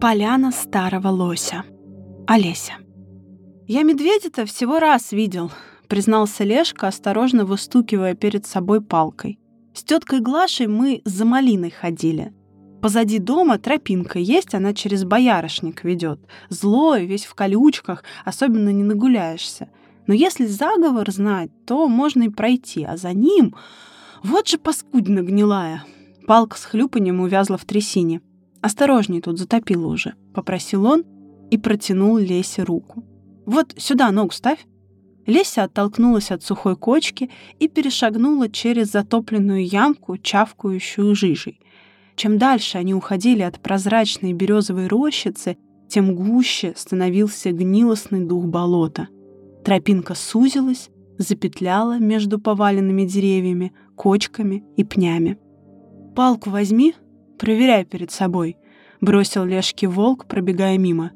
Поляна старого лося. Олеся. «Я медведя-то всего раз видел», — признался Лешка, осторожно выстукивая перед собой палкой. «С теткой Глашей мы за малиной ходили. Позади дома тропинка есть, она через боярышник ведет. Злой, весь в колючках, особенно не нагуляешься. Но если заговор знать, то можно и пройти, а за ним... Вот же паскудина гнилая!» Палка с хлюпанием увязла в трясине. «Осторожней, тут затопило уже», — попросил он и протянул Лесе руку. «Вот сюда ногу ставь». Леся оттолкнулась от сухой кочки и перешагнула через затопленную ямку, чавкающую жижей. Чем дальше они уходили от прозрачной березовой рощицы, тем гуще становился гнилостный дух болота. Тропинка сузилась, запетляла между поваленными деревьями, кочками и пнями. «Палку возьми», Проверяй перед собой», — бросил Лешке волк, пробегая мимо.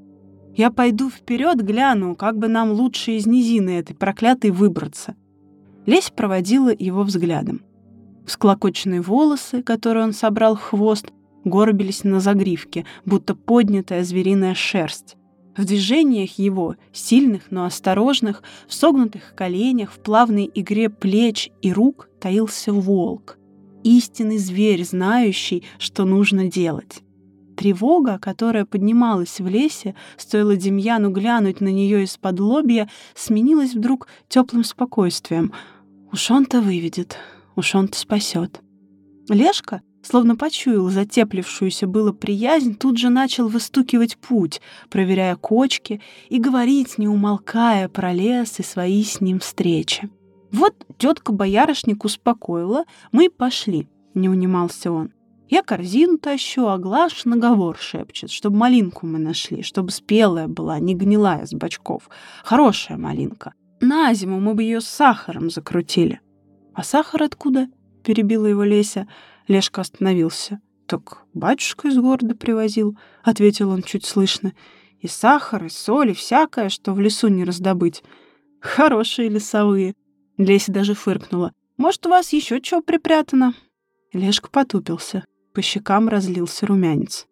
«Я пойду вперед, гляну, как бы нам лучше из низины этой проклятой выбраться». Лесь проводила его взглядом. Всклокоченные волосы, которые он собрал в хвост, горбились на загривке, будто поднятая звериная шерсть. В движениях его, сильных, но осторожных, в согнутых коленях, в плавной игре плеч и рук таился волк истинный зверь, знающий, что нужно делать. Тревога, которая поднималась в лесе, стоило Демьяну глянуть на нее из-под лобья, сменилась вдруг теплым спокойствием. Уж он-то выведет, уж он-то спасет. Лешка, словно почуял затеплившуюся было приязнь, тут же начал выстукивать путь, проверяя кочки и говорить, не умолкая про лес и свои с ним встречи. Вот тетка боярышник успокоила, мы пошли, не унимался он. Я корзину тащу, а Глаш наговор шепчет, чтобы малинку мы нашли, чтобы спелая была, не гнилая с бочков. Хорошая малинка. На зиму мы бы ее с сахаром закрутили. А сахар откуда? Перебила его Леся. Лешка остановился. Так батюшка из города привозил, ответил он чуть слышно. И сахар, и соль, и всякое, что в лесу не раздобыть. Хорошие лесовые. Леся даже фыркнула. «Может, у вас еще чего припрятано?» Лешка потупился. По щекам разлился румянец.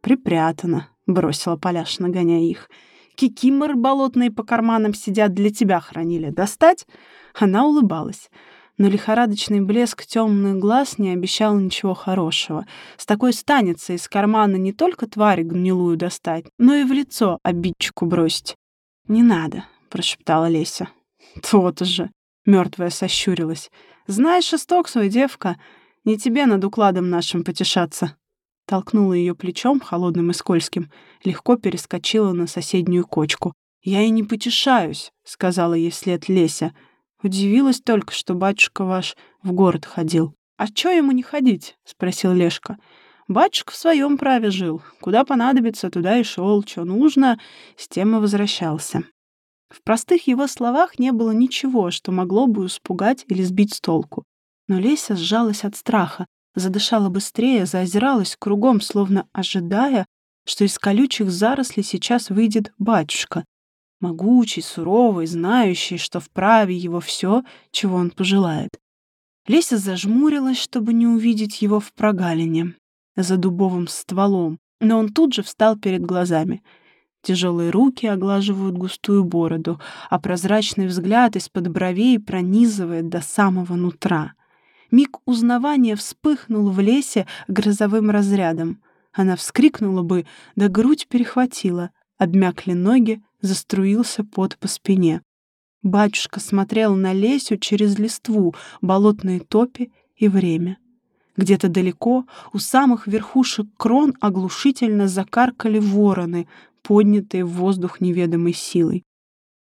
«Припрятано», — бросила Поляш, нагоняя их. «Кикиморы болотные по карманам сидят, для тебя хранили. Достать?» Она улыбалась. Но лихорадочный блеск темных глаз не обещал ничего хорошего. С такой станется из кармана не только тварь гнилую достать, но и в лицо обидчику бросить. «Не надо», — прошептала Леся. «То-то же», Мертвая сощурилась. «Знаешь, шесток свой, девка, не тебе над укладом нашим потешаться». Толкнула ее плечом, холодным и скользким, легко перескочила на соседнюю кочку. «Я и не потешаюсь», — сказала ей вслед Леся. Удивилась только, что батюшка ваш в город ходил. «А чё ему не ходить?» — спросил Лешка. Батюшка в своем праве жил. Куда понадобится, туда и шел. Что нужно, с тем и возвращался. В простых его словах не было ничего, что могло бы испугать или сбить с толку. Но Леся сжалась от страха, задышала быстрее, заозиралась кругом, словно ожидая, что из колючих зарослей сейчас выйдет батюшка, могучий, суровый, знающий, что вправе его все, чего он пожелает. Леся зажмурилась, чтобы не увидеть его в прогалине, за дубовым стволом, но он тут же встал перед глазами — Тяжелые руки оглаживают густую бороду, а прозрачный взгляд из-под бровей пронизывает до самого нутра. Миг узнавания вспыхнул в лесе грозовым разрядом. Она вскрикнула бы, да грудь перехватила, обмякли ноги, заструился пот по спине. Батюшка смотрел на Лесю через листву, болотные топи и время. Где-то далеко, у самых верхушек крон оглушительно закаркали вороны, поднятые в воздух неведомой силой.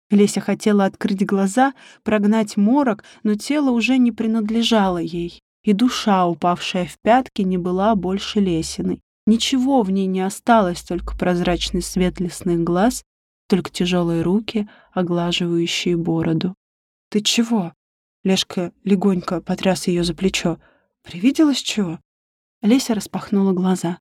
Леся хотела открыть глаза, прогнать морок, но тело уже не принадлежало ей, и душа, упавшая в пятки, не была больше Лесиной. Ничего в ней не осталось, только прозрачный свет лесных глаз, только тяжелые руки, оглаживающие бороду. «Ты чего?» Лешка легонько потряс ее за плечо. «Привиделось чего?» Леся распахнула глаза.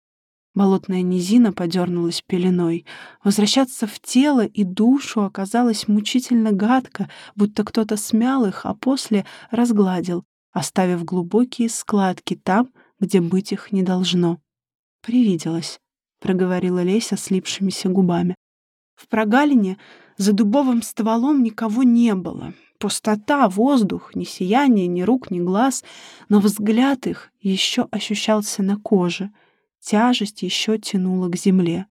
Болотная низина подернулась пеленой. Возвращаться в тело и душу оказалось мучительно гадко, будто кто-то смял их, а после разгладил, оставив глубокие складки там, где быть их не должно. Привиделось. — проговорила Леся слипшимися губами. В прогалине за дубовым стволом никого не было. Пустота, воздух, ни сияние, ни рук, ни глаз, но взгляд их еще ощущался на коже. Тяжесть еще тянула к земле.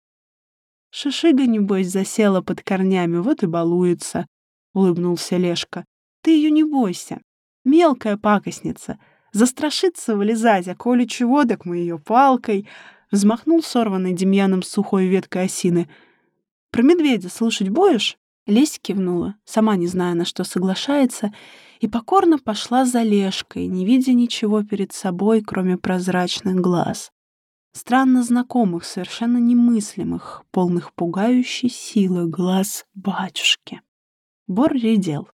Шишига, небось, засела под корнями, вот и балуется, — улыбнулся Лешка. Ты ее не бойся. Мелкая пакостница. Застрашится вылезать, а коли чего, так мы ее палкой. Взмахнул сорванной Демьяном сухой веткой осины — про медведя слушать будешь?» Леся кивнула, сама не зная, на что соглашается, и покорно пошла за Лешкой, не видя ничего перед собой, кроме прозрачных глаз. Странно знакомых, совершенно немыслимых, полных пугающей силы глаз батюшки. Бор редел.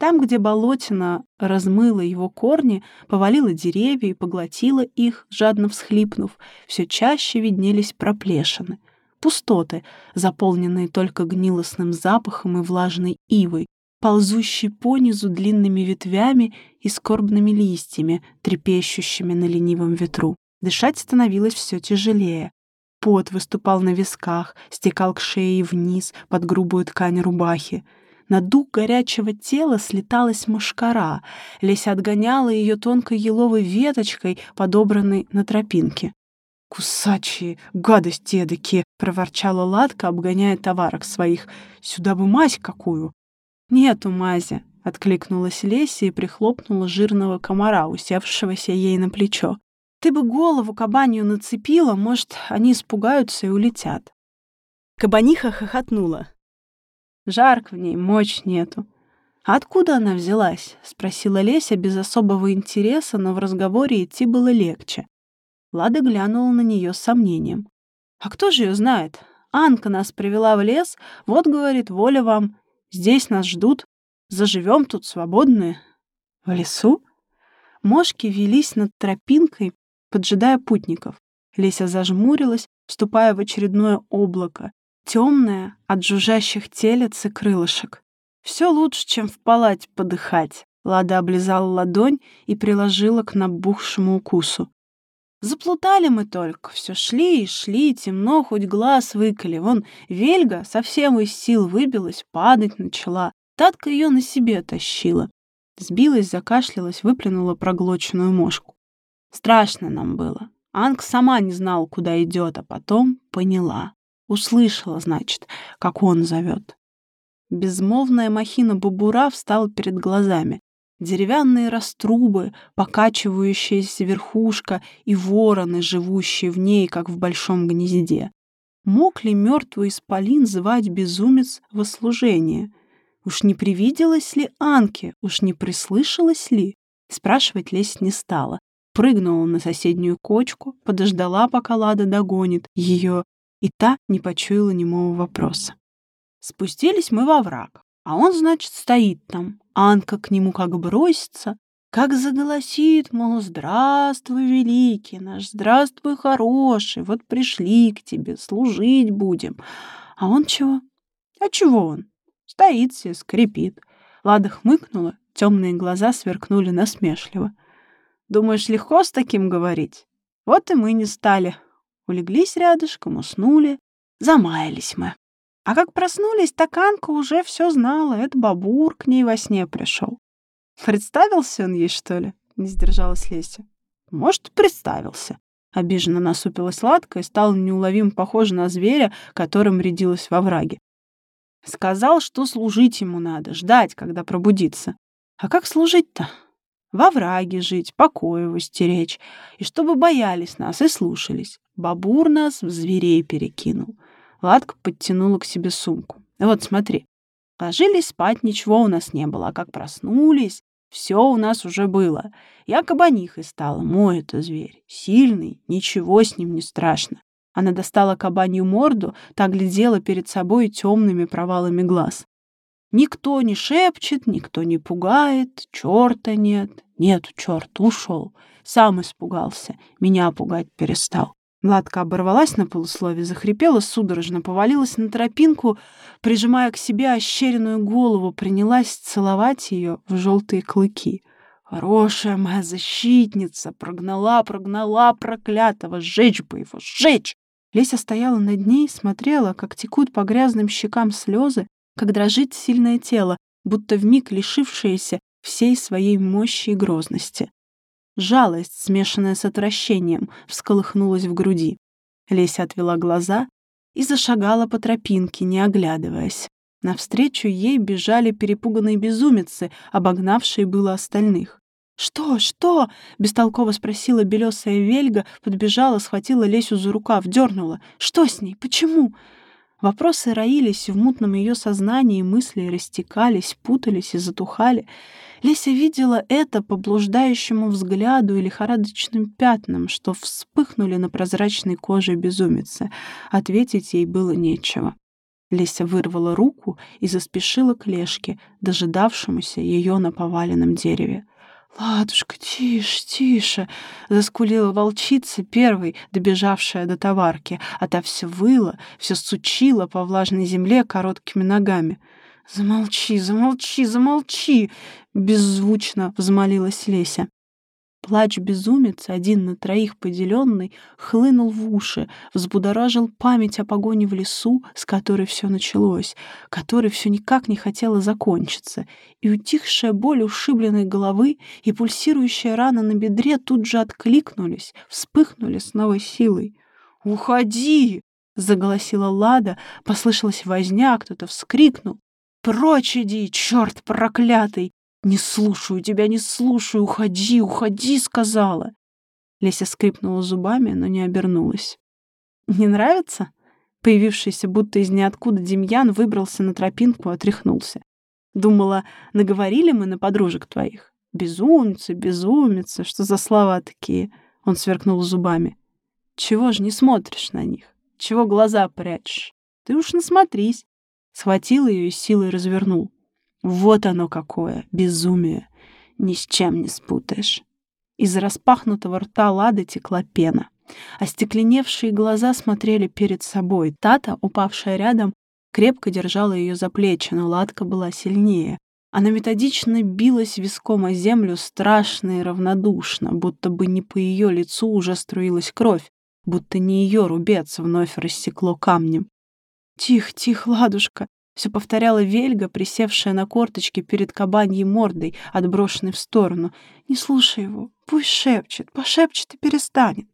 Там, где болотина размыла его корни, повалила деревья и поглотила их, жадно всхлипнув, все чаще виднелись проплешины — пустоты, заполненные только гнилостным запахом и влажной ивой, ползущей понизу длинными ветвями и скорбными листьями, трепещущими на ленивом ветру. Дышать становилось все тяжелее. Пот выступал на висках, стекал к шее и вниз под грубую ткань рубахи. На дух горячего тела слеталась мушкара. Леся отгоняла ее тонкой еловой веточкой, подобранной на тропинке. «Кусачие, гадости эдакие!» — проворчала Ладка, обгоняя товарок своих. «Сюда бы мазь какую!» «Нету мази!» — откликнулась Леся и прихлопнула жирного комара, усевшегося ей на плечо. «Ты бы голову кабанью нацепила, может, они испугаются и улетят». Кабаниха хохотнула. «Жарко в ней, мочь нету». «А откуда она взялась?» — спросила Леся без особого интереса, но в разговоре идти было легче. Лада глянула на нее с сомнением. «А кто же ее знает? Анка нас привела в лес, вот, говорит, воля вам. Здесь нас ждут. Заживем тут свободные». «В лесу?» Мошки велись над тропинкой, поджидая путников. Леся зажмурилась, вступая в очередное облако, темное от жужжащих телец и крылышек. Все лучше, чем в палате подыхать. Лада облизала ладонь и приложила к набухшему укусу. Заплутали мы только, все шли и шли, темно, хоть глаз выколи. Вон Вельга совсем из сил выбилась, падать начала. Татка ее на себе тащила. Сбилась, закашлялась, выплюнула проглоченную мошку. Страшно нам было. Анг сама не знала, куда идет, а потом поняла. Услышала, значит, как он зовет. Безмолвная махина бубура встала перед глазами деревянные раструбы, покачивающаяся верхушка и вороны, живущие в ней, как в большом гнезде. Мог ли мертвый исполин звать безумец во служение? Уж не привиделось ли Анке, уж не прислышалось ли? Спрашивать лезть не стала. Прыгнула на соседнюю кочку, подождала, пока Лада догонит ее, и та не почуяла немого вопроса. Спустились мы во враг. А он, значит, стоит там. Анка к нему как бросится, как заголосит, мол, «Здравствуй, великий наш, здравствуй, хороший, вот пришли к тебе, служить будем». А он чего? А чего он? Стоит себе, скрипит. Лада хмыкнула, темные глаза сверкнули насмешливо. «Думаешь, легко с таким говорить? Вот и мы не стали. Улеглись рядышком, уснули, замаялись мы». А как проснулись, Таканка уже все знала. Это бабур к ней во сне пришел. Представился он ей, что ли? Не сдержалась Леся. Может, представился. Обиженно насупилась Ладка и стала неуловимо похожа на зверя, которым рядилась во враге. Сказал, что служить ему надо, ждать, когда пробудится. А как служить-то? Во враге жить, покой его стеречь, и чтобы боялись нас и слушались. Бабур нас в зверей перекинул. Ладка подтянула к себе сумку. «Вот смотри. Ложились спать, ничего у нас не было, а как проснулись, все у нас уже было. Я кабанихой стала, мой это зверь. Сильный, ничего с ним не страшно. Она достала кабанью морду, так глядела перед собой темными провалами глаз. Никто не шепчет, никто не пугает, черта нет. Нету черта, ушел. Сам испугался, меня пугать перестал. Ладка оборвалась на полуслове, захрипела судорожно, повалилась на тропинку, прижимая к себе ощеренную голову, принялась целовать ее в желтые клыки. «Хорошая моя защитница! Прогнала, прогнала проклятого! Сжечь бы его! Сжечь!» Леся стояла над ней, смотрела, как текут по грязным щекам слезы, как дрожит сильное тело, будто вмиг лишившееся всей своей мощи и грозности. Жалость, смешанная с отвращением, всколыхнулась в груди. Леся отвела глаза и зашагала по тропинке, не оглядываясь. Навстречу ей бежали перепуганные безумицы, обогнавшие было остальных. «Что? Что?» — бестолково спросила белесая Вельга, подбежала, схватила Лесю за рукав, дернула. «Что с ней? Почему?» Вопросы роились в мутном ее сознании, мысли растекались, путались и затухали. Леся видела это по блуждающему взгляду и лихорадочным пятнам, что вспыхнули на прозрачной коже безумицы. Ответить ей было нечего. Леся вырвала руку и заспешила к Лешке, дожидавшемуся ее на поваленном дереве. «Ладушка, тише, тише!» — заскулила волчица первой, добежавшая до товарки, а та все выла, все сучила по влажной земле короткими ногами. «Замолчи, замолчи, замолчи!» — беззвучно взмолилась Леся. Плач безумец, один на троих поделенный, хлынул в уши, взбудоражил память о погоне в лесу, с которой все началось, которой все никак не хотела закончиться, и утихшая боль ушибленной головы и пульсирующая рана на бедре тут же откликнулись, вспыхнули с новой силой. «Уходи!» — заголосила Лада, послышалась возня, кто-то вскрикнул. «Прочь иди, черт проклятый! «Не слушаю тебя, не слушаю! Уходи, уходи!» — сказала. Леся скрипнула зубами, но не обернулась. «Не нравится?» Появившийся будто из ниоткуда Демьян выбрался на тропинку, отряхнулся. Думала, наговорили мы на подружек твоих? Безумцы, безумицы, что за слова такие? Он сверкнул зубами. Чего ж не смотришь на них? Чего глаза прячешь? Ты уж насмотрись. Схватил ее и силой развернул. Вот оно какое, безумие. Ни с чем не спутаешь. Из распахнутого рта Лады текла пена. Остекленевшие глаза смотрели перед собой. Тата, упавшая рядом, крепко держала ее за плечи, но Ладка была сильнее. Она методично билась виском о землю страшно и равнодушно, будто бы не по ее лицу уже струилась кровь, будто не ее рубец вновь рассекло камнем. «Тихо, тихо, ладушка!» Все повторяла Вельга, присевшая на корточки перед кабаньей мордой, отброшенной в сторону. «Не слушай его. Пусть шепчет. Пошепчет и перестанет».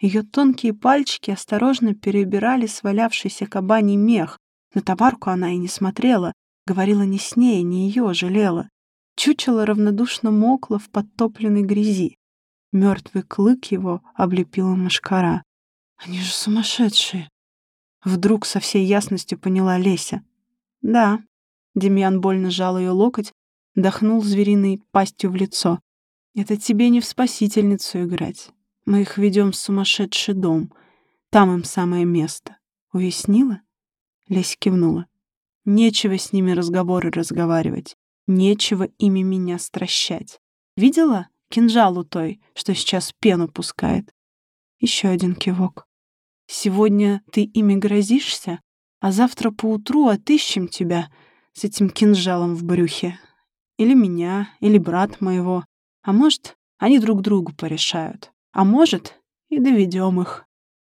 Ее тонкие пальчики осторожно перебирали свалявшийся кабаний мех. На товарку она и не смотрела. Говорила не с ней, не ее, жалела. Чучело равнодушно мокло в подтопленной грязи. Мертвый клык его облепила мошкара. «Они же сумасшедшие!» Вдруг со всей ясностью поняла Леся. «Да». Демьян больно сжал ее локоть, дохнул звериной пастью в лицо. «Это тебе не в спасительницу играть. Мы их ведем в сумасшедший дом. Там им самое место. Уяснила?» Лесь кивнула. «Нечего с ними разговоры разговаривать. Нечего ими меня стращать. Видела кинжал у той, что сейчас пену пускает?» Еще один кивок. «Сегодня ты ими грозишься, а завтра поутру отыщем тебя с этим кинжалом в брюхе. Или меня, или брат моего. А может, они друг другу порешают. А может, и доведем их.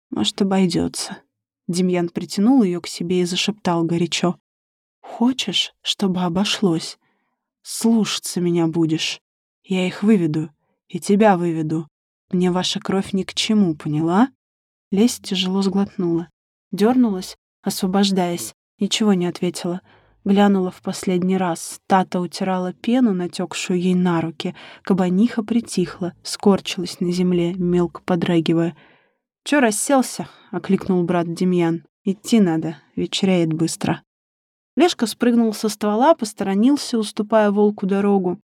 Может, обойдется. Демьян притянул ее к себе и зашептал горячо. «Хочешь, чтобы обошлось? Слушаться меня будешь. Я их выведу, и тебя выведу. Мне ваша кровь ни к чему, поняла?» Лесь тяжело сглотнула. Дернулась, освобождаясь, ничего не ответила. Глянула в последний раз. Тата утирала пену, натекшую ей на руки. Кабаниха притихла, скорчилась на земле, мелко подрагивая. «Чё расселся?» — окликнул брат Демьян. «Идти надо, вечеряет быстро». Лешка спрыгнул со ствола, посторонился, уступая волку дорогу.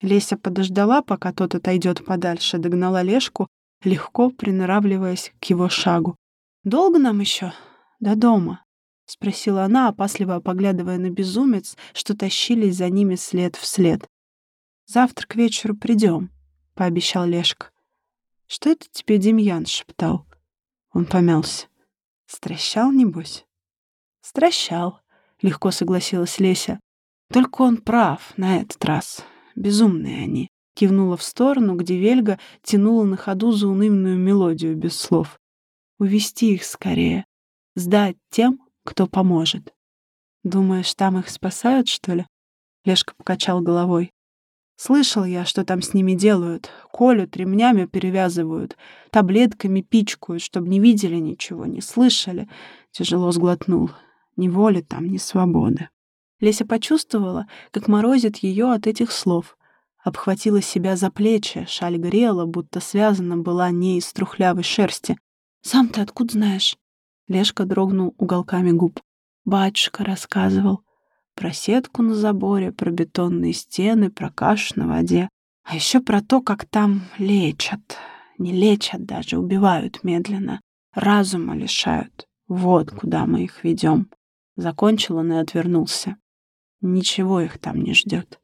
Леся подождала, пока тот отойдет подальше, догнала Лешку, легко приноравливаясь к его шагу. «Долго нам еще?» До дома?» — спросила она, опасливо поглядывая на безумец, что тащились за ними след в след. «Завтра к вечеру придем», — пообещал Лешка. «Что это тебе Демьян шептал?» Он помялся. «Стращал, небось?» «Стращал», — легко согласилась Леся. «Только он прав на этот раз. Безумные они», — кивнула в сторону, где Вельга тянула на ходу заунывную мелодию без слов. увести их скорее, сдать тем, кто поможет. Думаешь, там их спасают, что ли? Лешка покачал головой. Слышал я, что там с ними делают. Колют, ремнями перевязывают, таблетками пичкают, чтобы не видели ничего, не слышали. Тяжело сглотнул. Ни воли там, ни свободы. Леся почувствовала, как морозит ее от этих слов. Обхватила себя за плечи, шаль грела, будто связана была не из трухлявой шерсти. «Сам ты откуда знаешь?» Лешка дрогнул уголками губ. Батюшка рассказывал. Про сетку на заборе, про бетонные стены, про кашу на воде. А еще про то, как там лечат. Не лечат даже, убивают медленно. Разума лишают. Вот куда мы их ведем. Закончил он и отвернулся. Ничего их там не ждет.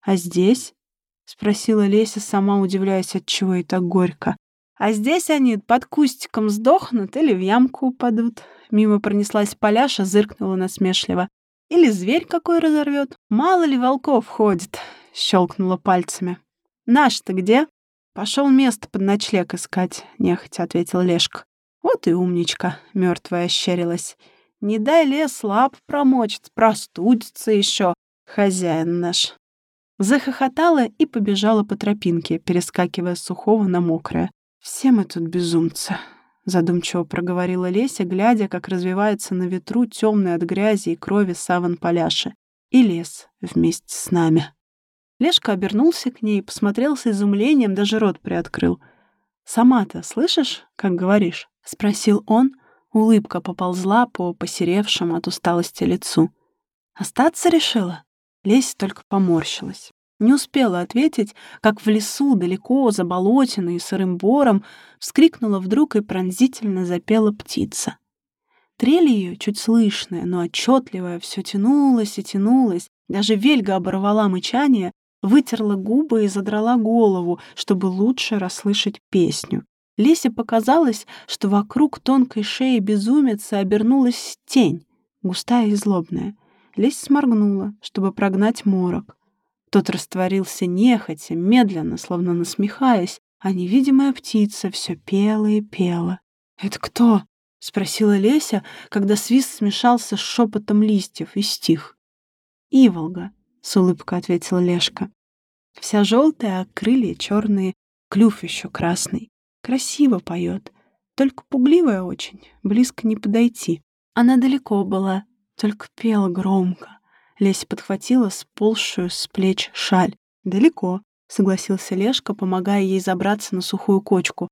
«А здесь?» — спросила Леся, сама удивляясь, от чего и так горько. «А здесь они под кустиком сдохнут или в ямку упадут». Мимо пронеслась Поляша, зыркнула насмешливо. Или зверь какой разорвет. Мало ли волков ходит, щелкнула пальцами. Наш-то где? Пошел место под ночлег искать, нехотя ответил Лешка. Вот и умничка, мертвая ощерилась. Не дай лес лап промочить, простудится еще, хозяин наш. Захохотала и побежала по тропинке, перескакивая с сухого на мокрое. Все мы тут безумцы задумчиво проговорила Леся, глядя, как развивается на ветру темный от грязи и крови саван поляши. И лес вместе с нами. Лешка обернулся к ней, посмотрел с изумлением, даже рот приоткрыл. «Сама-то слышишь, как говоришь?» — спросил он. Улыбка поползла по посеревшему от усталости лицу. «Остаться решила?» Леся только поморщилась. Не успела ответить, как в лесу, далеко, за болотиной и сырым бором, вскрикнула вдруг и пронзительно запела птица. Трель ее, чуть слышная, но отчетливая, все тянулась и тянулась. Даже Вельга оборвала мычание, вытерла губы и задрала голову, чтобы лучше расслышать песню. Лесе показалось, что вокруг тонкой шеи безумицы обернулась тень, густая и злобная. Лесь сморгнула, чтобы прогнать морок. Тот растворился нехотя, медленно, словно насмехаясь, а невидимая птица все пела и пела. «Это кто?» — спросила Леся, когда свист смешался с шепотом листьев и стих. «Иволга», — с улыбкой ответила Лешка. «Вся желтая, а крылья черные, клюв еще красный. Красиво поет, только пугливая очень, близко не подойти. Она далеко была, только пела громко. Леся подхватила сползшую с плеч шаль. «Далеко», — согласился Лешка, помогая ей забраться на сухую кочку.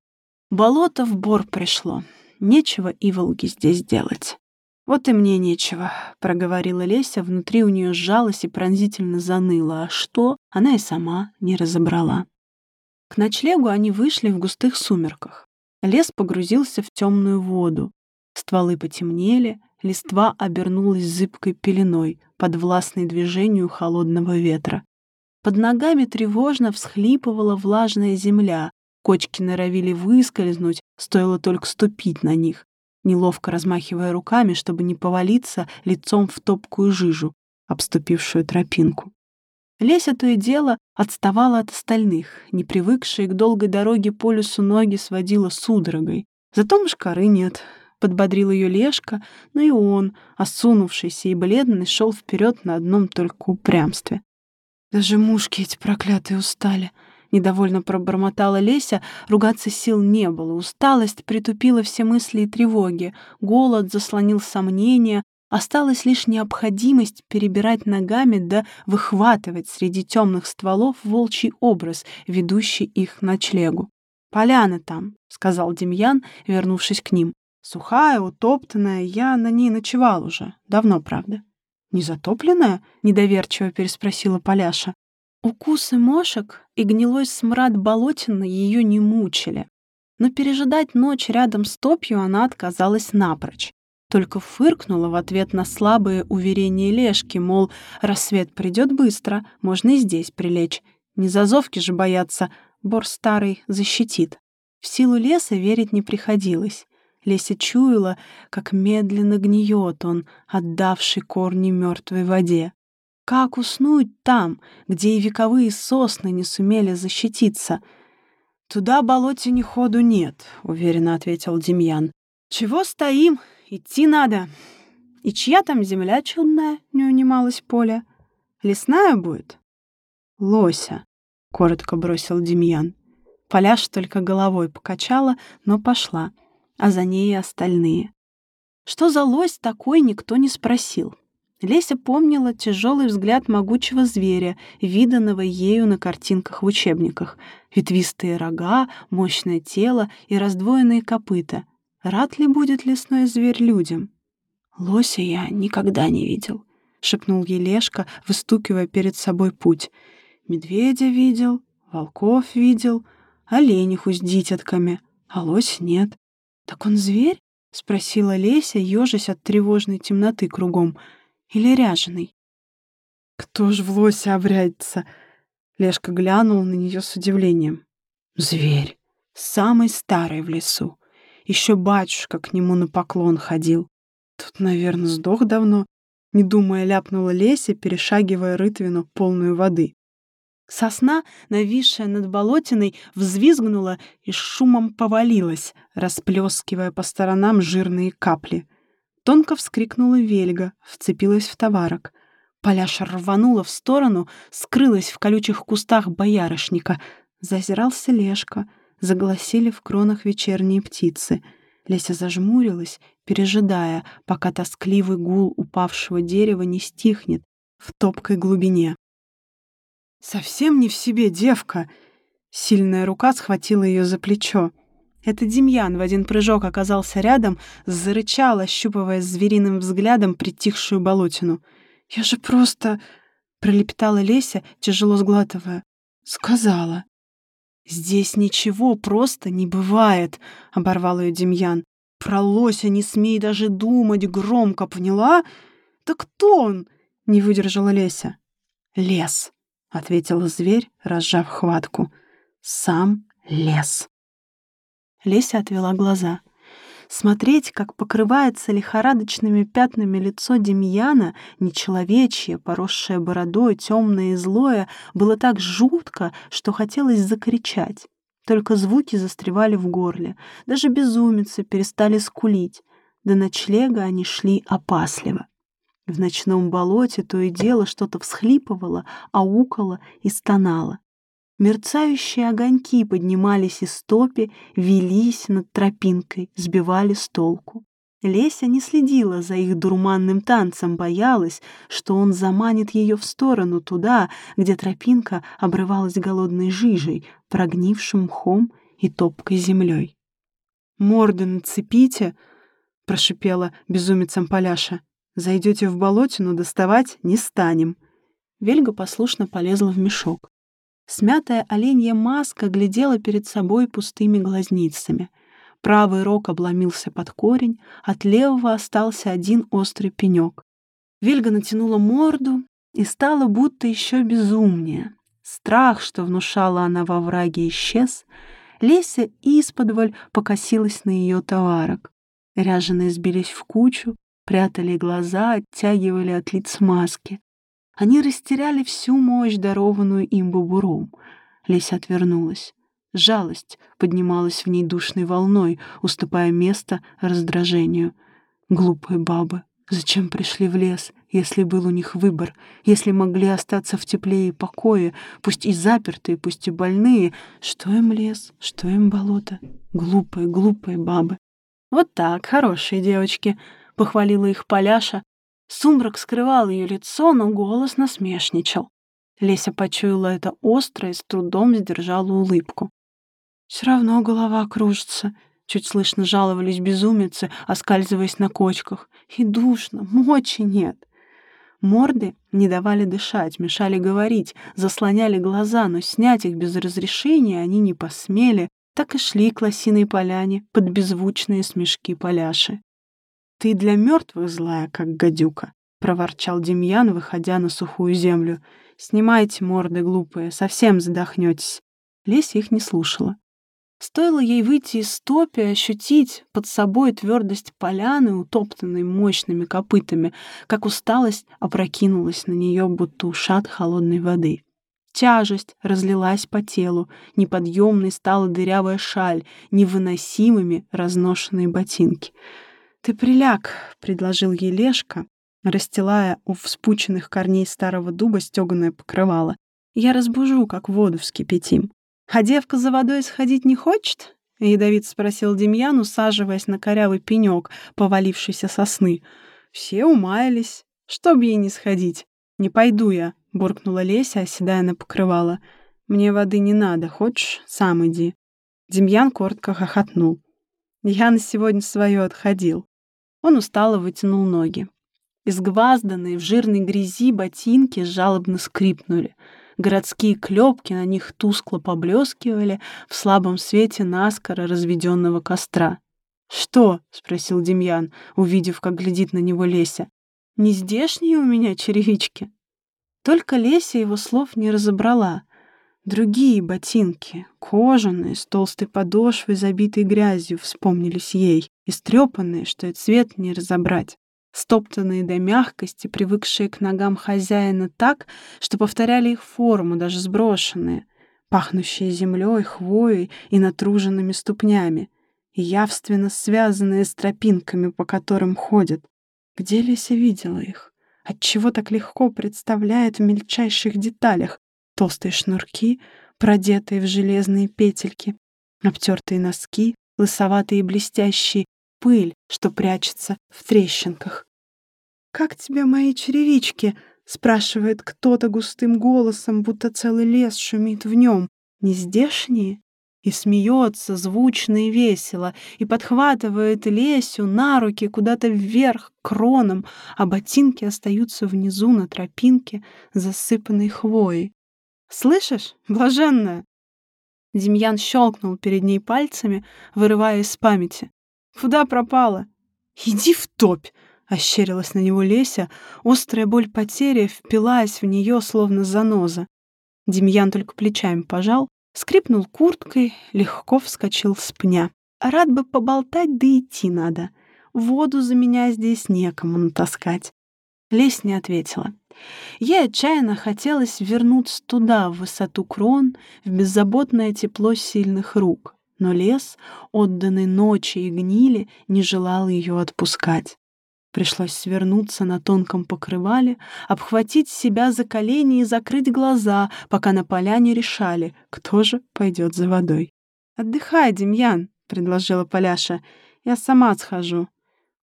«Болото в бор пришло. Нечего иволги здесь делать». «Вот и мне нечего», — проговорила Леся, внутри у нее сжалась и пронзительно заныла, а что, она и сама не разобрала. К ночлегу они вышли в густых сумерках. Лес погрузился в темную воду. Стволы потемнели, листва обернулась зыбкой пеленой, подвластной движению холодного ветра. Под ногами тревожно всхлипывала влажная земля, кочки норовили выскользнуть, стоило только ступить на них, неловко размахивая руками, чтобы не повалиться лицом в топкую жижу, обступившую тропинку. Леся то и дело отставала от остальных, не привыкшие к долгой дороге по лесу ноги сводила судорогой. Зато мышкары нет, подбодрил ее Лешка, но и он, осунувшийся и бледный, шел вперед на одном только упрямстве. Даже мушки эти проклятые устали. Недовольно пробормотала Леся, ругаться сил не было. Усталость притупила все мысли и тревоги. Голод заслонил сомнения. Осталась лишь необходимость перебирать ногами да выхватывать среди темных стволов волчий образ, ведущий их ночлегу. «Поляна там», — сказал Демьян, вернувшись к ним. Сухая, утоптанная, я на ней ночевал уже. Давно, правда. «Незатопленная?» — недоверчиво переспросила Поляша. Укусы мошек и гнилой смрад болотина ее не мучили. Но пережидать ночь рядом с топью она отказалась напрочь. Только фыркнула в ответ на слабые уверения Лешки, мол, рассвет придет быстро, можно и здесь прилечь. Не зазовки же бояться, бор старый защитит. В силу леса верить не приходилось. Леся чуяла, как медленно гниет он, отдавший корни мертвой воде. Как уснуть там, где и вековые сосны не сумели защититься? «Туда болотине ходу нет», — уверенно ответил Демьян. «Чего стоим? Идти надо». «И чья там земля чудная?» — не унималась Поля. «Лесная будет?» «Лося», — коротко бросил Демьян. Поляш только головой покачала, но пошла, а за ней и остальные. Что за лось такой, никто не спросил. Леся помнила тяжелый взгляд могучего зверя, виданного ею на картинках в учебниках. Ветвистые рога, мощное тело и раздвоенные копыта. Рад ли будет лесной зверь людям? «Лося я никогда не видел», — шепнул ей Лешка, выстукивая перед собой путь. «Медведя видел, волков видел, олениху с дитятками, а лось нет». «Так он зверь?» — спросила Леся, ежась от тревожной темноты кругом — или ряженый. «Кто ж в лосе обрядится?» Лешка глянул на нее с удивлением. «Зверь, самый старый в лесу. Еще батюшка к нему на поклон ходил. Тут, наверное, сдох давно». Не думая, ляпнула Леся, перешагивая рытвину, полную воды. Сосна, нависшая над болотиной, взвизгнула и шумом повалилась, расплескивая по сторонам жирные капли. Тонко вскрикнула Вельга, вцепилась в товарок. Поляша рванула в сторону, скрылась в колючих кустах боярышника. Зазирался Лешка, загласили в кронах вечерние птицы. Леся зажмурилась, пережидая, пока тоскливый гул упавшего дерева не стихнет в топкой глубине. «Совсем не в себе, девка!» Сильная рука схватила ее за плечо. Это Демьян в один прыжок оказался рядом, зарычал, ощупывая звериным взглядом притихшую болотину. «Я же просто...» — пролепетала Леся, тяжело сглатывая. «Сказала». «Здесь ничего просто не бывает», — оборвал ее Демьян. «Про лося не смей даже думать громко, поняла? Да кто он?» — не выдержала Леся. «Лес», — ответил зверь, разжав хватку. «Сам лес». Леся отвела глаза. Смотреть, как покрывается лихорадочными пятнами лицо Демьяна, нечеловечье, поросшее бородой, темное и злое, было так жутко, что хотелось закричать. Только звуки застревали в горле. Даже безумицы перестали скулить. До ночлега они шли опасливо. В ночном болоте то и дело что-то всхлипывало, аукало и стонало. Мерцающие огоньки поднимались из топи, велись над тропинкой, сбивали с толку. Леся не следила за их дурманным танцем, боялась, что он заманит ее в сторону, туда, где тропинка обрывалась голодной жижей, прогнившим мхом и топкой землей. «Морды нацепите!» — прошипела безумицам Поляша. «Зайдете в болотину, доставать не станем». Вельга послушно полезла в мешок. Смятая оленья маска глядела перед собой пустыми глазницами. Правый рог обломился под корень, от левого остался один острый пенек. Вильга натянула морду и стала будто еще безумнее. Страх, что внушала она во враге, исчез. Леся исподволь покосилась на ее товарок. Ряженые сбились в кучу, прятали глаза, оттягивали от лиц маски. Они растеряли всю мощь, дарованную им бубуром. Леся отвернулась. Жалость поднималась в ней душной волной, уступая место раздражению. Глупые бабы, зачем пришли в лес, если был у них выбор, если могли остаться в тепле и покое, пусть и запертые, пусть и больные? Что им лес, что им болото? Глупые, глупые бабы. «Вот так, хорошие девочки», — похвалила их Поляша, Сумрак скрывал ее лицо, но голос насмешничал. Леся почуяла это остро и с трудом сдержала улыбку. «Все равно голова кружится», — чуть слышно жаловались безумицы, оскальзываясь на кочках. «И душно, мочи нет». Морды не давали дышать, мешали говорить, заслоняли глаза, но снять их без разрешения они не посмели, так и шли к лосиной поляне под беззвучные смешки поляши. «Ты для мертвых злая, как гадюка», — проворчал Демьян, выходя на сухую землю. «Снимайте морды глупые, совсем задохнетесь». Леся их не слушала. Стоило ей выйти из топи, ощутить под собой твердость поляны, утоптанной мощными копытами, как усталость опрокинулась на нее, будто ушат холодной воды. Тяжесть разлилась по телу, неподъемной стала дырявая шаль, невыносимыми разношенные ботинки. «Ты приляг», — предложил ей Лешка, расстилая у вспученных корней старого дуба стеганое покрывало. «Я разбужу, как воду вскипятим». «А девка за водой сходить не хочет?» — ядовит спросил Демьян, усаживаясь на корявый пенек, повалившийся сосны. Все умаялись. Чтоб ей не сходить. «Не пойду я», — буркнула Леся, оседая на покрывало. «Мне воды не надо. Хочешь, сам иди». Демьян коротко хохотнул. Я на сегодня свое отходил. Он устало вытянул ноги. Изгвазданные в жирной грязи ботинки жалобно скрипнули. Городские клепки на них тускло поблескивали в слабом свете наскоро разведенного костра. «Что?» — спросил Демьян, увидев, как глядит на него Леся. «Не здешние у меня черевички?» Только Леся его слов не разобрала. Другие ботинки, кожаные, с толстой подошвой, забитой грязью, вспомнились ей, истрепанные, что и цвет не разобрать стоптанные до мягкости, привыкшие к ногам хозяина так, что повторяли их форму, даже сброшенные, пахнущие землей, хвоей и натруженными ступнями, и явственно связанные с тропинками, по которым ходят. Где Леся видела их? Отчего так легко представляет в мельчайших деталях толстые шнурки, продетые в железные петельки, обтертые носки, лысоватые и блестящие, пыль, что прячется в трещинках. «Как тебе мои черевички?» — спрашивает кто-то густым голосом, будто целый лес шумит в нем. «Не здешние?» И смеется звучно и весело, и подхватывает Лесю на руки куда-то вверх, кроном, а ботинки остаются внизу на тропинке, засыпанной хвоей. «Слышишь, блаженная?» Демьян щелкнул перед ней пальцами, вырывая из памяти. Куда пропала? Иди в топь! Ощерилась на него Леся. Острая боль потери впилась в нее, словно заноза. Демьян только плечами пожал, скрипнул курткой, легко вскочил с пня. Рад бы поболтать, да идти надо. Воду за меня здесь некому натаскать. Лесь не ответила. Ей отчаянно хотелось вернуться туда, в высоту крон, в беззаботное тепло сильных рук но лес, отданный ночи и гнили, не желал ее отпускать. Пришлось свернуться на тонком покрывале, обхватить себя за колени и закрыть глаза, пока на поляне решали, кто же пойдет за водой. «Отдыхай, Демьян», — предложила Поляша. «Я сама схожу.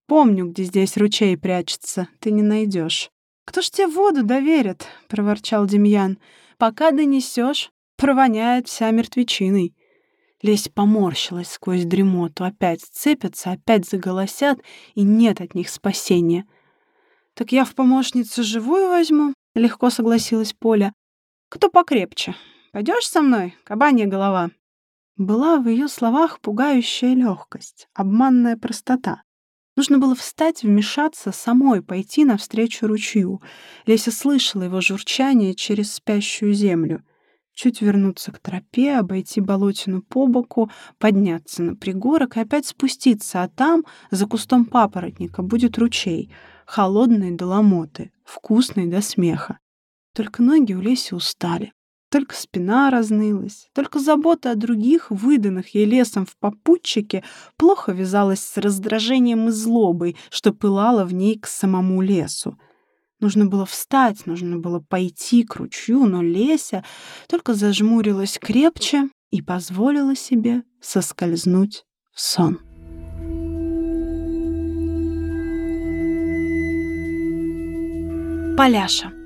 Помню, где здесь ручей прячется, ты не найдешь». «Кто ж тебе воду доверит?» — проворчал Демьян. «Пока донесешь, провоняет вся мертвечиной». Лесь поморщилась сквозь дремоту. Опять сцепятся, опять заголосят, и нет от них спасения. «Так я в помощницу живую возьму», — легко согласилась Поля. «Кто покрепче? Пойдешь со мной, кабанья голова?» Была в ее словах пугающая легкость, обманная простота. Нужно было встать, вмешаться, самой пойти навстречу ручью. Леся слышала его журчание через спящую землю — чуть вернуться к тропе, обойти болотину по боку, подняться на пригорок и опять спуститься, а там, за кустом папоротника, будет ручей, холодный до ломоты, вкусный до смеха. Только ноги у Леси устали, только спина разнылась, только забота о других, выданных ей лесом в попутчике, плохо вязалась с раздражением и злобой, что пылало в ней к самому лесу. Нужно было встать, нужно было пойти к ручью, но Леся только зажмурилась крепче и позволила себе соскользнуть в сон. Поляша.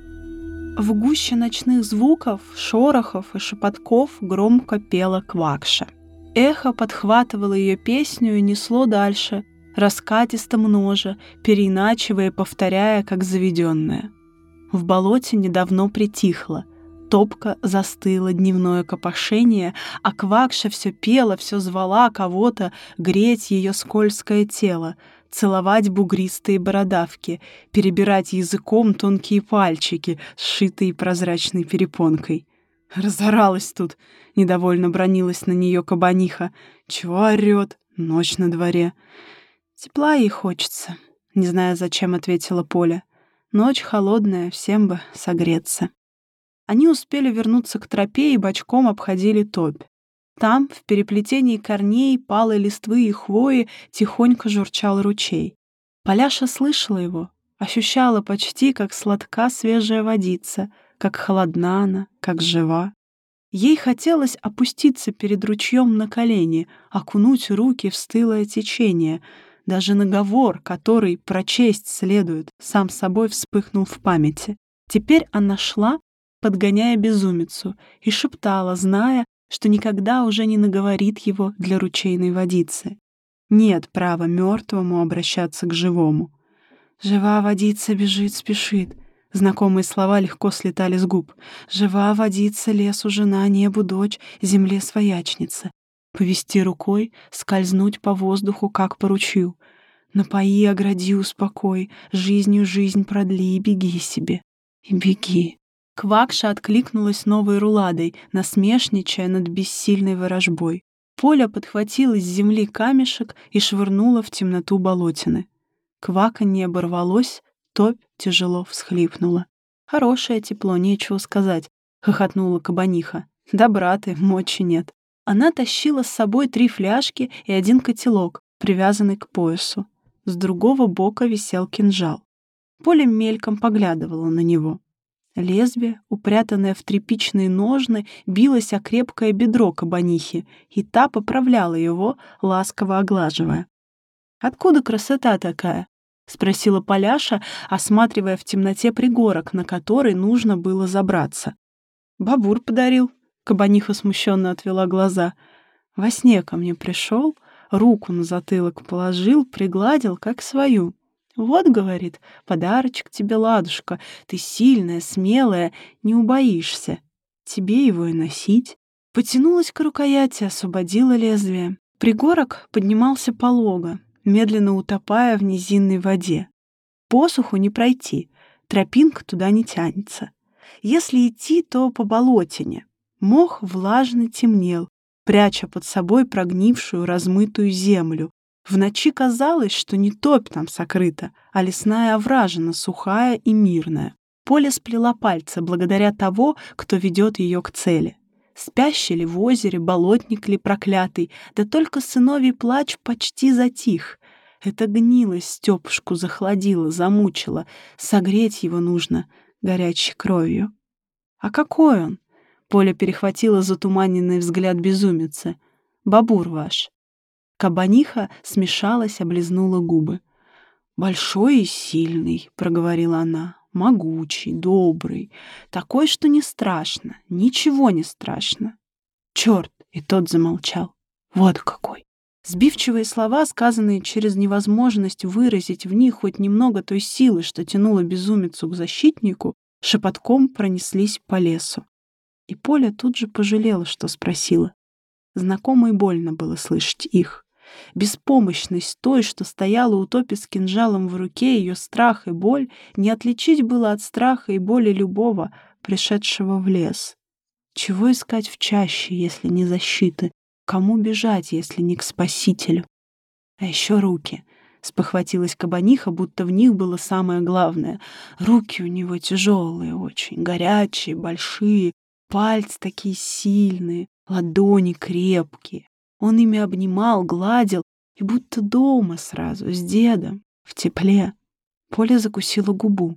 В гуще ночных звуков, шорохов и шепотков громко пела квакша. Эхо подхватывало ее песню и несло дальше — раскатисто множа, переиначивая и повторяя, как заведенное. В болоте недавно притихло. Топка застыла дневное копошение, а Квакша все пела, все звала кого-то греть ее скользкое тело, целовать бугристые бородавки, перебирать языком тонкие пальчики, сшитые прозрачной перепонкой. Разоралась тут, недовольно бронилась на нее кабаниха. Чего орет? Ночь на дворе. Тепла ей хочется, не зная, зачем ответила Поля. Ночь холодная, всем бы согреться. Они успели вернуться к тропе и бочком обходили топь. Там, в переплетении корней, палой листвы и хвои, тихонько журчал ручей. Поляша слышала его, ощущала почти, как сладка свежая водица, как холодна она, как жива. Ей хотелось опуститься перед ручьем на колени, окунуть руки в стылое течение. Даже наговор, который прочесть следует, сам собой вспыхнул в памяти. Теперь она шла, подгоняя безумицу, и шептала, зная, что никогда уже не наговорит его для ручейной водицы. Нет права мертвому обращаться к живому. «Жива водица бежит, спешит». Знакомые слова легко слетали с губ. «Жива водица, лесу жена, небу дочь, земле своячница». Повести рукой, скользнуть по воздуху, как по ручью. Напои, огради, успокой, жизнью жизнь продли и беги себе. И беги. Квакша откликнулась новой руладой, насмешничая над бессильной ворожбой. Поля подхватила с земли камешек и швырнула в темноту болотины. Кваканье оборвалось, топь тяжело всхлипнула. «Хорошее тепло, нечего сказать», — хохотнула кабаниха. «Добра ты, мочи нет». Она тащила с собой три фляжки и один котелок, привязанный к поясу. С другого бока висел кинжал. Поля мельком поглядывала на него. Лезвие, упрятанное в тряпичные ножны, билось о крепкое бедро кабанихи, и та поправляла его, ласково оглаживая. «Откуда красота такая?» — спросила Поляша, осматривая в темноте пригорок, на который нужно было забраться. «Бабур подарил», — кабаниха смущенно отвела глаза. «Во сне ко мне пришел, руку на затылок положил, пригладил, как свою. «Вот, — говорит, — подарочек тебе, ладушка, ты сильная, смелая, не убоишься. Тебе его и носить». Потянулась к рукояти, освободила лезвие. Пригорок поднимался полого, медленно утопая в низинной воде. Посуху не пройти, тропинка туда не тянется. Если идти, то по болотине. Мох влажно темнел, пряча под собой прогнившую размытую землю, в ночи казалось, что не топь там сокрыта, а лесная овражина, сухая и мирная. Поле сплела пальцы благодаря того, кто ведет ее к цели. Спящий ли в озере, болотник ли проклятый, да только сыновий плач почти затих. Эта гнилость Степушку захладила, замучила. Согреть его нужно горячей кровью. «А какой он?» Поля перехватила затуманенный взгляд безумицы. «Бабур ваш». Кабаниха смешалась, облизнула губы. «Большой и сильный», — проговорила она, — «могучий, добрый, такой, что не страшно, ничего не страшно». «Черт!» — и тот замолчал. «Вот какой!» Сбивчивые слова, сказанные через невозможность выразить в них хоть немного той силы, что тянула безумицу к защитнику, шепотком пронеслись по лесу. И Поля тут же пожалела, что спросила. Знакомо и больно было слышать их. Беспомощность той, что стояла у топи с кинжалом в руке, ее страх и боль, не отличить было от страха и боли любого, пришедшего в лес. Чего искать в чаще, если не защиты? Кому бежать, если не к спасителю? А еще руки. Спохватилась кабаниха, будто в них было самое главное. Руки у него тяжелые очень, горячие, большие, пальцы такие сильные, ладони крепкие. Он ими обнимал, гладил, и будто дома сразу, с дедом, в тепле. Поля закусила губу.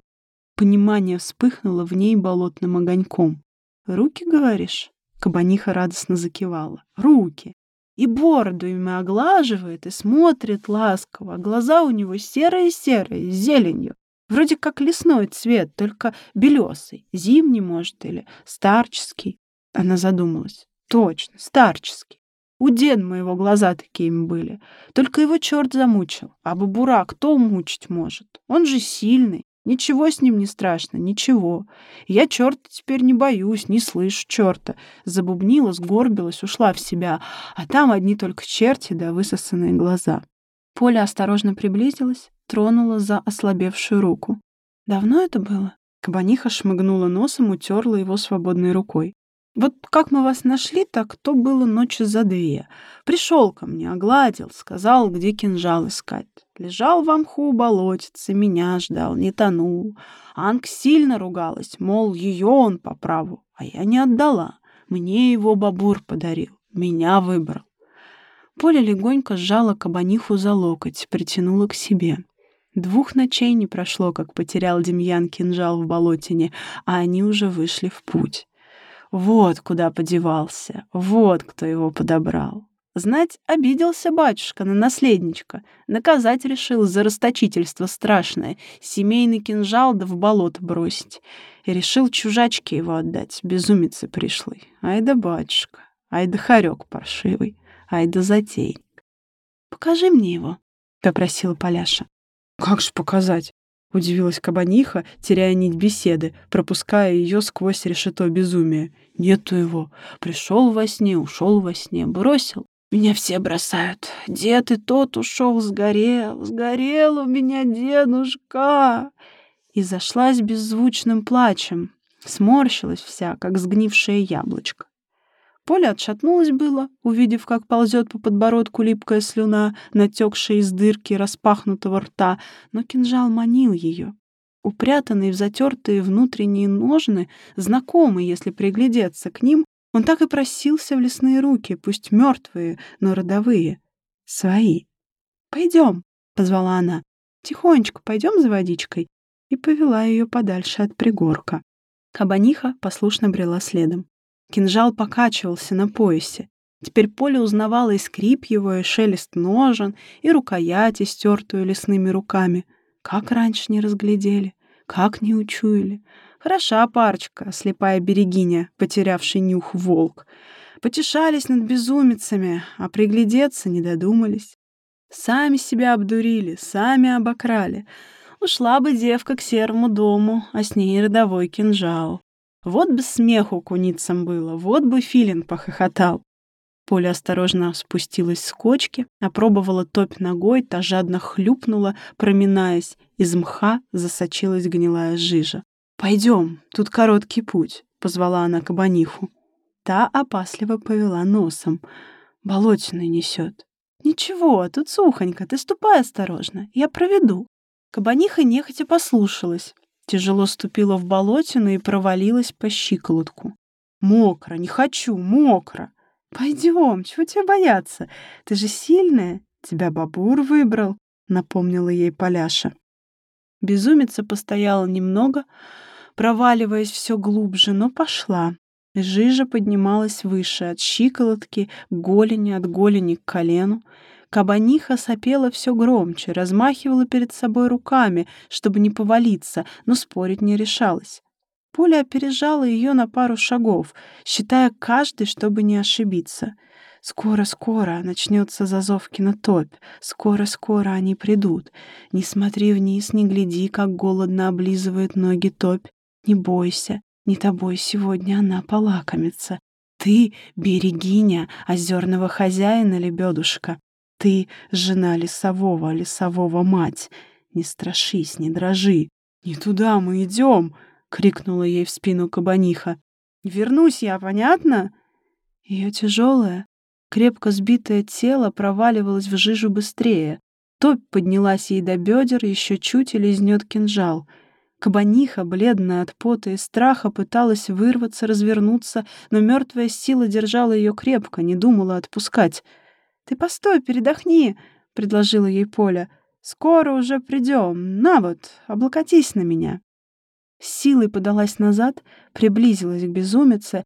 Понимание вспыхнуло в ней болотным огоньком. «Руки, говоришь?» Кабаниха радостно закивала. «Руки!» И бороду ими оглаживает и смотрит ласково. Глаза у него серые-серые, с зеленью. Вроде как лесной цвет, только белесый. Зимний, может, или старческий. Она задумалась. Точно, старческий. У деда моего глаза такими были. Только его черт замучил. А бабура кто мучить может? Он же сильный. Ничего с ним не страшно, ничего. Я черта теперь не боюсь, не слышу черта. Забубнила, сгорбилась, ушла в себя. А там одни только черти да высосанные глаза. Поля осторожно приблизилась, тронула за ослабевшую руку. Давно это было? Кабаниха шмыгнула носом, утерла его свободной рукой. Вот как мы вас нашли, так то было ночи за две. Пришел ко мне, огладил, сказал, где кинжал искать. Лежал в мху болотице, меня ждал, не тонул. Анг сильно ругалась, мол, ее он по праву А я не отдала. Мне его бабур подарил. Меня выбрал. Поля легонько сжала кабаниху за локоть, притянула к себе. Двух ночей не прошло, как потерял Демьян кинжал в болотине, а они уже вышли в путь. Вот куда подевался, вот кто его подобрал. Знать, обиделся батюшка на наследничка. Наказать решил за расточительство страшное, семейный кинжал да в болото бросить. И решил чужачке его отдать, безумице пришлой. Ай да батюшка, ай да хорек паршивый. Ай да затейник. «Покажи мне его», — попросила Поляша. «Как ж показать?» — удивилась кабаниха, теряя нить беседы, пропуская ее сквозь решето безумия. «Нету его. Пришел во сне, ушел во сне, бросил. Меня все бросают. Дед и тот ушел, сгорел, сгорел у меня дедушка!» И зашлась беззвучным плачем, сморщилась вся, как сгнившее яблочко. Поля отшатнулась было, увидев, как ползет по подбородку липкая слюна, натекшая из дырки распахнутого рта, но кинжал манил ее. Упрятанный в затертые внутренние ножны, знакомый, если приглядеться к ним, он так и просился в лесные руки, пусть мертвые, но родовые, свои. «Пойдем», — позвала она, — «тихонечко пойдем за водичкой», и повела ее подальше от пригорка. Кабаниха послушно брела следом. Кинжал покачивался на поясе. Теперь Поля узнавала и скрип его, и шелест ножен, и рукоять, истертую лесными руками. Как раньше не разглядели, как не учуяли. Хороша парочка, слепая берегиня, потерявший нюх волк. Потешались над безумицами, а приглядеться не додумались. Сами себя обдурили, сами обокрали. Ушла бы девка к серому дому, а с ней родовой кинжал. Вот бы смеху куницам было, вот бы филин похохотал. Поля осторожно спустилась с кочки, опробовала топь ногой, та жадно хлюпнула, проминаясь, из мха засочилась гнилая жижа. «Пойдем, тут короткий путь», — позвала она кабаниху. Та опасливо повела носом. Болотиной несет. «Ничего, тут сухонько, ты ступай осторожно, я проведу». Кабаниха нехотя послушалась, Тяжело ступила в болотину и провалилась по щиколотку. «Мокро, не хочу, мокро!» «Пойдем, чего тебе бояться? Ты же сильная, тебя бабур выбрал», — напомнила ей Поляша. Безумица постояла немного, проваливаясь все глубже, но пошла. Жижа поднималась выше, от щиколотки голени, от голени к колену. Кабаниха сопела все громче, размахивала перед собой руками, чтобы не повалиться, но спорить не решалась. Поля опережала ее на пару шагов, считая каждый, чтобы не ошибиться. Скоро-скоро начнется Зазовкина топь, скоро-скоро они придут. Не смотри вниз, не гляди, как голодно облизывает ноги топь. Не бойся, не тобой сегодня она полакомится. Ты — берегиня озерного хозяина, лебедушка. Ты — жена лесового, лесового мать. Не страшись, не дрожи. Не туда мы идем, — крикнула ей в спину кабаниха. Вернусь я, понятно? Ее тяжелое, крепко сбитое тело проваливалось в жижу быстрее. Топь поднялась ей до бедер, еще чуть и лизнет кинжал. Кабаниха, бледная от пота и страха, пыталась вырваться, развернуться, но мертвая сила держала ее крепко, не думала отпускать. «Ты постой, передохни», — предложила ей Поля. «Скоро уже придем. На вот, облокотись на меня». С силой подалась назад, приблизилась к безумице.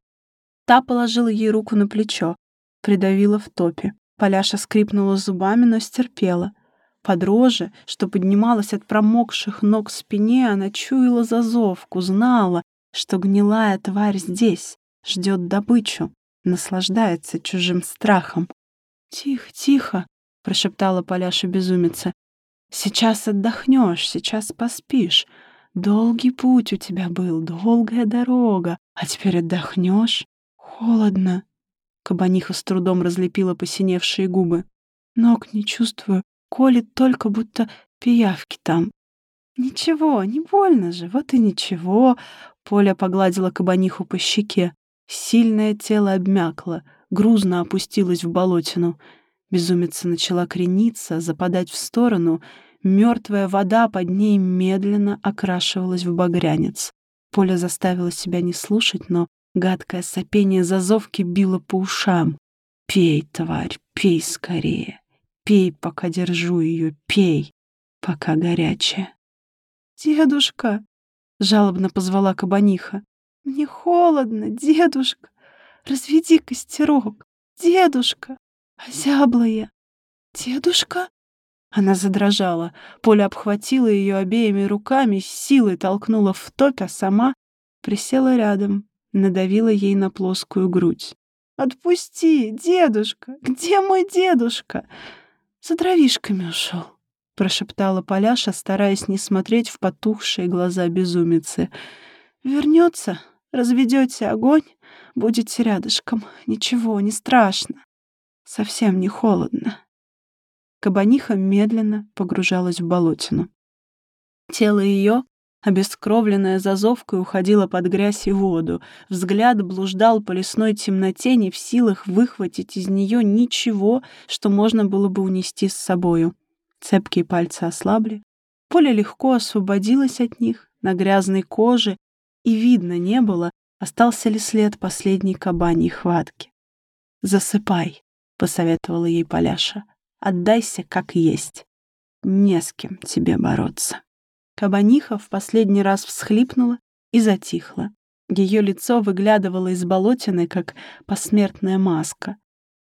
Та положила ей руку на плечо, придавила в топе. Поляша скрипнула зубами, но стерпела. Под роже, что поднималась от промокших ног спине, она чуяла зазовку, знала, что гнилая тварь здесь, ждет добычу, наслаждается чужим страхом. «Тихо, тихо!» — прошептала Поляша безумица. «Сейчас отдохнешь, сейчас поспишь. Долгий путь у тебя был, долгая дорога, а теперь отдохнешь. Холодно!» Кабаниха с трудом разлепила посиневшие губы. «Ног не чувствую, колет только будто пиявки там». «Ничего, не больно же, вот и ничего!» Поля погладила кабаниху по щеке. Сильное тело обмякло, грузно опустилась в болотину. Безумица начала крениться, западать в сторону. Мертвая вода под ней медленно окрашивалась в багрянец. Поля заставила себя не слушать, но Гадкое сопение зазовки било по ушам. «Пей, тварь, пей скорее. Пей, пока держу ее, пей, пока горячая». «Дедушка!» — жалобно позвала кабаниха. «Мне холодно, дедушка! Разведи костерок! Дедушка! Озябла! Дедушка!» Она задрожала. Поля обхватила ее обеими руками, силой толкнула в топь, а сама присела рядом, надавила ей на плоскую грудь. «Отпусти, дедушка! Где мой дедушка?» «За дровишками ушел», — прошептала Поляша, стараясь не смотреть в потухшие глаза безумицы. «Вернется, разведете огонь, будете рядышком. Ничего, не страшно. Совсем не холодно». Кабаниха медленно погружалась в болотину. Тело ее Обескровленная зазовкой уходила под грязь и воду. Взгляд блуждал по лесной темноте, не в силах выхватить из нее ничего, что можно было бы унести с собою. Цепкие пальцы ослабли. Поле легко освободилось от них, на грязной коже, и видно не было, остался ли след последней кабаньей хватки. «Засыпай», — посоветовала ей Поляша. «Отдайся, как есть. Не с кем тебе бороться». Кабаниха в последний раз всхлипнула и затихла. Ее лицо выглядывало из болотины, как посмертная маска.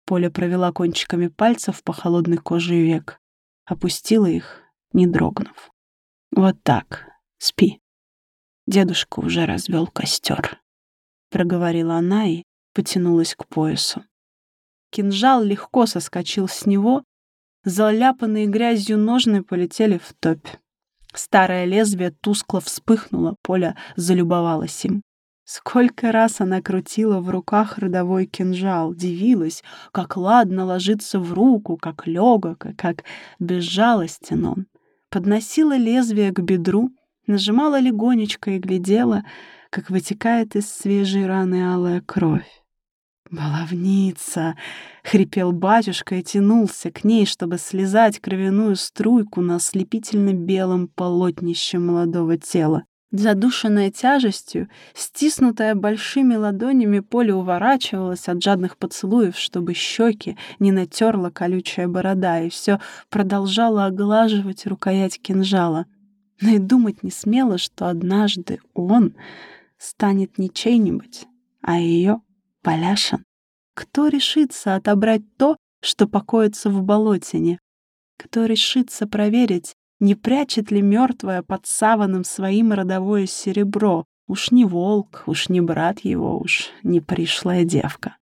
Поля провела кончиками пальцев по холодной коже век. Опустила их, не дрогнув. «Вот так. Спи. Дедушка уже развел костер», — проговорила она и потянулась к поясу. Кинжал легко соскочил с него, заляпанные грязью ножны полетели в топь. Старое лезвие тускло вспыхнуло, Поля залюбовалась им. Сколько раз она крутила в руках родовой кинжал, дивилась, как ладно ложится в руку, как легок и как безжалостен он. Подносила лезвие к бедру, нажимала легонечко и глядела, как вытекает из свежей раны алая кровь. «Баловница!» — хрипел батюшка и тянулся к ней, чтобы слезать кровяную струйку на ослепительно белом полотнище молодого тела. Задушенная тяжестью, стиснутая большими ладонями, Поле уворачивалась от жадных поцелуев, чтобы щеки не натерла колючая борода, и все продолжала оглаживать рукоять кинжала. Но и думать не смела, что однажды он станет не чей-нибудь, а ее Поляшин. Кто решится отобрать то, что покоится в болотине? Кто решится проверить, не прячет ли мертвое под саваном своим родовое серебро? Уж не волк, уж не брат его, уж не пришлая девка.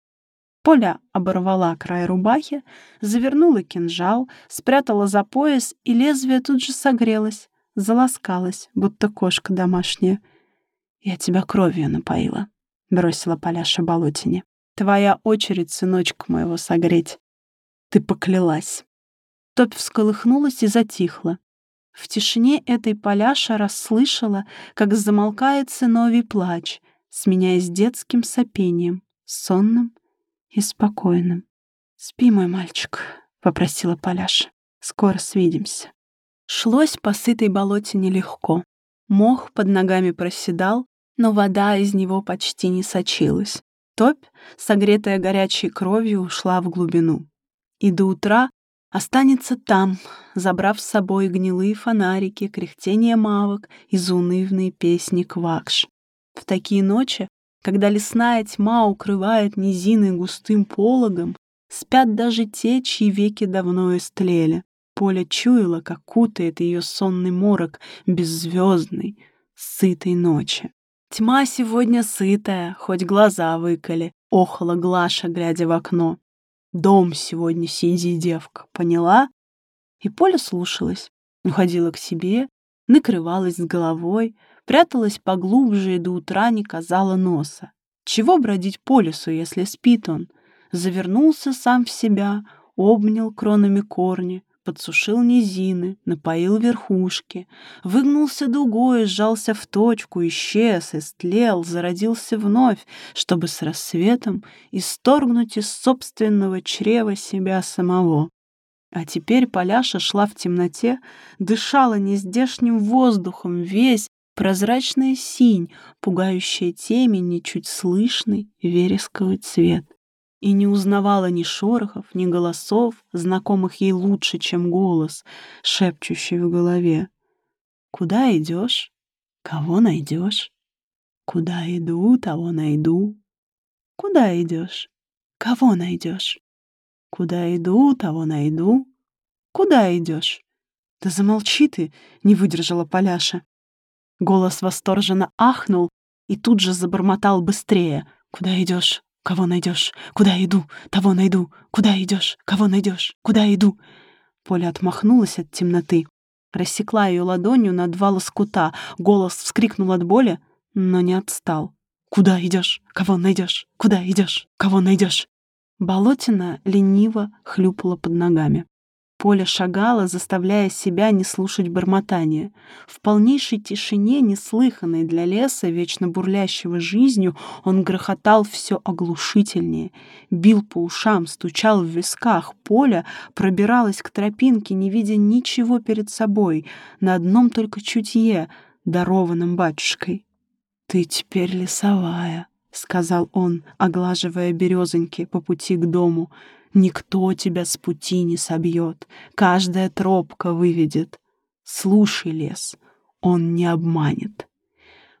Поля оборвала край рубахи, завернула кинжал, спрятала за пояс, и лезвие тут же согрелось, заласкалось, будто кошка домашняя. «Я тебя кровью напоила», — бросила Поляша болотине. «Твоя очередь, сыночка моего, согреть. Ты поклялась». Топь всколыхнулась и затихла. В тишине этой Поляша расслышала, как замолкает сыновий плач, сменяясь детским сопением, сонным и спокойным. «Спи, мой мальчик», — попросила Поляша. «Скоро свидимся». Шлось по сытой болотине легко. Мох под ногами проседал, но вода из него почти не сочилась. Топь, согретая горячей кровью, ушла в глубину. И до утра останется там, забрав с собой гнилые фонарики, кряхтение мавок и заунывные песни квакш. В такие ночи, когда лесная тьма укрывает низины густым пологом, спят даже те, чьи веки давно истлели. Поле чуяло, как кутает ее сонный морок беззвездной, сытой ночи. Тьма сегодня сытая, хоть глаза выколи, охала Глаша, глядя в окно. Дом сегодня сиди, девка, поняла? И Поля слушалась, уходила к себе, накрывалась с головой, пряталась поглубже и до утра не казала носа. Чего бродить по лесу, если спит он? Завернулся сам в себя, обнял кронами корни, подсушил низины, напоил верхушки, выгнулся дугой, сжался в точку, исчез, истлел, зародился вновь, чтобы с рассветом исторгнуть из собственного чрева себя самого. А теперь Поляша шла в темноте, дышала нездешним воздухом, весь прозрачная синь, пугающая темень и чуть слышный вересковый цвет. И не узнавала ни шорохов, ни голосов, знакомых ей лучше, чем голос, шепчущий в голове. «Куда идешь? Кого найдешь? Куда иду, того найду. Куда идешь? Кого найдешь? Куда иду, того найду. Куда идешь? Да замолчи ты, не выдержала Поляша. Голос восторженно ахнул и тут же забормотал быстрее. Куда идешь? Кого найдешь? Куда иду? Того найду. Куда идешь? Кого найдешь? Куда иду? Поля отмахнулась от темноты, рассекла ее ладонью на два лоскута. Голос вскрикнул от боли, но не отстал. «Куда идешь? Кого найдешь? Куда идешь? Кого найдешь?» Болотина лениво хлюпала под ногами. Поля шагала, заставляя себя не слушать бормотания. В полнейшей тишине, неслыханной для леса, вечно бурлящего жизнью, он грохотал все оглушительнее. Бил по ушам, стучал в висках. Поля пробиралась к тропинке, не видя ничего перед собой, на одном только чутье, дарованном батюшкой. «Ты теперь лесовая», — сказал он, оглаживая березоньки по пути к дому. «Никто тебя с пути не собьет, каждая тропка выведет. Слушай, лес, он не обманет».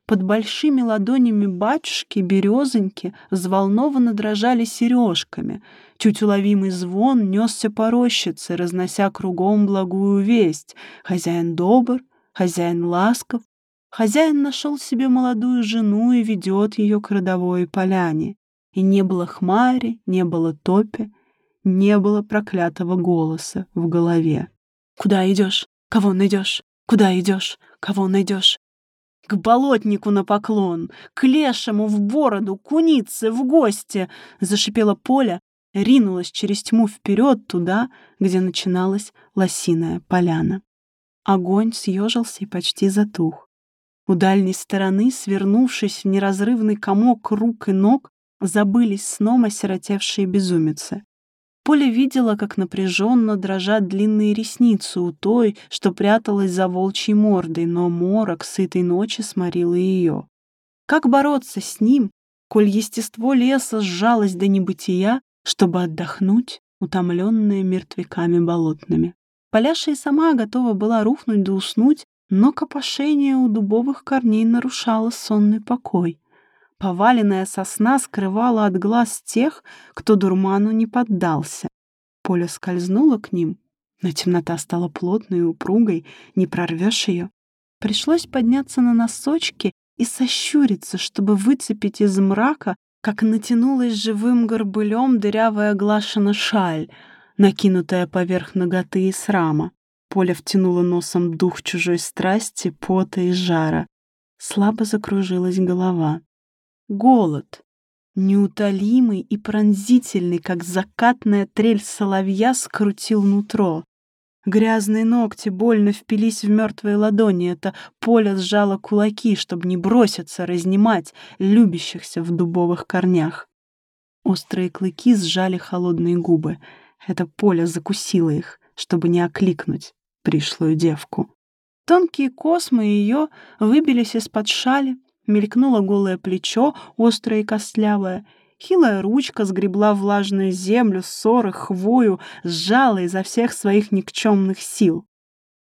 Под большими ладонями батюшки березоньки взволнованно дрожали сережками. Чуть уловимый звон несся по рощице, разнося кругом благую весть. Хозяин добр, хозяин ласков, Хозяин нашел себе молодую жену и ведет ее к родовой поляне. И не было хмари, не было топи, не было проклятого голоса в голове. «Куда идешь? Кого найдешь? Куда идешь? Кого найдешь?» «К болотнику на поклон! К лешему в бороду! Кунице в гости!» Зашипела Поля, ринулась через тьму вперед туда, где начиналась лосиная поляна. Огонь съежился и почти затух. У дальней стороны, свернувшись в неразрывный комок рук и ног, забылись сном осиротевшие безумицы. Поля видела, как напряженно дрожат длинные ресницы у той, что пряталась за волчьей мордой, но морок сытой ночи сморил ее. Как бороться с ним, коль естество леса сжалось до небытия, чтобы отдохнуть, утомленная мертвяками болотными? Поляша и сама готова была рухнуть да уснуть, но копошение у дубовых корней нарушало сонный покой. Поваленная сосна скрывала от глаз тех, кто дурману не поддался. Поле скользнуло к ним, но темнота стала плотной и упругой, не прорвешь ее. Пришлось подняться на носочки и сощуриться, чтобы выцепить из мрака, как натянулась живым горбылем дырявая глашена шаль, накинутая поверх ноготы и срама. Поля втянула носом дух чужой страсти, пота и жара. Слабо закружилась голова. Голод, неутолимый и пронзительный, как закатная трель соловья, скрутил нутро. Грязные ногти больно впились в мертвые ладони. Это Поля сжала кулаки, чтобы не броситься разнимать любящихся в дубовых корнях. Острые клыки сжали холодные губы. Это Поля закусила их, чтобы не окликнуть пришлую девку. Тонкие космы ее выбились из-под шали, мелькнуло голое плечо, острое и костлявое. Хилая ручка сгребла влажную землю, ссоры, хвою, сжала изо всех своих никчемных сил.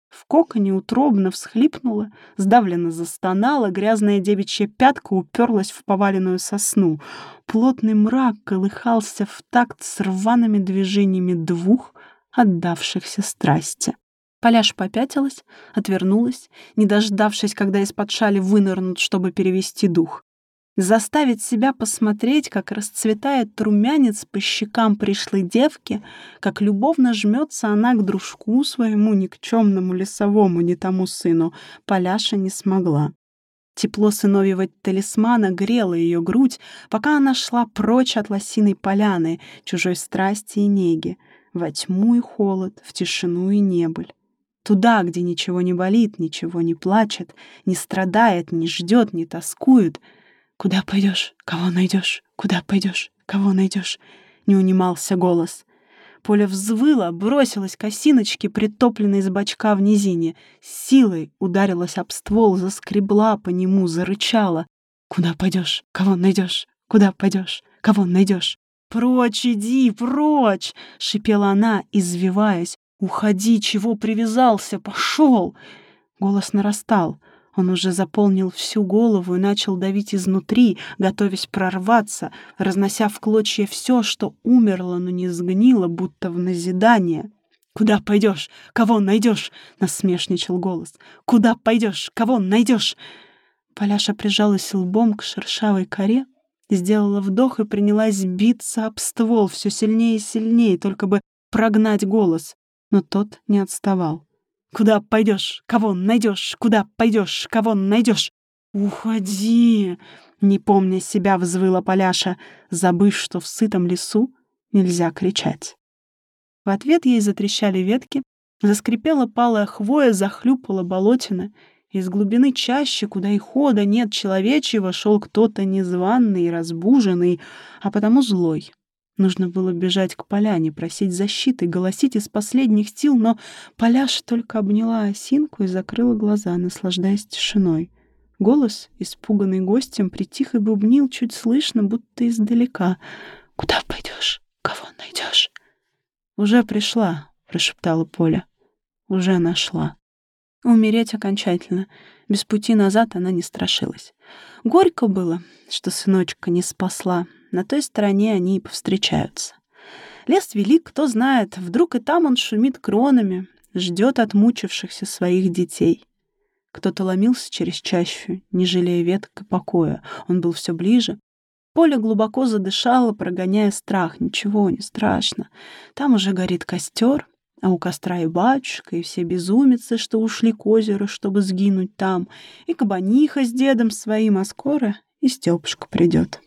В коконе утробно всхлипнула, сдавленно застонала, грязная девичья пятка уперлась в поваленную сосну. Плотный мрак колыхался в такт с рваными движениями двух отдавшихся страсти. Поляш попятилась, отвернулась, не дождавшись, когда из-под шали вынырнут, чтобы перевести дух. Заставить себя посмотреть, как расцветает румянец по щекам пришлой девки, как любовно жмется она к дружку своему никчемному лесовому не тому сыну, Поляша не смогла. Тепло сыновьего талисмана грело ее грудь, пока она шла прочь от лосиной поляны, чужой страсти и неги, во тьму и холод, в тишину и небыль. Туда, где ничего не болит, ничего не плачет, не страдает, не ждет, не тоскует. Куда пойдешь? Кого найдешь? Куда пойдешь? Кого найдешь? Не унимался голос. Поля взвыла, бросилась к осиночке, притопленной из бачка в низине. Силой ударилась об ствол, заскребла по нему, зарычала. «Куда пойдешь? Кого найдешь? Куда пойдешь? Кого найдешь?» «Прочь иди, прочь!» — шипела она, извиваясь. «Уходи, чего привязался? Пошел!» Голос нарастал. Он уже заполнил всю голову и начал давить изнутри, готовясь прорваться, разнося в клочья все, что умерло, но не сгнило, будто в назидание. «Куда пойдешь? Кого найдешь?» — насмешничал голос. «Куда пойдешь? Кого найдешь?» Поляша прижалась лбом к шершавой коре, сделала вдох и принялась биться об ствол все сильнее и сильнее, только бы прогнать голос. Но тот не отставал. Куда пойдешь? Кого найдешь? Куда пойдешь? Кого найдешь? Уходи! Не помня себя, взвыла Поляша, забыв, что в сытом лесу нельзя кричать. В ответ ей затрещали ветки, заскрипела палая хвоя, захлюпала болотина. Из глубины чаще, куда и хода нет человечьего, шел кто-то незваный разбуженный, а потому злой. Нужно было бежать к поляне, просить защиты, голосить из последних сил, но Поляша только обняла осинку и закрыла глаза, наслаждаясь тишиной. Голос, испуганный гостем, притих и бубнил чуть слышно, будто издалека. «Куда пойдешь? Кого найдешь?» «Уже пришла», — прошептала Поля. «Уже нашла». Умереть окончательно. Без пути назад она не страшилась. Горько было, что сыночка не спасла, на той стороне они и повстречаются. Лес велик, кто знает, вдруг и там он шумит кронами, ждет отмучившихся своих детей. Кто-то ломился через чащу, не жалея веток и покоя. Он был все ближе. Поле глубоко задышало, прогоняя страх. Ничего не страшно. Там уже горит костер, а у костра и батюшка, и все безумицы, что ушли к озеру, чтобы сгинуть там, и кабаниха с дедом своим, а скоро и Стёпушка придет.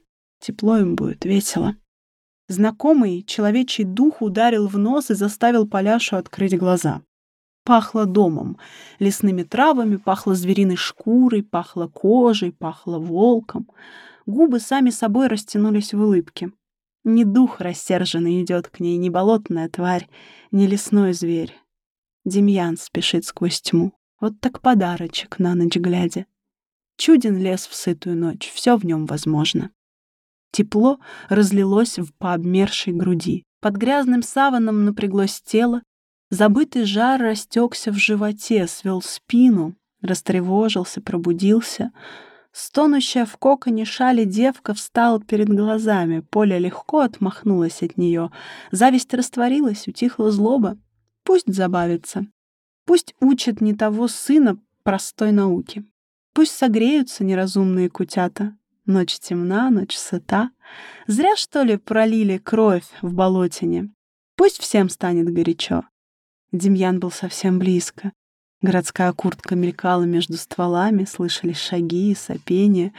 Тепло им будет, весело. Знакомый человечий дух ударил в нос и заставил Поляшу открыть глаза. Пахло домом, лесными травами, пахло звериной шкурой, пахло кожей, пахло волком. Губы сами собой растянулись в улыбке. Не дух рассерженный идет к ней, не болотная тварь, не лесной зверь. Демьян спешит сквозь тьму. Вот так подарочек на ночь глядя. Чуден лес в сытую ночь, все в нем возможно. Тепло разлилось в пообмершей груди. Под грязным саваном напряглось тело. Забытый жар растекся в животе, свел спину, растревожился, пробудился. Стонущая в коконе шали девка встала перед глазами. Поля легко отмахнулась от нее. Зависть растворилась, утихла злоба. Пусть забавится. Пусть учат не того сына простой науки. Пусть согреются неразумные кутята. Ночь темна, ночь сыта. Зря, что ли, пролили кровь в болотине. Пусть всем станет горячо. Демьян был совсем близко. Городская куртка мелькала между стволами, слышались шаги и сопения.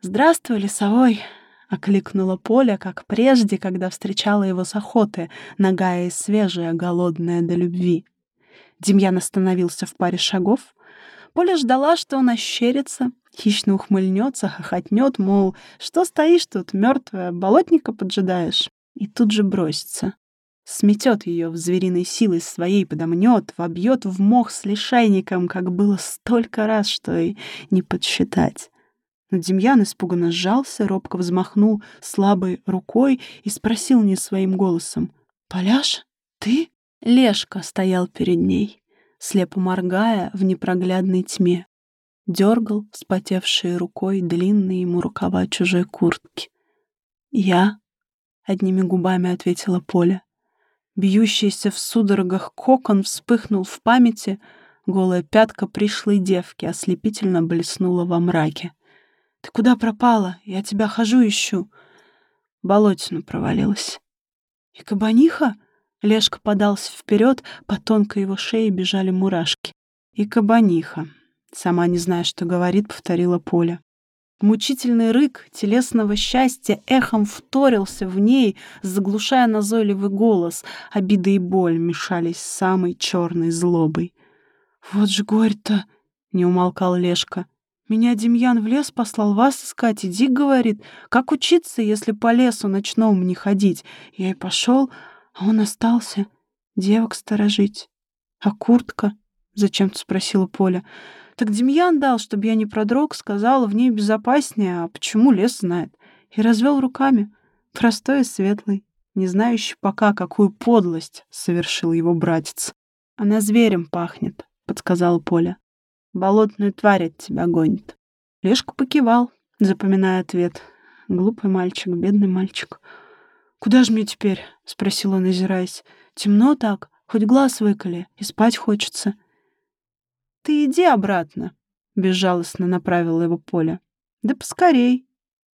«Здравствуй, лесовой!» — окликнула Поля, как прежде, когда встречала его с охоты, нагая и свежая, голодная до любви. Демьян остановился в паре шагов. Поля ждала, что он ощерится, Хищно ухмыльнется, хохотнет, мол, что стоишь тут, мертвая, болотника поджидаешь? И тут же бросится. Сметет ее в звериной силой своей, подомнет, вобьет в мох с лишайником, как было столько раз, что и не подсчитать. Но Демьян испуганно сжался, робко взмахнул слабой рукой и спросил не своим голосом. «Поляш, ты?» Лешка стоял перед ней, слепо моргая в непроглядной тьме дергал вспотевшей рукой длинные ему рукава чужой куртки. «Я?» — одними губами ответила Поля. Бьющийся в судорогах кокон вспыхнул в памяти, голая пятка пришлой девки ослепительно блеснула во мраке. «Ты куда пропала? Я тебя хожу ищу». Болотину провалилась. «И кабаниха?» Лешка подался вперед, по тонкой его шее бежали мурашки. «И кабаниха», Сама не зная, что говорит, повторила Поля. Мучительный рык телесного счастья эхом вторился в ней, заглушая назойливый голос. Обида и боль мешались с самой черной злобой. «Вот ж горь-то!» — не умолкал Лешка. «Меня Демьян в лес послал вас искать, иди, — говорит, — как учиться, если по лесу ночному не ходить? Я и пошел, А он остался девок сторожить. А куртка? Зачем-то спросила Поля. Так Демьян дал, чтобы я не продрог, сказал, в ней безопаснее, а почему лес знает. И развел руками. Простой и светлый, не знающий пока, какую подлость совершил его братец. Она зверем пахнет, подсказала Поля. Болотную тварь от тебя гонит. Лешка покивал, запоминая ответ. Глупый мальчик, бедный мальчик. «Куда же мне теперь?» — спросил он, озираясь. «Темно так, хоть глаз выколи, и спать хочется». «Ты иди обратно», — безжалостно направила его Поля. «Да поскорей.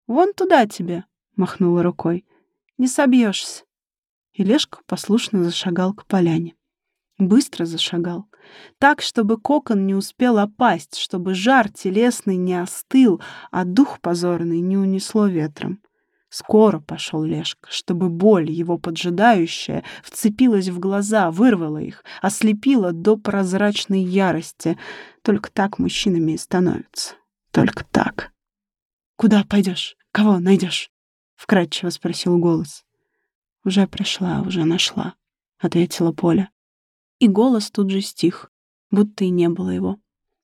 Вон туда тебе», — махнула рукой. «Не собьешься». И Лешка послушно зашагал к поляне. Быстро зашагал. Так, чтобы кокон не успел опасть, чтобы жар телесный не остыл, а дух позорный не унесло ветром. Скоро пошел Лешка, чтобы боль, его поджидающая, вцепилась в глаза, вырвала их, ослепила до прозрачной ярости. Только так мужчинами и становятся. Только так. «Куда пойдешь? Кого найдешь?» — вкрадчиво спросил голос. «Уже пришла, уже нашла», — ответила Поля. И голос тут же стих, будто и не было его.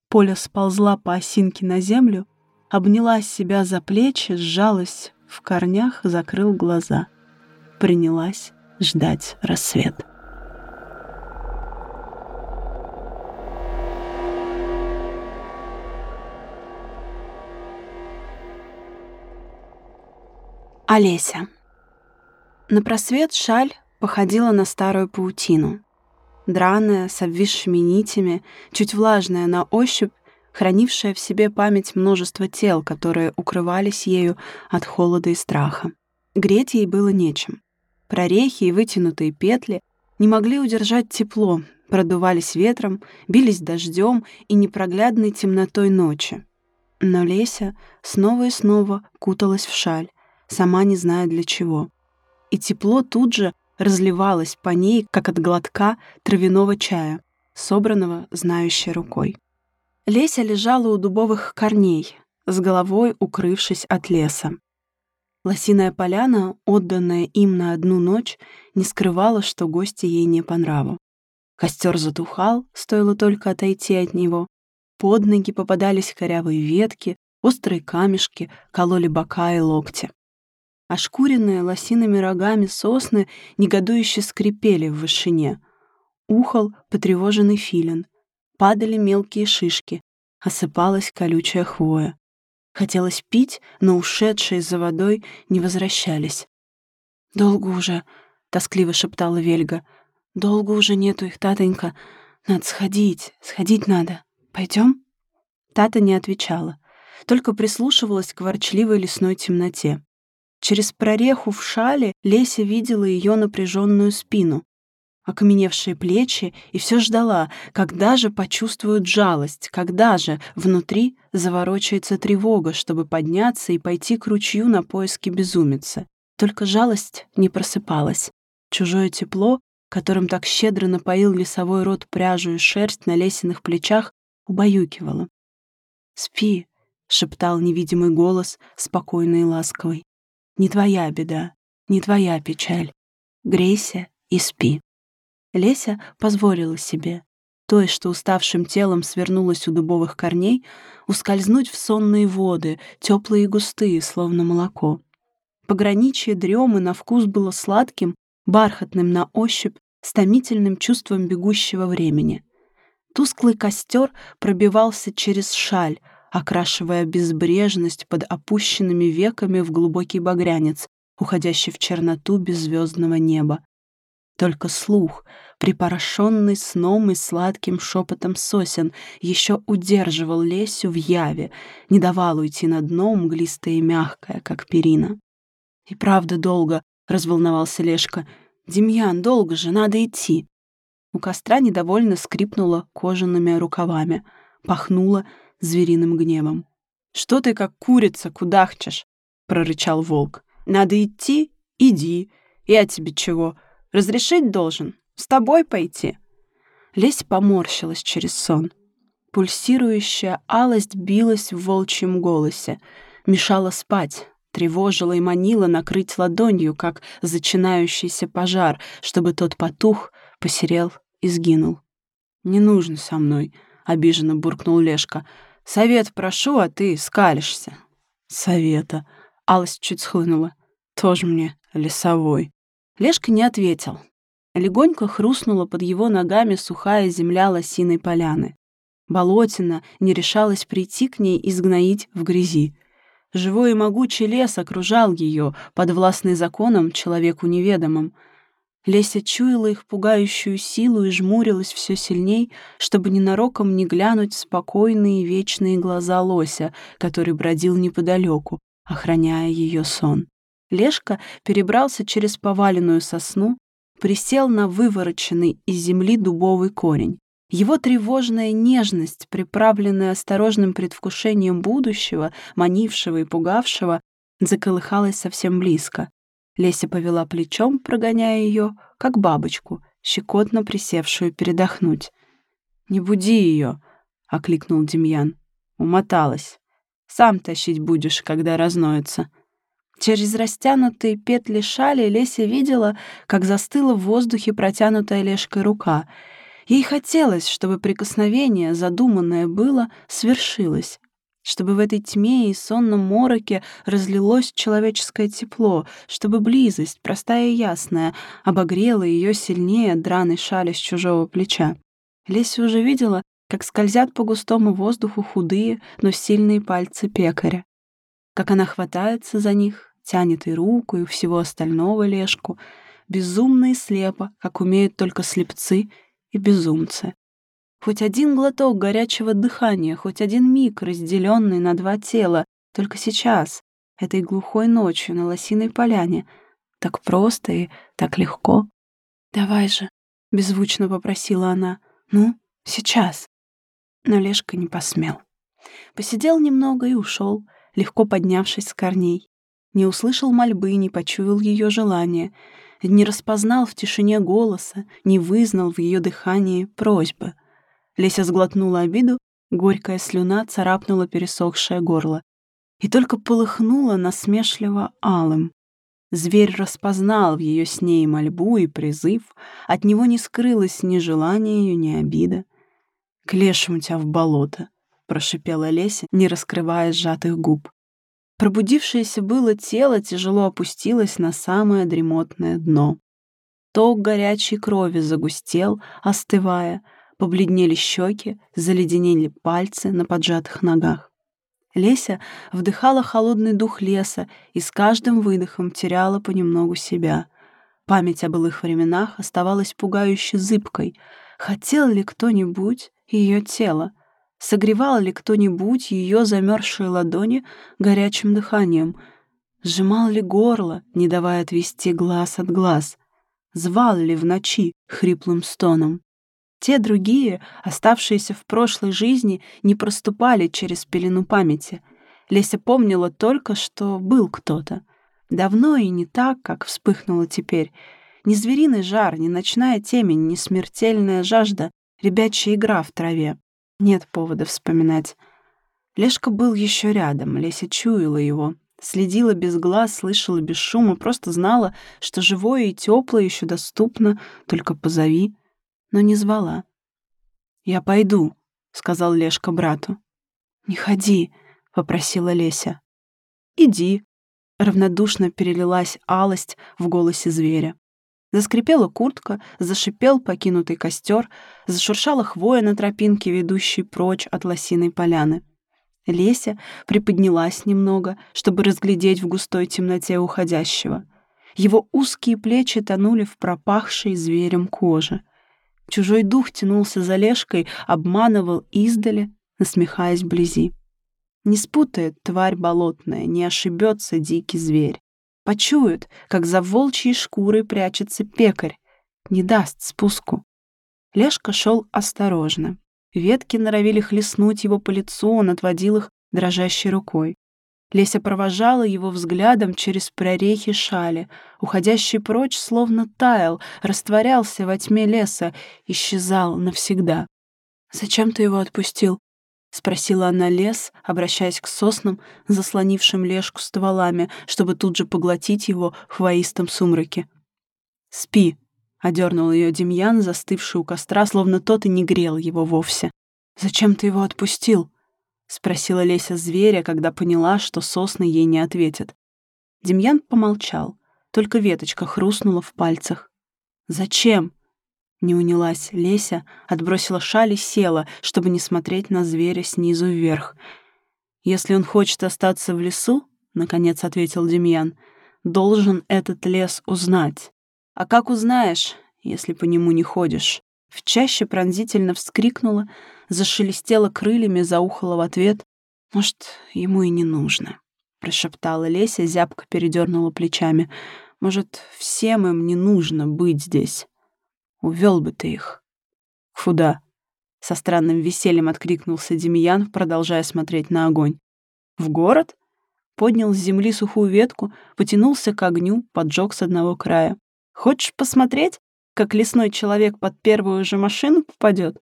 Поля сползла по осинке на землю, обняла себя за плечи, сжалась в корнях закрыл глаза. Принялась ждать рассвет. Олеся. На просвет шаль походила на старую паутину. Драная, с обвисшими нитями, чуть влажная на ощупь, хранившая в себе память множества тел, которые укрывались ею от холода и страха. Греть ей было нечем. Прорехи и вытянутые петли не могли удержать тепло, продувались ветром, бились дождем и непроглядной темнотой ночи. Но Леся снова и снова куталась в шаль, сама не зная для чего. И тепло тут же разливалось по ней, как от глотка травяного чая, собранного знающей рукой. Леся лежала у дубовых корней, с головой укрывшись от леса. Лосиная поляна, отданная им на одну ночь, не скрывала, что гости ей не по нраву. Костер затухал, стоило только отойти от него. Под ноги попадались корявые ветки, острые камешки кололи бока и локти. Ошкуренные лосиными рогами сосны негодующе скрипели в вышине. Ухал потревоженный филин падали мелкие шишки, осыпалась колючая хвоя. Хотелось пить, но ушедшие за водой не возвращались. «Долго уже», — тоскливо шептала Вельга, — «долго уже нету их, Татонька. Надо сходить, сходить надо. Пойдем? Тата не отвечала, только прислушивалась к ворчливой лесной темноте. Через прореху в шале Леся видела ее напряженную спину, окаменевшие плечи и все ждала, когда же почувствуют жалость, когда же внутри заворочается тревога, чтобы подняться и пойти к ручью на поиски безумицы. Только жалость не просыпалась. Чужое тепло, которым так щедро напоил лесовой рот пряжу и шерсть на лесиных плечах, убаюкивало. «Спи», — шептал невидимый голос, спокойный и ласковый. «Не твоя беда, не твоя печаль. Грейся и спи». Леся позволила себе, той, что уставшим телом свернулась у дубовых корней, ускользнуть в сонные воды, теплые и густые, словно молоко. Пограничье дремы на вкус было сладким, бархатным на ощупь, с томительным чувством бегущего времени. Тусклый костер пробивался через шаль, окрашивая безбрежность под опущенными веками в глубокий багрянец, уходящий в черноту беззвездного неба. Только слух, припорошенный сном и сладким шепотом сосен, еще удерживал Лесю в яве, не давал уйти на дно мглистое и мягкое, как перина. «И правда долго», — разволновался Лешка. «Демьян, долго же, надо идти». У костра недовольно скрипнула кожаными рукавами, пахнуло звериным гневом. «Что ты как курица кудахчешь?» — прорычал волк. «Надо идти? Иди. Я тебе чего?» Разрешить должен. С тобой пойти». Лесь поморщилась через сон. Пульсирующая алость билась в волчьем голосе, мешала спать, тревожила и манила накрыть ладонью, как зачинающийся пожар, чтобы тот потух, посерел и сгинул. «Не нужно со мной», — обиженно буркнул Лешка. «Совет прошу, а ты скалишься». «Совета». Алость чуть схлынула. «Тоже мне лесовой». Лешка не ответил. Легонько хрустнула под его ногами сухая земля лосиной поляны. Болотина не решалась прийти к ней и сгноить в грязи. Живой и могучий лес окружал ее, подвластный законом человеку неведомым — Леся чуяла их пугающую силу и жмурилась все сильней, чтобы ненароком не глянуть в спокойные вечные глаза лося, который бродил неподалеку, охраняя ее сон. Лешка перебрался через поваленную сосну, присел на вывороченный из земли дубовый корень. Его тревожная нежность, приправленная осторожным предвкушением будущего, манившего и пугавшего, заколыхалась совсем близко. Леся повела плечом, прогоняя ее, как бабочку, щекотно присевшую передохнуть. «Не буди ее!» — окликнул Демьян. Умоталась. «Сам тащить будешь, когда разноется». Через растянутые петли шали Леся видела, как застыла в воздухе протянутая Лешкой рука. Ей хотелось, чтобы прикосновение, задуманное было, свершилось чтобы в этой тьме и сонном мороке разлилось человеческое тепло, чтобы близость, простая и ясная, обогрела ее сильнее драной шали с чужого плеча. Леся уже видела, как скользят по густому воздуху худые, но сильные пальцы пекаря. Как она хватается за них, тянет и руку, и всего остального лешку, безумно и слепо, как умеют только слепцы и безумцы. Хоть один глоток горячего дыхания, хоть один миг, разделенный на два тела, только сейчас, этой глухой ночью на лосиной поляне. Так просто и так легко. «Давай же», — беззвучно попросила она. «Ну, сейчас». Но Лешка не посмел. Посидел немного и ушел, легко поднявшись с корней. Не услышал мольбы, не почуял ее желания, не распознал в тишине голоса, не вызнал в ее дыхании просьбы — Леся сглотнула обиду, горькая слюна царапнула пересохшее горло. И только полыхнула насмешливо алым. Зверь распознал в ее с ней мольбу и призыв, от него не скрылось ни желания ее, ни обида. «К лешему тебя в болото», — прошипела Леся, не раскрывая сжатых губ. Пробудившееся было тело тяжело опустилось на самое дремотное дно. Ток горячей крови загустел, остывая, Побледнели щеки, заледенели пальцы на поджатых ногах. Леся вдыхала холодный дух леса и с каждым выдохом теряла понемногу себя. Память о былых временах оставалась пугающе зыбкой. Хотел ли кто-нибудь ее тело? Согревал ли кто-нибудь ее замерзшие ладони горячим дыханием? Сжимал ли горло, не давая отвести глаз от глаз? Звал ли в ночи хриплым стоном? Те другие, оставшиеся в прошлой жизни, не проступали через пелену памяти. Леся помнила только, что был кто-то. Давно и не так, как вспыхнуло теперь. Ни звериный жар, ни ночная темень, ни смертельная жажда, ребячья игра в траве. Нет повода вспоминать. Лешка был еще рядом, Леся чуяла его. Следила без глаз, слышала без шума, просто знала, что живое и теплое еще доступно, только позови но не звала. «Я пойду», — сказал Лешка брату. «Не ходи», — попросила Леся. «Иди», — равнодушно перелилась алость в голосе зверя. Заскрипела куртка, зашипел покинутый костер, зашуршала хвоя на тропинке, ведущей прочь от лосиной поляны. Леся приподнялась немного, чтобы разглядеть в густой темноте уходящего. Его узкие плечи тонули в пропахшей зверем коже — Чужой дух тянулся за Лешкой, обманывал издали, насмехаясь вблизи. Не спутает тварь болотная, не ошибется дикий зверь. Почует, как за волчьей шкурой прячется пекарь, не даст спуску. Лешка шел осторожно. Ветки норовили хлестнуть его по лицу, он отводил их дрожащей рукой. Леся провожала его взглядом через прорехи шали. Уходящий прочь словно таял, растворялся во тьме леса, исчезал навсегда. «Зачем ты его отпустил?» Спросила она лес, обращаясь к соснам, заслонившим лешку стволами, чтобы тут же поглотить его в хвоистом сумраке. «Спи», — одернул ее Демьян, застывший у костра, словно тот и не грел его вовсе. «Зачем ты его отпустил?» — спросила Леся зверя, когда поняла, что сосны ей не ответят. Демьян помолчал, только веточка хрустнула в пальцах. «Зачем?» Не унялась Леся, отбросила шаль и села, чтобы не смотреть на зверя снизу вверх. «Если он хочет остаться в лесу, — наконец ответил Демьян, — должен этот лес узнать. А как узнаешь, если по нему не ходишь?» В чаще пронзительно вскрикнула, зашелестела крыльями, заухала в ответ. «Может, ему и не нужно», — прошептала Леся, зябко передернула плечами. «Может, всем им не нужно быть здесь?» Увел бы ты их. Куда? Со странным весельем откликнулся Демьян, продолжая смотреть на огонь. В город? Поднял с земли сухую ветку, потянулся к огню, поджег с одного края. Хочешь посмотреть, как лесной человек под первую же машину попадет?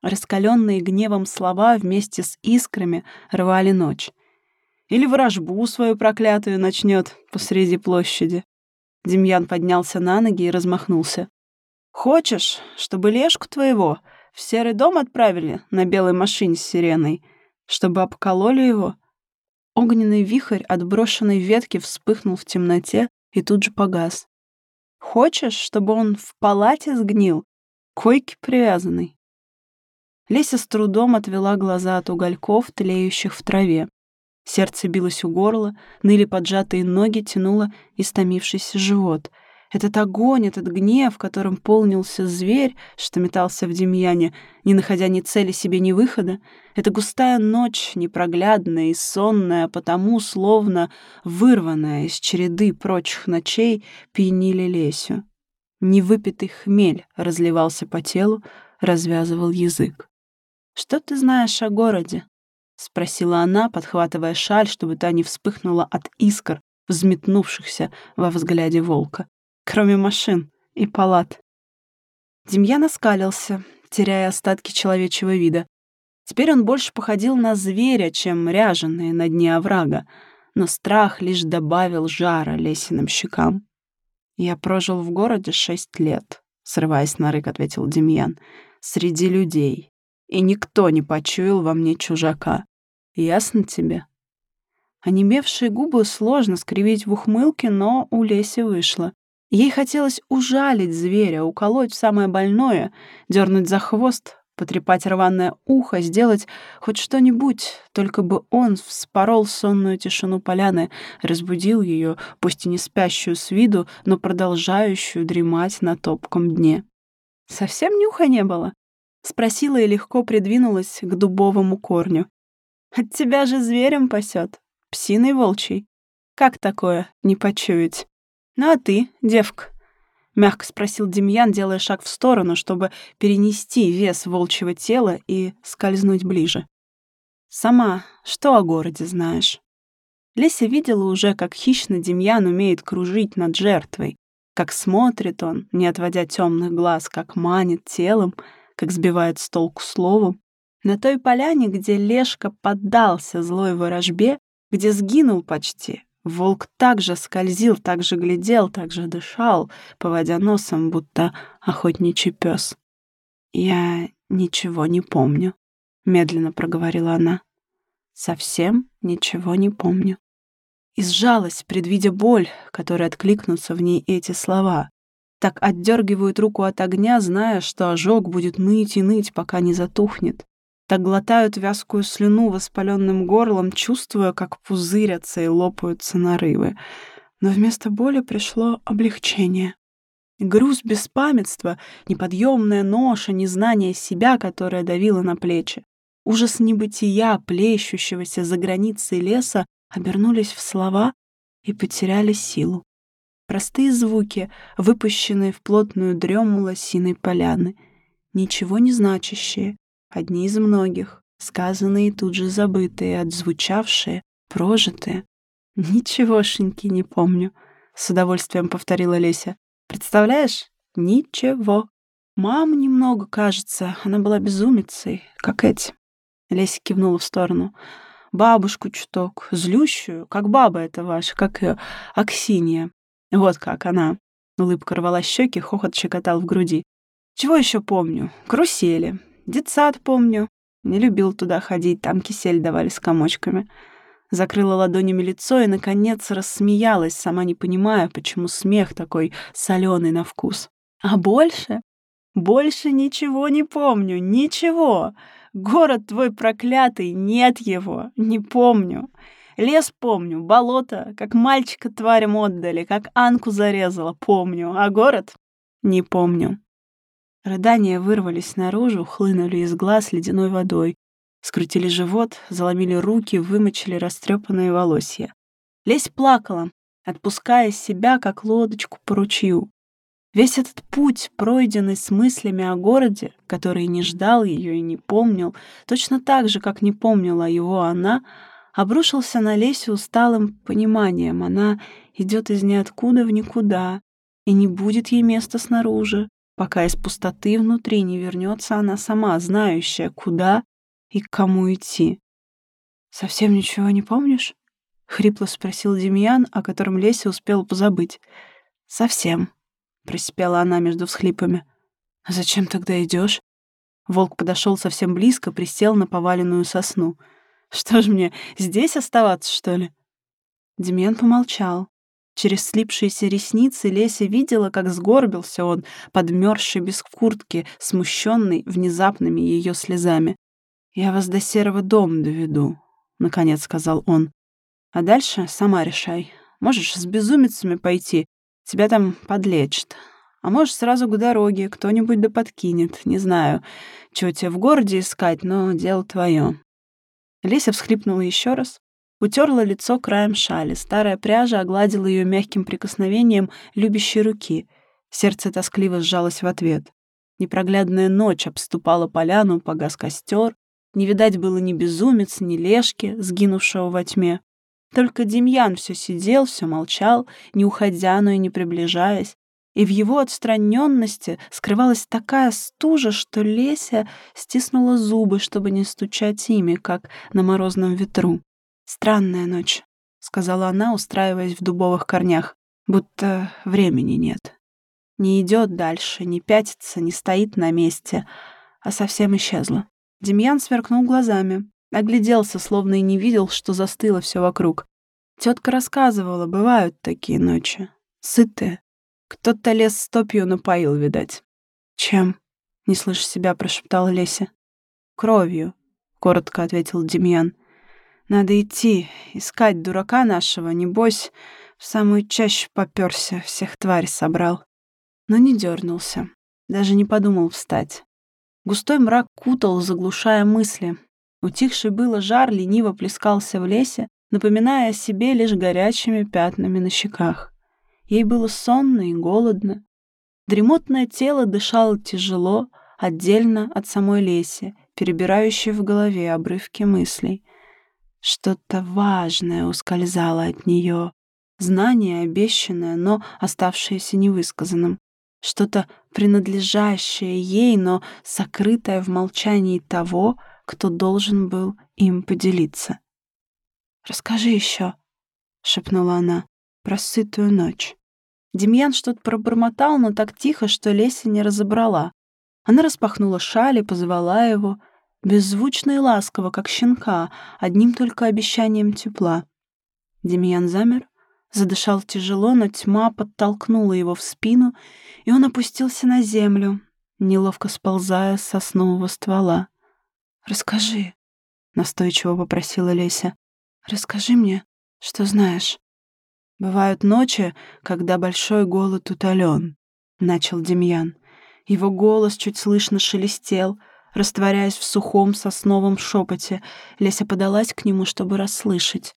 Раскаленные гневом слова вместе с искрами рвали ночь. Или вражбу свою проклятую начнет посреди площади. Демьян поднялся на ноги и размахнулся. Хочешь, чтобы Лешку твоего в серый дом отправили на белой машине с сиреной, чтобы обкололи его?» Огненный вихрь от брошенной ветки вспыхнул в темноте и тут же погас. «Хочешь, чтобы он в палате сгнил, к койке привязанный?» Леся с трудом отвела глаза от угольков, тлеющих в траве. Сердце билось у горла, ныли поджатые ноги, тянуло истомившийся живот — этот огонь, этот гнев, которым полнился зверь, что метался в Демьяне, не находя ни цели себе, ни выхода, эта густая ночь, непроглядная и сонная, потому словно вырванная из череды прочих ночей, пьянили Лесю. Невыпитый хмель разливался по телу, развязывал язык. «Что ты знаешь о городе?» — спросила она, подхватывая шаль, чтобы та не вспыхнула от искр, взметнувшихся во взгляде волка кроме машин и палат. Демьян оскалился, теряя остатки человечего вида. Теперь он больше походил на зверя, чем ряженый на дне оврага, но страх лишь добавил жара лесиным щекам. «Я прожил в городе шесть лет», — срываясь на рык, ответил Демьян, — «среди людей, и никто не почуял во мне чужака. Ясно тебе?» Онемевшие губы сложно скривить в ухмылке, но у Леси вышло. Ей хотелось ужалить зверя, уколоть в самое больное, дернуть за хвост, потрепать рваное ухо, сделать хоть что-нибудь, только бы он вспорол сонную тишину поляны, разбудил ее, пусть и не спящую с виду, но продолжающую дремать на топком дне. «Совсем нюха не было?» — спросила и легко придвинулась к дубовому корню. «От тебя же зверем пасет, псиной волчий. Как такое не почуять?» «Ну а ты, девка?» — мягко спросил Демьян, делая шаг в сторону, чтобы перенести вес волчьего тела и скользнуть ближе. «Сама что о городе знаешь?» Леся видела уже, как хищно Демьян умеет кружить над жертвой, как смотрит он, не отводя темных глаз, как манит телом, как сбивает с толку словом. На той поляне, где Лешка поддался злой ворожбе, где сгинул почти, Волк также скользил, также глядел, также дышал, поводя носом, будто охотничий пес. «Я ничего не помню», — медленно проговорила она. «Совсем ничего не помню». И сжалась, предвидя боль, которая откликнутся в ней эти слова. Так отдергивают руку от огня, зная, что ожог будет ныть и ныть, пока не затухнет так глотают вязкую слюну воспаленным горлом, чувствуя, как пузырятся и лопаются нарывы. Но вместо боли пришло облегчение. Груз беспамятства, неподъемная ноша, незнание себя, которое давило на плечи. Ужас небытия, плещущегося за границей леса, обернулись в слова и потеряли силу. Простые звуки, выпущенные в плотную дрему лосиной поляны, ничего не значащие, одни из многих, сказанные тут же забытые, отзвучавшие, прожитые. «Ничегошеньки не помню», — с удовольствием повторила Леся. «Представляешь? Ничего. Мама немного, кажется, она была безумицей, как эти». Леся кивнула в сторону. Бабушку чуток, злющую, как баба эта ваша, как ее Аксинья. Вот как она. Улыбка рвала щеки, хохот щекотал в груди. Чего еще помню? Карусели. Детсад помню. Не любил туда ходить, там кисель давали с комочками. Закрыла ладонями лицо и, наконец, рассмеялась, сама не понимая, почему смех такой соленый на вкус. А больше? Больше ничего не помню, ничего. Город твой проклятый, нет его, не помню. Лес помню, болото, как мальчика тварям отдали, как Анку зарезала, помню, а город не помню. Рыдания вырвались наружу, хлынули из глаз ледяной водой, скрутили живот, заломили руки, вымочили растрепанные волосья. Лесь плакала, отпуская себя, как лодочку по ручью. Весь этот путь, пройденный с мыслями о городе, который не ждал ее и не помнил, точно так же, как не помнила его она, обрушился на Лесю усталым пониманием. Она идет из ниоткуда в никуда, и не будет ей места снаружи, пока из пустоты внутри не вернется она сама, знающая, куда и к кому идти. «Совсем ничего не помнишь?» — хрипло спросил Демьян, о котором Леся успела позабыть. «Совсем», — просипела она между всхлипами. «А зачем тогда идешь? Волк подошел совсем близко, присел на поваленную сосну. «Что ж мне, здесь оставаться, что ли?» Демьян помолчал. Через слипшиеся ресницы Леся видела, как сгорбился он, подмерзший без куртки, смущенный внезапными ее слезами. «Я вас до серого дома доведу», — наконец сказал он. «А дальше сама решай. Можешь с безумицами пойти, Тебя там подлечат. А можешь сразу к дороге, кто-нибудь да подкинет. Не знаю, чего тебе в городе искать, но дело твое. Леся всхлипнула еще раз, утерла лицо краем шали. Старая пряжа огладила ее мягким прикосновением любящей руки. Сердце тоскливо сжалось в ответ. Непроглядная ночь обступала поляну, погас костер. Не видать было ни безумец, ни лешки, сгинувшего во тьме. Только Демьян все сидел, все молчал, не уходя, но и не приближаясь. И в его отстраненности скрывалась такая стужа, что Леся стиснула зубы, чтобы не стучать ими, как на морозном ветру. «Странная ночь», — сказала она, устраиваясь в дубовых корнях, будто времени нет. Не идет дальше, не пятится, не стоит на месте, а совсем исчезла. Демьян сверкнул глазами. Огляделся, словно и не видел, что застыло все вокруг. Тетка рассказывала, бывают такие ночи. Сытые. Кто-то лес стопью напоил, видать. «Чем?» — не слыша себя, прошептала Леся. «Кровью», — коротко ответил Демьян. «Надо идти, искать дурака нашего, небось, в самую чащу попёрся, всех тварь собрал». Но не дернулся, даже не подумал встать. Густой мрак кутал, заглушая мысли. Утихший было жар лениво плескался в лесе, напоминая о себе лишь горячими пятнами на щеках. Ей было сонно и голодно. Дремотное тело дышало тяжело, отдельно от самой Леси, перебирающей в голове обрывки мыслей. Что-то важное ускользало от нее, знание обещанное, но оставшееся невысказанным. Что-то принадлежащее ей, но сокрытое в молчании того, кто должен был им поделиться. «Расскажи еще», — шепнула она, — «про сытую ночь». Демьян что-то пробормотал, но так тихо, что Леся не разобрала. Она распахнула шаль и позвала его, беззвучно и ласково, как щенка, одним только обещанием тепла. Демьян замер, задышал тяжело, но тьма подтолкнула его в спину, и он опустился на землю, неловко сползая с соснового ствола. «Расскажи», — настойчиво попросила Леся. «Расскажи мне, что знаешь». «Бывают ночи, когда большой голод утолен», — начал Демьян. Его голос чуть слышно шелестел, растворяясь в сухом сосновом шепоте. Леся подалась к нему, чтобы расслышать.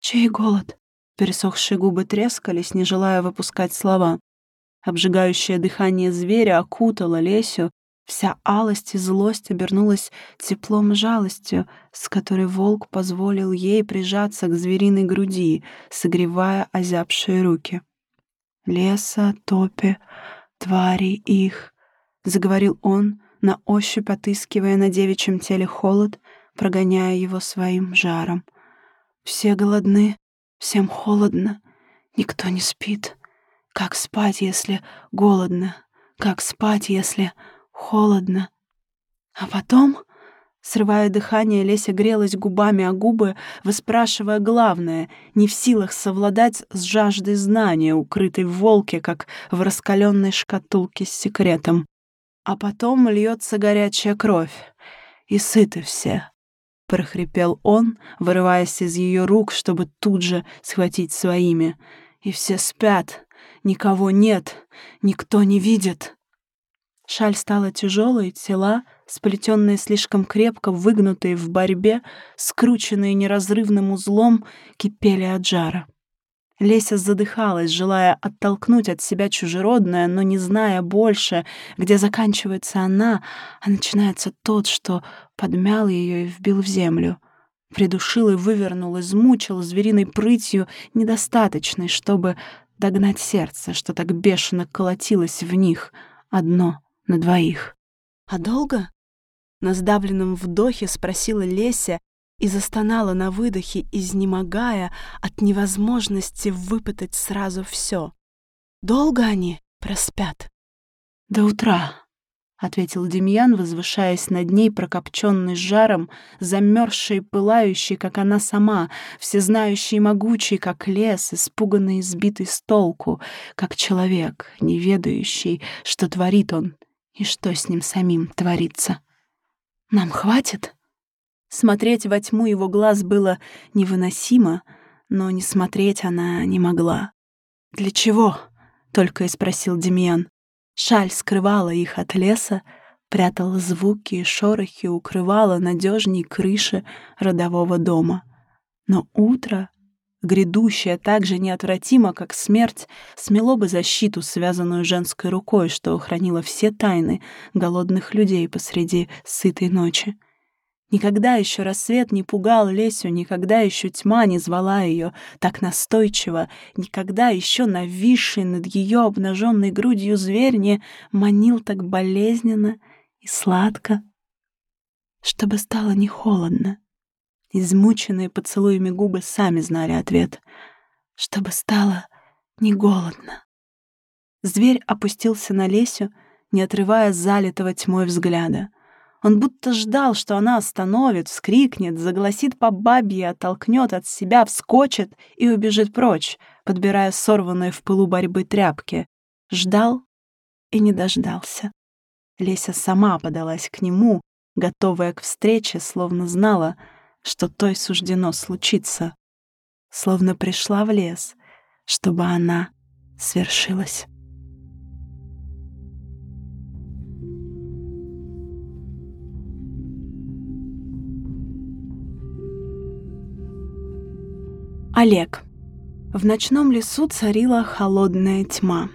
«Чей голод?» Пересохшие губы трескались, не желая выпускать слова. Обжигающее дыхание зверя окутало Лесю, Вся алость и злость обернулась теплом и жалостью, с которой волк позволил ей прижаться к звериной груди, согревая озябшие руки. «Леса, топи, твари их», — заговорил он, на ощупь отыскивая на девичьем теле холод, прогоняя его своим жаром. Все голодны, всем холодно, никто не спит. Как спать, если голодно? Как спать, если холодно? А потом, срывая дыхание, Леся грелась губами о губы, выспрашивая главное, не в силах совладать с жаждой знания, укрытой в волке, как в раскаленной шкатулке с секретом. А потом льется горячая кровь, и сыты все. Прохрипел он, вырываясь из ее рук, чтобы тут же схватить своими. И все спят, никого нет, никто не видит. Шаль стала тяжелой, тела, сплетенные слишком крепко, выгнутые в борьбе, скрученные неразрывным узлом, кипели от жара. Леся задыхалась, желая оттолкнуть от себя чужеродное, но не зная больше, где заканчивается она, а начинается тот, что подмял ее и вбил в землю. Придушил и вывернул, измучил звериной прытью, недостаточной, чтобы догнать сердце, что так бешено колотилось в них, одно на двоих. «А долго?» На сдавленном вдохе спросила Леся и застонала на выдохе, изнемогая от невозможности выпытать сразу все. «Долго они проспят?» «До утра», — ответил Демьян, возвышаясь над ней, прокопченный жаром, замерзший и пылающий, как она сама, всезнающий и могучий, как лес, испуганный и сбитый с толку, как человек, не ведающий, что творит он и что с ним самим творится. «Нам хватит?» Смотреть во тьму его глаз было невыносимо, но не смотреть она не могла. «Для чего?» — только и спросил Демьян. Шаль скрывала их от леса, прятала звуки и шорохи, укрывала надежней крыши родового дома. Но утро, грядущее так же неотвратимо, как смерть, смело бы защиту, связанную женской рукой, что хранила все тайны голодных людей посреди сытой ночи. Никогда еще рассвет не пугал Лесю, никогда еще тьма не звала ее так настойчиво, никогда еще нависший над ее обнаженной грудью зверь не манил так болезненно и сладко, чтобы стало не холодно. Измученные поцелуями губы сами знали ответ, чтобы стало не голодно. Зверь опустился на Лесю, не отрывая залитого тьмой взгляда — он будто ждал, что она остановит, вскрикнет, загласит по бабье, оттолкнет от себя, вскочит и убежит прочь, подбирая сорванные в пылу борьбы тряпки. Ждал и не дождался. Леся сама подалась к нему, готовая к встрече, словно знала, что той суждено случиться. Словно пришла в лес, чтобы она свершилась. Олег. В ночном лесу царила холодная тьма.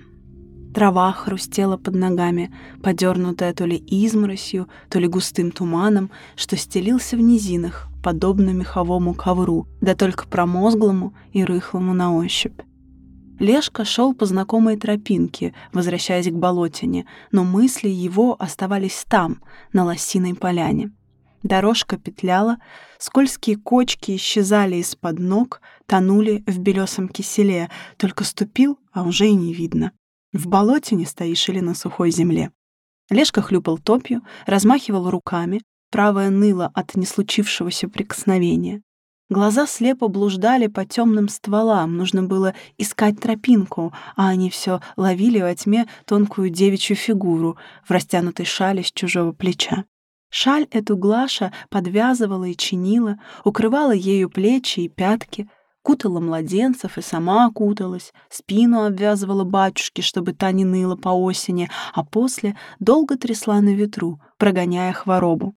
Трава хрустела под ногами, подернутая то ли изморосью, то ли густым туманом, что стелился в низинах, подобно меховому ковру, да только промозглому и рыхлому на ощупь. Лешка шел по знакомой тропинке, возвращаясь к болотине, но мысли его оставались там, на лосиной поляне. Дорожка петляла, скользкие кочки исчезали из-под ног, тонули в белесом киселе, только ступил, а уже и не видно. В болоте не стоишь или на сухой земле. Лешка хлюпал топью, размахивал руками, правая ныла от неслучившегося прикосновения. Глаза слепо блуждали по темным стволам, нужно было искать тропинку, а они все ловили во тьме тонкую девичью фигуру в растянутой шале с чужого плеча. Шаль эту Глаша подвязывала и чинила, укрывала ею плечи и пятки, кутала младенцев и сама куталась, спину обвязывала батюшке, чтобы та не ныла по осени, а после долго трясла на ветру, прогоняя хворобу.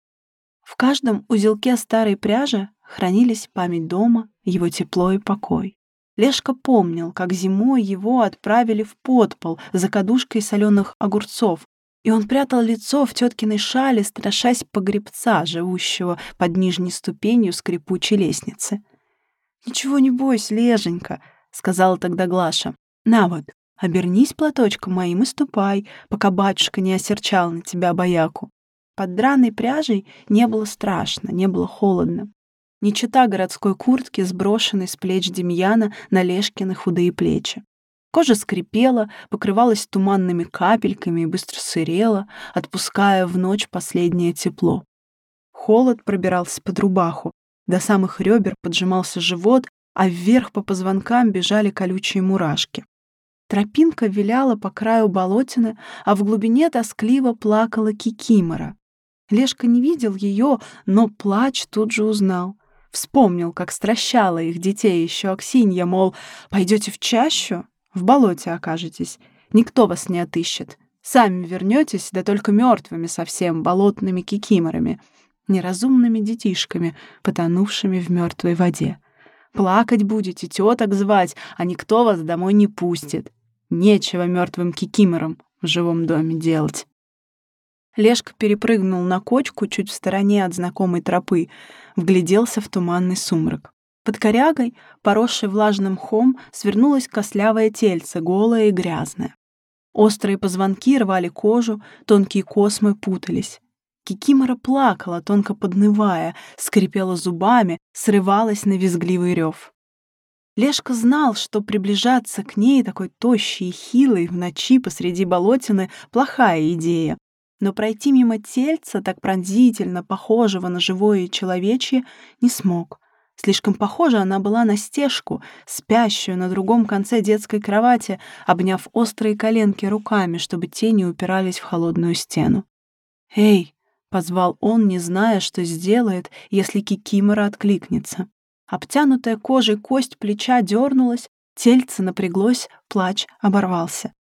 В каждом узелке старой пряжи хранились память дома, его тепло и покой. Лешка помнил, как зимой его отправили в подпол за кадушкой соленых огурцов, и он прятал лицо в теткиной шале, страшась погребца, живущего под нижней ступенью скрипучей лестницы. «Ничего не бойся, Леженька», — сказала тогда Глаша. «На вот, обернись платочком моим и ступай, пока батюшка не осерчал на тебя бояку. Под драной пряжей не было страшно, не было холодно. Не чита городской куртки, сброшенной с плеч Демьяна на Лешкины худые плечи. Кожа скрипела, покрывалась туманными капельками и быстро сырела, отпуская в ночь последнее тепло. Холод пробирался под рубаху, до самых ребер поджимался живот, а вверх по позвонкам бежали колючие мурашки. Тропинка виляла по краю болотины, а в глубине тоскливо плакала кикимора. Лешка не видел ее, но плач тут же узнал. Вспомнил, как стращала их детей еще Аксинья, мол, пойдете в чащу, в болоте окажетесь, никто вас не отыщет. Сами вернетесь, да только мертвыми совсем, болотными кикиморами, неразумными детишками, потонувшими в мертвой воде. Плакать будете, теток звать, а никто вас домой не пустит. Нечего мертвым кикиморам в живом доме делать. Лешка перепрыгнул на кочку чуть в стороне от знакомой тропы, вгляделся в туманный сумрак. Под корягой, поросшей влажным мхом, свернулось костлявое тельце, голое и грязное. Острые позвонки рвали кожу, тонкие космы путались. Кикимора плакала, тонко поднывая, скрипела зубами, срывалась на визгливый рев. Лешка знал, что приближаться к ней, такой тощей и хилой, в ночи посреди болотины, плохая идея. Но пройти мимо тельца, так пронзительно похожего на живое человечье, не смог. Слишком похожа она была на стежку, спящую на другом конце детской кровати, обняв острые коленки руками, чтобы те не упирались в холодную стену. «Эй!» — позвал он, не зная, что сделает, если Кикимора откликнется. Обтянутая кожей кость плеча дернулась, тельце напряглось, плач оборвался.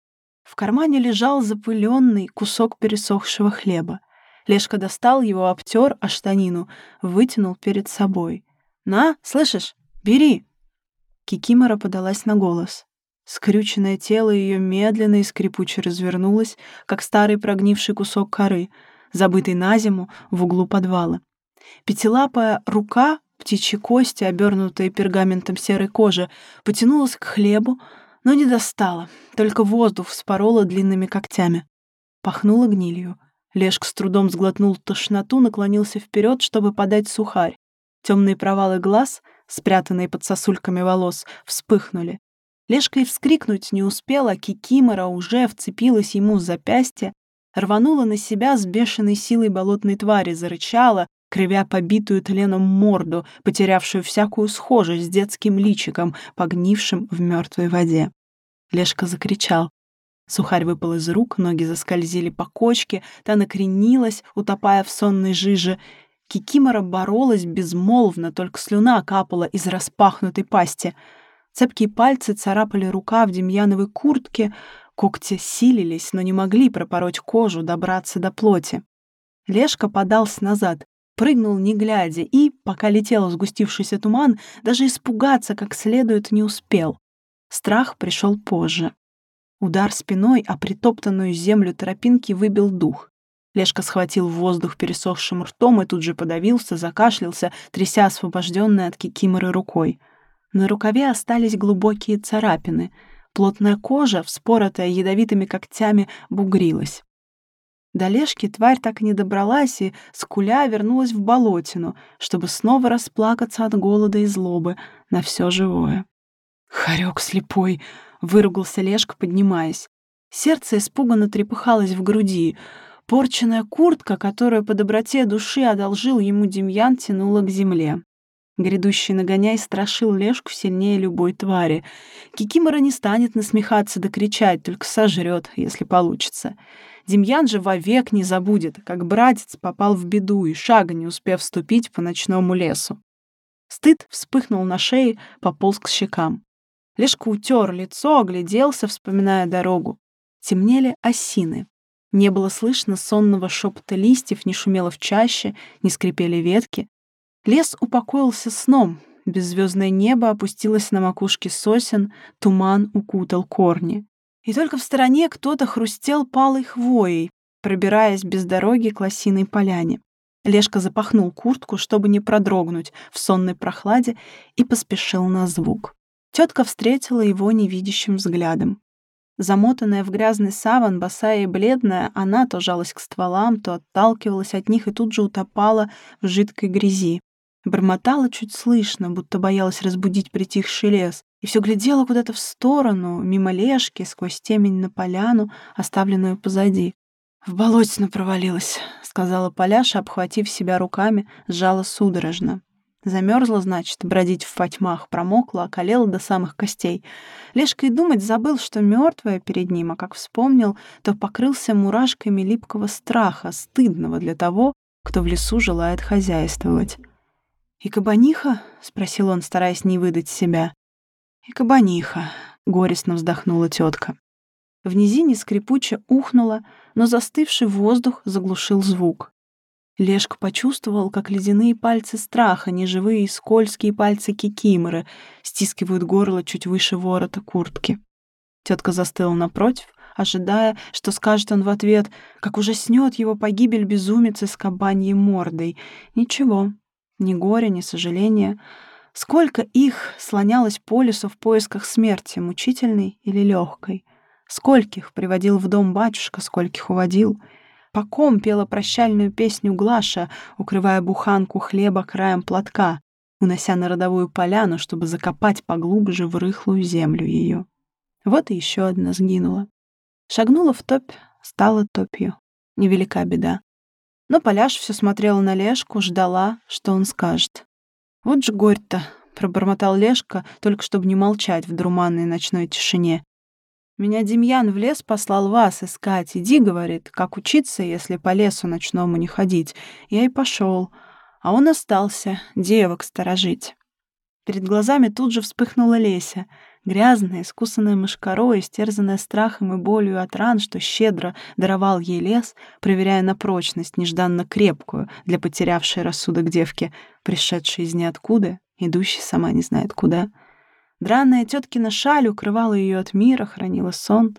В кармане лежал запыленный кусок пересохшего хлеба. Лешка достал его, обтер о штанину, вытянул перед собой. «На, слышишь? Бери!» Кикимора подалась на голос. Скрюченное тело ее медленно и скрипуче развернулось, как старый прогнивший кусок коры, забытый на зиму в углу подвала. Пятилапая рука птичьи кости, обернутые пергаментом серой кожи, потянулась к хлебу, но не достала, только воздух вспорола длинными когтями. Пахнуло гнилью. Лешк с трудом сглотнул тошноту, наклонился вперед, чтобы подать сухарь. Темные провалы глаз, спрятанные под сосульками волос, вспыхнули. Лешка и вскрикнуть не успела, Кикимора уже вцепилась ему в запястье, рванула на себя с бешеной силой болотной твари, зарычала, кривя побитую тленом морду, потерявшую всякую схожесть с детским личиком, погнившим в мертвой воде. Лешка закричал. Сухарь выпал из рук, ноги заскользили по кочке, та накренилась, утопая в сонной жиже. Кикимора боролась безмолвно, только слюна капала из распахнутой пасти. Цепкие пальцы царапали рука в демьяновой куртке, когти силились, но не могли пропороть кожу, добраться до плоти. Лешка подался назад прыгнул не глядя и, пока летел сгустившийся туман, даже испугаться как следует не успел. Страх пришел позже. Удар спиной о притоптанную землю тропинки выбил дух. Лешка схватил воздух пересохшим ртом и тут же подавился, закашлялся, тряся освобожденной от кикиморы рукой. На рукаве остались глубокие царапины. Плотная кожа, вспоротая ядовитыми когтями, бугрилась. До Лешки тварь так и не добралась и, скуля, вернулась в болотину, чтобы снова расплакаться от голода и злобы на все живое. «Хорек слепой!» — выругался Лешка, поднимаясь. Сердце испуганно трепыхалось в груди. Порченная куртка, которую по доброте души одолжил ему Демьян, тянула к земле. Грядущий нагоняй страшил Лешку сильнее любой твари. Кикимора не станет насмехаться да кричать, только сожрет, если получится. Демьян же вовек не забудет, как братец попал в беду и шага не успев вступить по ночному лесу. Стыд вспыхнул на шее, пополз к щекам. Лешка утер лицо, огляделся, вспоминая дорогу. Темнели осины. Не было слышно сонного шепота листьев, не шумело в чаще, не скрипели ветки. Лес упокоился сном, беззвездное небо опустилось на макушке сосен, туман укутал корни. И только в стороне кто-то хрустел палой хвоей, пробираясь без дороги к лосиной поляне. Лешка запахнул куртку, чтобы не продрогнуть в сонной прохладе, и поспешил на звук. Тетка встретила его невидящим взглядом. Замотанная в грязный саван, босая и бледная, она то жалась к стволам, то отталкивалась от них и тут же утопала в жидкой грязи. Бормотала чуть слышно, будто боялась разбудить притихший лес, и все глядела куда-то в сторону, мимо лежки, сквозь темень на поляну, оставленную позади. «В болотину провалилась», — сказала Поляша, обхватив себя руками, сжала судорожно. Замерзла, значит, бродить в потьмах, промокла, околела до самых костей. Лешка и думать забыл, что мертвая перед ним, а как вспомнил, то покрылся мурашками липкого страха, стыдного для того, кто в лесу желает хозяйствовать. «И кабаниха?» — спросил он, стараясь не выдать себя. «И кабаниха», — горестно вздохнула тетка. В низине скрипуче ухнуло, но застывший воздух заглушил звук. Лешка почувствовал, как ледяные пальцы страха, неживые и скользкие пальцы кикиморы, стискивают горло чуть выше ворота куртки. Тетка застыла напротив, ожидая, что скажет он в ответ, как ужаснет его погибель безумицы с кабаньей мордой. Ничего, ни горя, ни сожаления. Сколько их слонялось по лесу в поисках смерти, мучительной или легкой. Скольких приводил в дом батюшка, скольких уводил — по ком пела прощальную песню Глаша, укрывая буханку хлеба краем платка, унося на родовую поляну, чтобы закопать поглубже в рыхлую землю ее. Вот и еще одна сгинула. Шагнула в топь, стала топью. Невелика беда. Но Поляш все смотрела на Лешку, ждала, что он скажет. «Вот же горь-то!» — пробормотал Лешка, только чтобы не молчать в друманной ночной тишине. Меня Демьян в лес послал вас искать. Иди, говорит, как учиться, если по лесу ночному не ходить. Я и пошел, а он остался, девок сторожить. Перед глазами тут же вспыхнула Леся, грязная, искусанная мышкарой, истерзанная страхом и болью от ран, что щедро даровал ей лес, проверяя на прочность, нежданно крепкую для потерявшей рассудок девки, пришедшей из ниоткуда, идущей сама не знает куда — Драная теткина шаль укрывала ее от мира, хранила сон.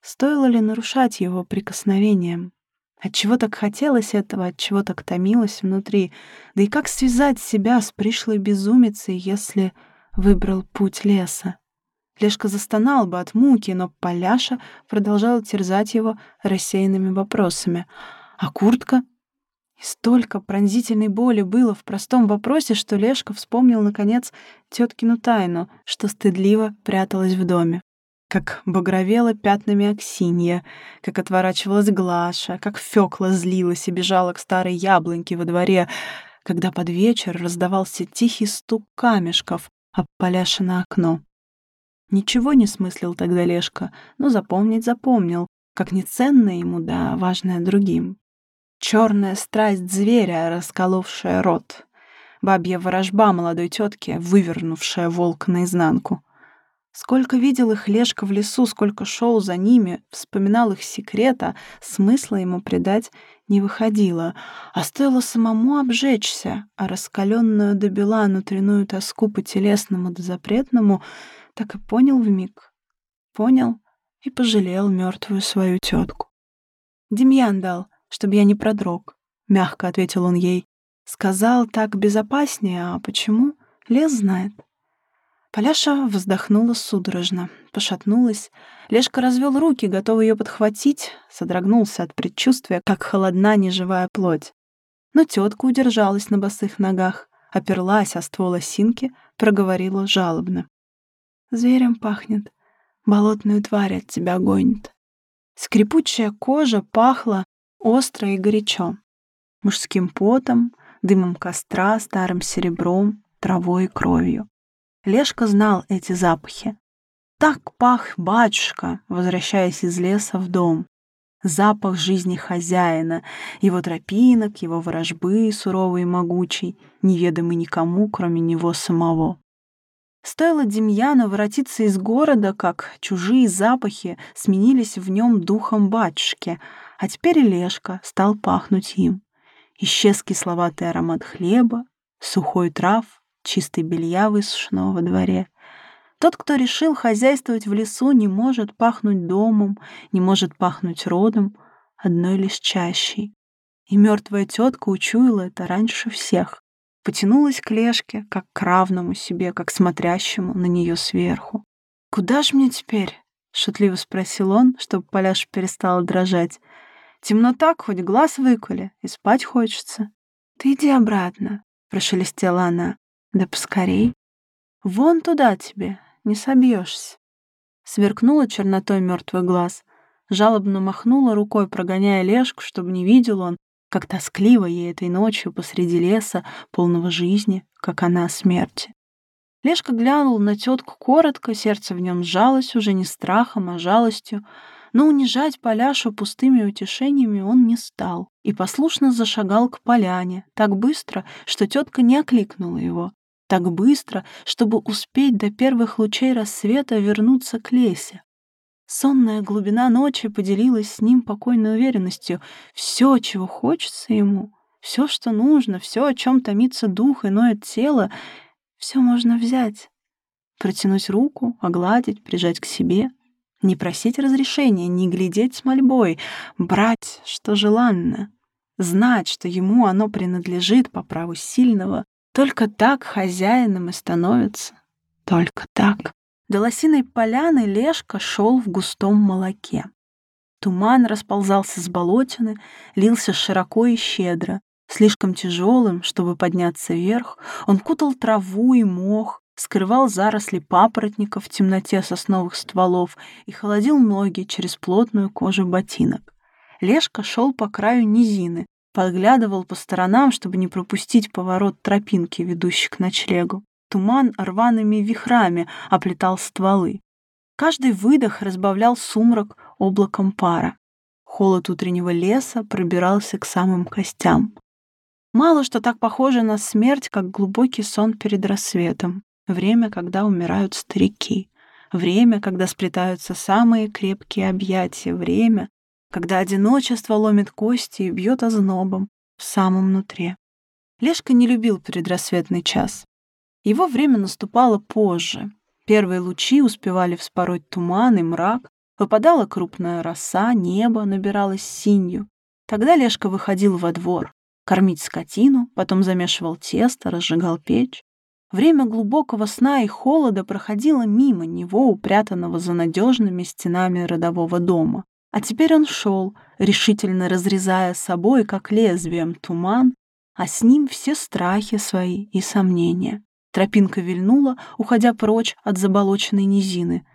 Стоило ли нарушать его прикосновением? Отчего так хотелось этого, отчего так томилось внутри? Да и как связать себя с пришлой безумицей, если выбрал путь леса? Лешка застонал бы от муки, но Поляша продолжала терзать его рассеянными вопросами. А куртка? И столько пронзительной боли было в простом вопросе, что Лешка вспомнил, наконец, теткину тайну, что стыдливо пряталась в доме. Как багровела пятнами Аксинья, как отворачивалась Глаша, как Фёкла злилась и бежала к старой яблоньке во дворе, когда под вечер раздавался тихий стук камешков об Поляшино окно. Ничего не смыслил тогда Лешка, но запомнить запомнил, как неценное ему, да важное другим. Черная страсть зверя, расколовшая рот. Бабья ворожба молодой тетки, вывернувшая волк наизнанку. Сколько видел их Лешка в лесу, сколько шел за ними, вспоминал их секрета, смысла ему придать не выходило. А стоило самому обжечься, а раскаленную до бела внутреннюю тоску по телесному да запретному, так и понял вмиг. Понял и пожалел мертвую свою тетку. Демьян дал, чтобы я не продрог», — мягко ответил он ей. «Сказал, так безопаснее, а почему? Лес знает». Поляша вздохнула судорожно, пошатнулась. Лешка развел руки, готовый ее подхватить, содрогнулся от предчувствия, как холодна неживая плоть. Но тетка удержалась на босых ногах, оперлась о ствол осинки, проговорила жалобно. «Зверем пахнет, болотную тварь от тебя гонит». Скрипучая кожа пахла остро и горячо. Мужским потом, дымом костра, старым серебром, травой и кровью. Лешка знал эти запахи. Так пах батюшка, возвращаясь из леса в дом. Запах жизни хозяина, его тропинок, его ворожбы, суровый и могучий, неведомый никому, кроме него самого. Стоило Демьяну воротиться из города, как чужие запахи сменились в нем духом батюшки, а теперь Лешка стал пахнуть им. Исчез кисловатый аромат хлеба, сухой трав, чистой белья, высушенного во дворе. Тот, кто решил хозяйствовать в лесу, не может пахнуть домом, не может пахнуть родом, одной лишь чащей. И мертвая тетка учуяла это раньше всех. Потянулась к Лешке, как к равному себе, как смотрящему на нее сверху. «Куда ж мне теперь?» — шутливо спросил он, чтобы Поляш перестала дрожать. «Темно так, хоть глаз выколи, и спать хочется». «Ты иди обратно», — прошелестела она. «Да поскорей. Вон туда тебе, не собьешься. Сверкнула чернотой мертвый глаз. Жалобно махнула рукой, прогоняя Лешку, чтобы не видел он, как тоскливо ей этой ночью посреди леса, полного жизни, как она смерти. Лешка глянул на тетку коротко, сердце в нем сжалось уже не страхом, а жалостью, но унижать Поляшу пустыми утешениями он не стал и послушно зашагал к поляне так быстро, что тетка не окликнула его, так быстро, чтобы успеть до первых лучей рассвета вернуться к лесе. Сонная глубина ночи поделилась с ним покойной уверенностью. Все, чего хочется ему, все, что нужно, все, о чем томится дух и ноет тело, все можно взять. Протянуть руку, огладить, прижать к себе. Не просить разрешения, не глядеть с мольбой, брать, что желанно. Знать, что ему оно принадлежит по праву сильного. Только так хозяином и становится. Только так. До лосиной поляны Лешка шел в густом молоке. Туман расползался с болотины, лился широко и щедро. Слишком тяжелым, чтобы подняться вверх, он кутал траву и мох, скрывал заросли папоротников в темноте сосновых стволов и холодил ноги через плотную кожу ботинок. Лешка шел по краю низины, подглядывал по сторонам, чтобы не пропустить поворот тропинки, ведущей к ночлегу. Туман рваными вихрами оплетал стволы. Каждый выдох разбавлял сумрак облаком пара. Холод утреннего леса пробирался к самым костям. Мало что так похоже на смерть, как глубокий сон перед рассветом. Время, когда умирают старики. Время, когда сплетаются самые крепкие объятия. Время, когда одиночество ломит кости и бьет ознобом в самом нутре. Лешка не любил предрассветный час. Его время наступало позже. Первые лучи успевали вспороть туман и мрак, выпадала крупная роса, небо набиралось синью. Тогда Лешка выходил во двор, кормить скотину, потом замешивал тесто, разжигал печь. Время глубокого сна и холода проходило мимо него, упрятанного за надежными стенами родового дома. А теперь он шел, решительно разрезая собой, как лезвием, туман, а с ним все страхи свои и сомнения. Тропинка вильнула, уходя прочь от заболоченной низины.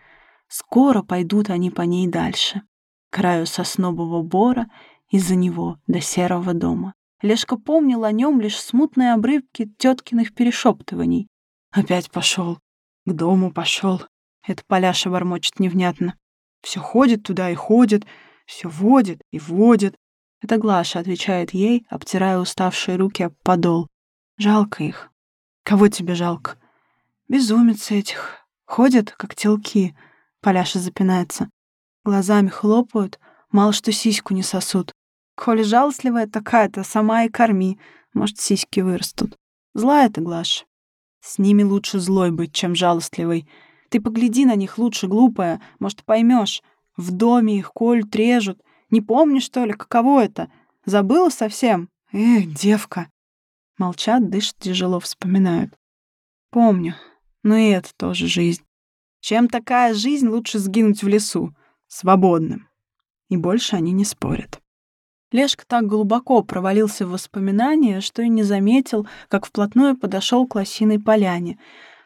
Скоро пойдут они по ней дальше, к краю соснового бора из-за него до серого дома. Лешка помнил о нем лишь смутные обрывки теткиных перешептываний. Опять пошел, к дому пошел. Это Поляша бормочет невнятно. Все ходит туда и ходит, все водит и водит. Это Глаша отвечает ей, обтирая уставшие руки об подол. Жалко их. Кого тебе жалко? Безумец этих. Ходят, как телки. Поляша запинается. Глазами хлопают, мало что сиську не сосут. Коли жалостливая такая-то, сама и корми. Может, сиськи вырастут. Злая ты, Глаша. С ними лучше злой быть, чем жалостливой. Ты погляди на них лучше, глупая. Может, поймешь. В доме их коль трежут. Не помнишь, что ли, каково это? Забыла совсем? Эх, девка. Молчат, дышат, тяжело вспоминают. Помню. Но и это тоже жизнь. Чем такая жизнь, лучше сгинуть в лесу. Свободным. И больше они не спорят. Лешка так глубоко провалился в воспоминания, что и не заметил, как вплотную подошел к лосиной поляне.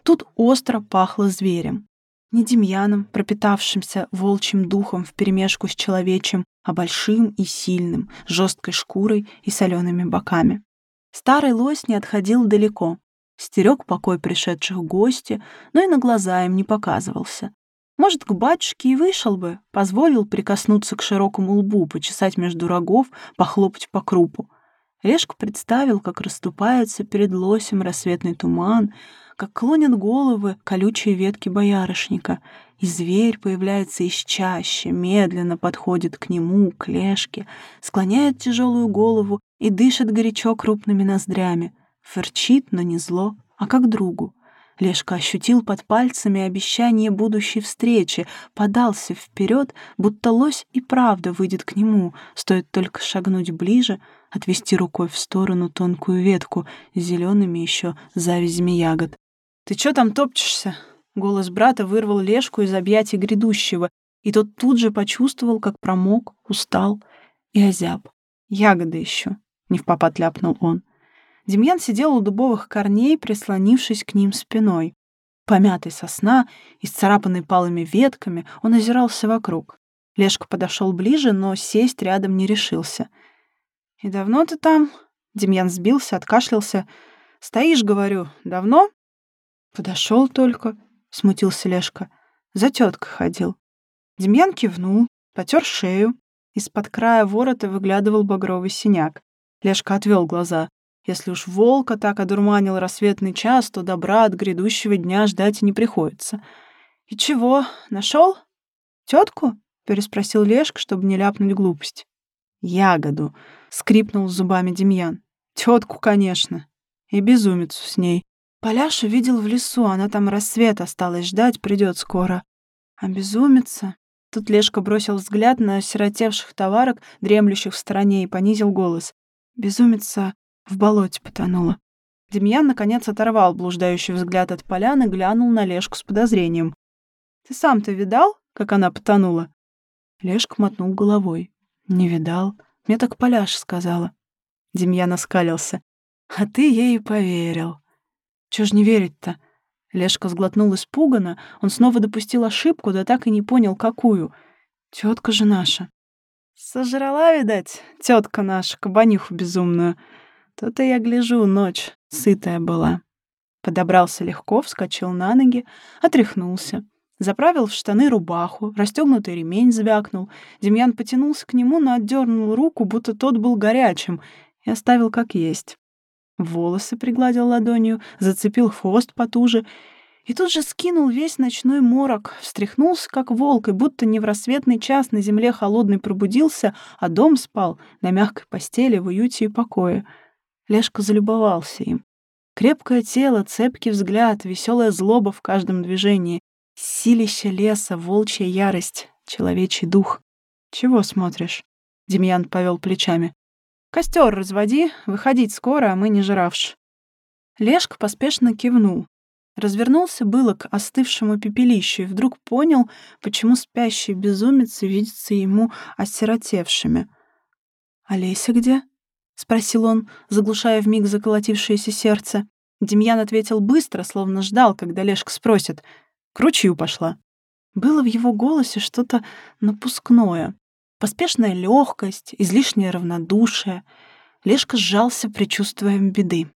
Тут остро пахло зверем. Не Демьяном, пропитавшимся волчьим духом вперемешку с человечьим, а большим и сильным, жесткой шкурой и солеными боками. Старый лось не отходил далеко, стерег покой пришедших гости, но и на глаза им не показывался. Может, к батюшке и вышел бы, позволил прикоснуться к широкому лбу, почесать между рогов, похлопать по крупу. Лешка представил, как расступается перед лосем рассветный туман, как клонят головы колючие ветки боярышника, и зверь появляется из чаще, медленно подходит к нему, к Лешке, склоняет тяжелую голову и дышит горячо крупными ноздрями, фырчит, но не зло, а как другу. Лешка ощутил под пальцами обещание будущей встречи, подался вперед, будто лось и правда выйдет к нему, стоит только шагнуть ближе, отвести рукой в сторону тонкую ветку с зелеными еще завязями ягод. «Ты чё там топчешься?» Голос брата вырвал Лешку из объятий грядущего, И тот тут же почувствовал, как промок, устал и озяб. Ягоды еще, не в попад ляпнул он. Демьян сидел у дубовых корней, прислонившись к ним спиной. Помятый сосна, исцарапанный палыми ветками, он озирался вокруг. Лешка подошел ближе, но сесть рядом не решился. «И давно ты там?» Демьян сбился, откашлялся. «Стоишь, говорю, давно?» «Подошел только», — смутился Лешка. «За теткой ходил». Демьян кивнул, потер шею. Из-под края ворота выглядывал багровый синяк. Лешка отвел глаза. Если уж волка так одурманил рассветный час, то добра от грядущего дня ждать не приходится. «И чего, нашел? Тетку?» — переспросил Лешка, чтобы не ляпнуть глупость. «Ягоду», — скрипнул зубами Демьян. Тетку, конечно. И безумицу с ней. Поляшу видел в лесу, она там рассвет осталась ждать, придет скоро. А безумица... Тут Лешка бросил взгляд на осиротевших товарок, дремлющих в стороне, и понизил голос. Безумица в болоте потонула. Демьян, наконец, оторвал блуждающий взгляд от поляны, глянул на Лешку с подозрением. «Ты сам-то видал, как она потонула?» Лешка мотнул головой. «Не видал. Мне так Поляш сказала». Демьян оскалился. «А ты ей поверил». «Чё ж не верить-то?» Лешка сглотнул испуганно. Он снова допустил ошибку, да так и не понял, какую. Тетка же наша. Сожрала, видать, тетка наша, кабаниху безумную. То-то я гляжу, ночь сытая была. Подобрался легко, вскочил на ноги, отряхнулся. Заправил в штаны рубаху, расстегнутый ремень звякнул. Демьян потянулся к нему, но отдернул руку, будто тот был горячим, и оставил как есть. Волосы пригладил ладонью, зацепил хвост потуже и тут же скинул весь ночной морок, встряхнулся, как волк, и будто не в рассветный час на земле холодный пробудился, а дом спал на мягкой постели в уюте и покое. Лешка залюбовался им. Крепкое тело, цепкий взгляд, веселая злоба в каждом движении, силище леса, волчья ярость, человечий дух. «Чего смотришь?» — Демьян повел плечами. Костер разводи, выходить скоро, а мы не жиравши. Лешка поспешно кивнул. Развернулся было к остывшему пепелищу и вдруг понял, почему спящие безумицы видятся ему осиротевшими. «Олеся где?» — спросил он, заглушая вмиг заколотившееся сердце. Демьян ответил быстро, словно ждал, когда Лешка спросит. «К ручью пошла». Было в его голосе что-то напускное. Поспешная легкость, излишнее равнодушие. Лешка сжался предчувствием беды.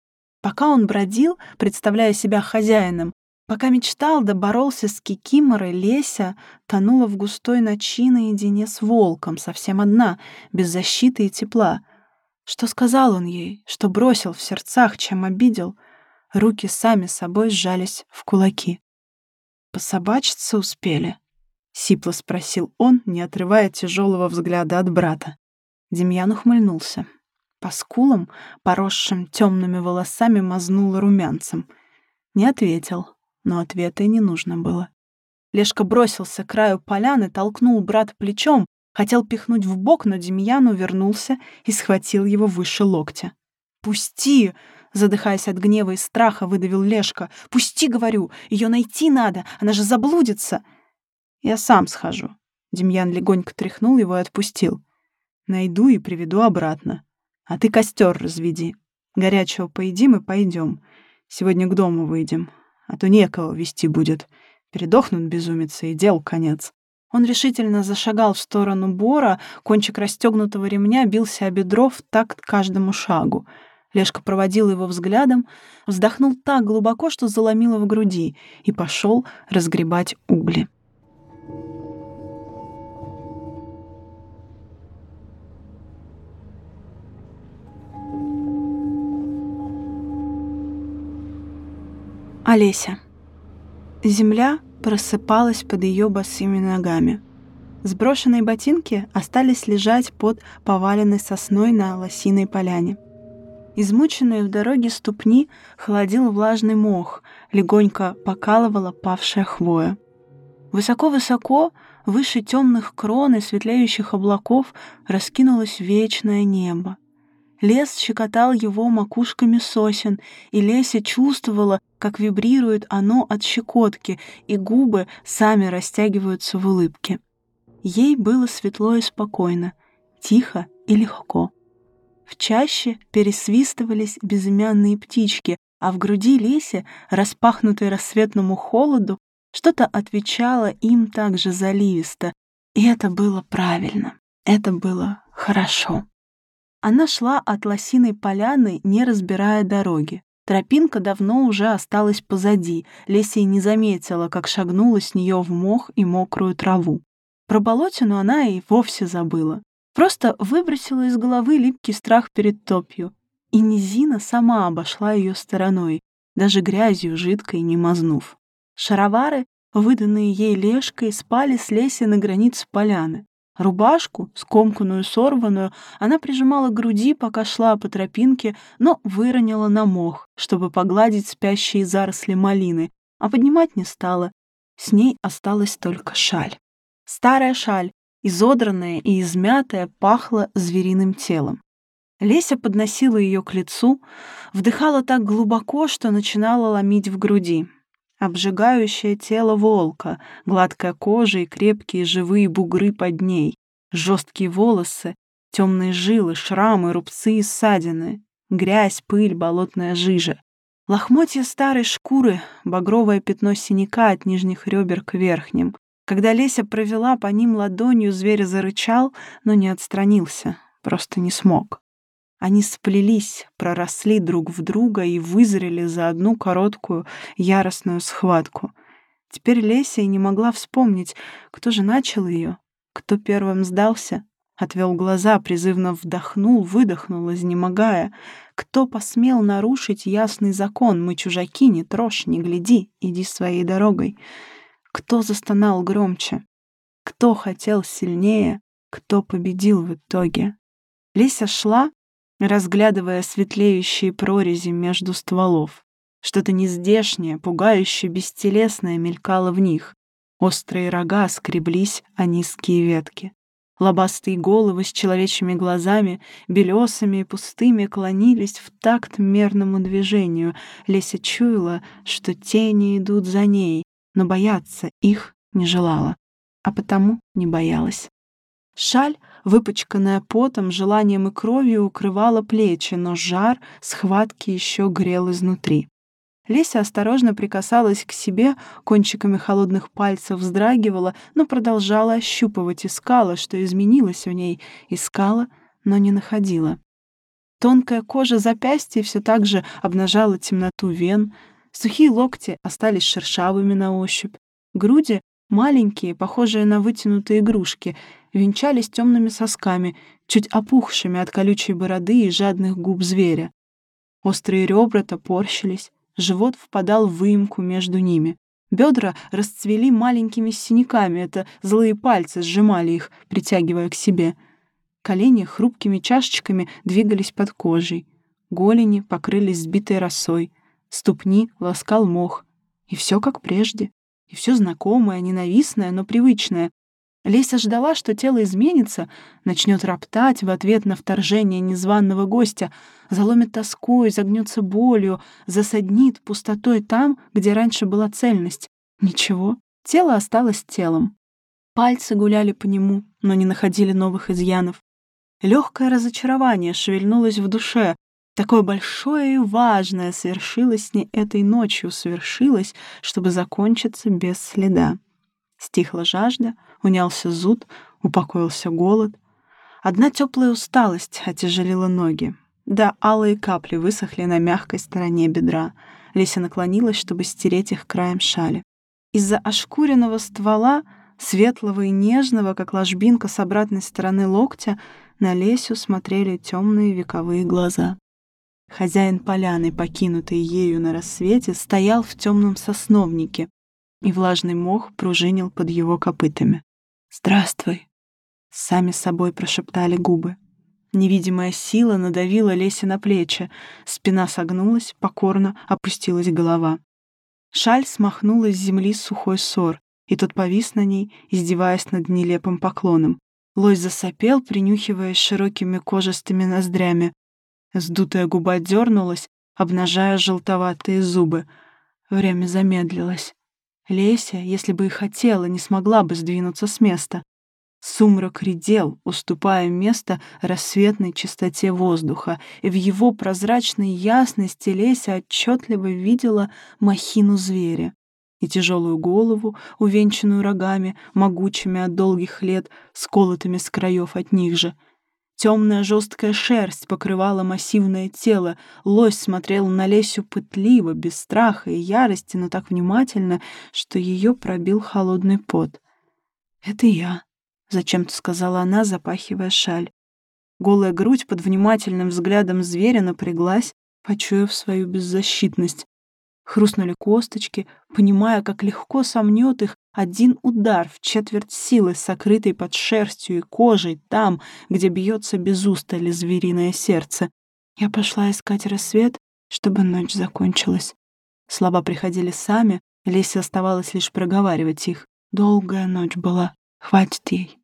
Пока он бродил, представляя себя хозяином, пока мечтал да боролся с Кикиморой, Леся тонула в густой ночи наедине с волком, совсем одна, без защиты и тепла. Что сказал он ей, что бросил в сердцах, чем обидел? Руки сами собой сжались в кулаки. Пособачиться успели. — сипло спросил он, не отрывая тяжелого взгляда от брата. Демьян ухмыльнулся. По скулам, поросшим темными волосами, мазнуло румянцем. Не ответил, но ответа и не нужно было. Лешка бросился к краю поляны, толкнул брата плечом, хотел пихнуть в бок, но Демьян увернулся и схватил его выше локтя. «Пусти!» — задыхаясь от гнева и страха, выдавил Лешка. «Пусти, говорю! Ее найти надо! Она же заблудится!» Я сам схожу. Демьян легонько тряхнул его и отпустил. Найду и приведу обратно. А ты костер разведи. Горячего поедим и пойдем. Сегодня к дому выйдем. А то некого вести будет. Передохнут безумицы, и дел конец. Он решительно зашагал в сторону Бора, кончик расстегнутого ремня бился о бедро в такт каждому шагу. Лешка проводил его взглядом, вздохнул так глубоко, что заломило в груди, и пошел разгребать угли. Олеся. Земля просыпалась под ее босыми ногами. Сброшенные ботинки остались лежать под поваленной сосной на лосиной поляне. Измученные в дороге ступни холодил влажный мох, легонько покалывала павшая хвоя. Высоко-высоко, выше темных крон и светлеющих облаков, раскинулось вечное небо. Лес щекотал его макушками сосен, и Леся чувствовала, как вибрирует оно от щекотки, и губы сами растягиваются в улыбке. Ей было светло и спокойно, тихо и легко. В чаще пересвистывались безымянные птички, а в груди Леси, распахнутой рассветному холоду, что-то отвечало им также заливисто, и это было правильно, это было хорошо. Она шла от лосиной поляны, не разбирая дороги. Тропинка давно уже осталась позади, Леся не заметила, как шагнула с нее в мох и мокрую траву. Про болотину она и вовсе забыла. Просто выбросила из головы липкий страх перед топью. И низина сама обошла ее стороной, даже грязью жидкой не мазнув. Шаровары, выданные ей лешкой, спали с Леси на границе поляны. Рубашку, скомканную, сорванную, она прижимала к груди, пока шла по тропинке, но выронила на мох, чтобы погладить спящие заросли малины, а поднимать не стала. С ней осталась только шаль. Старая шаль, изодранная и измятая, пахла звериным телом. Леся подносила ее к лицу, вдыхала так глубоко, что начинала ломить в груди. Обжигающее тело волка, гладкая кожа и крепкие живые бугры под ней, жесткие волосы, темные жилы, шрамы, рубцы и ссадины, грязь, пыль, болотная жижа. Лохмотья старой шкуры, багровое пятно синяка от нижних ребер к верхним, когда Леся провела по ним ладонью, зверь зарычал, но не отстранился, просто не смог. Они сплелись, проросли друг в друга и вызрели за одну короткую яростную схватку. Теперь Леся и не могла вспомнить, кто же начал ее, кто первым сдался, отвел глаза, призывно вдохнул, выдохнул, изнемогая. Кто посмел нарушить ясный закон? Мы чужаки, не трожь, не гляди, иди своей дорогой. Кто застонал громче? Кто хотел сильнее? Кто победил в итоге? Леся шла, разглядывая светлеющие прорези между стволов. Что-то нездешнее, пугающее, бестелесное мелькало в них. Острые рога скреблись о низкие ветки. Лобастые головы с человечьими глазами, белесыми и пустыми, клонились в такт мерному движению. Леся чуяла, что тени идут за ней, но бояться их не желала, а потому не боялась. Шаль, выпачканная потом, желанием и кровью, укрывала плечи, но жар схватки еще грел изнутри. Леся осторожно прикасалась к себе, кончиками холодных пальцев вздрагивала, но продолжала ощупывать, искала, что изменилось в ней, искала, но не находила. Тонкая кожа запястья все так же обнажала темноту вен, Сухие локти остались шершавыми на ощупь. Груди, маленькие, похожие на вытянутые игрушки, венчались темными сосками, чуть опухшими от колючей бороды и жадных губ зверя. Острые ребра топорщились, живот впадал в выемку между ними. Бедра расцвели маленькими синяками, это злые пальцы сжимали их, притягивая к себе. Колени хрупкими чашечками двигались под кожей. Голени покрылись сбитой росой — ступни ласкал мох. И все как прежде. И все знакомое, ненавистное, но привычное. Леся ждала, что тело изменится, начнет роптать в ответ на вторжение незваного гостя, заломит тоской, загнется болью, засаднит пустотой там, где раньше была цельность. Ничего, тело осталось телом. Пальцы гуляли по нему, но не находили новых изъянов. Легкое разочарование шевельнулось в душе, Такое большое и важное свершилось не этой ночью, свершилось, чтобы закончиться без следа. Стихла жажда, унялся зуд, упокоился голод. Одна теплая усталость отяжелила ноги. Да, алые капли высохли на мягкой стороне бедра. Леся наклонилась, чтобы стереть их краем шали. Из-за ошкуренного ствола, светлого и нежного, как ложбинка с обратной стороны локтя, на Лесю смотрели темные вековые глаза. Хозяин поляны, покинутый ею на рассвете, стоял в темном сосновнике, и влажный мох пружинил под его копытами. «Здравствуй!» — сами собой прошептали губы. Невидимая сила надавила Лесе на плечи, спина согнулась, покорно опустилась голова. Шаль смахнула с земли сухой сор, и тот повис на ней, издеваясь над нелепым поклоном. Лось засопел, принюхиваясь широкими кожистыми ноздрями, Сдутая губа дернулась, обнажая желтоватые зубы. Время замедлилось. Леся, если бы и хотела, не смогла бы сдвинуться с места. Сумрак редел, уступая место рассветной чистоте воздуха, и в его прозрачной ясности Леся отчетливо видела махину зверя и тяжелую голову, увенчанную рогами, могучими от долгих лет, сколотыми с краев от них же. Темная жесткая шерсть покрывала массивное тело, лось смотрел на Лесю пытливо, без страха и ярости, но так внимательно, что ее пробил холодный пот. «Это я», зачем-то сказала она, запахивая шаль. Голая грудь под внимательным взглядом зверя напряглась, почуяв свою беззащитность. Хрустнули косточки, понимая, как легко сомнет их один удар в четверть силы, сокрытой под шерстью и кожей, там, где бьется без устали звериное сердце. Я пошла искать рассвет, чтобы ночь закончилась. Слова приходили сами, Лесе оставалось лишь проговаривать их. Долгая ночь была, хватит ей.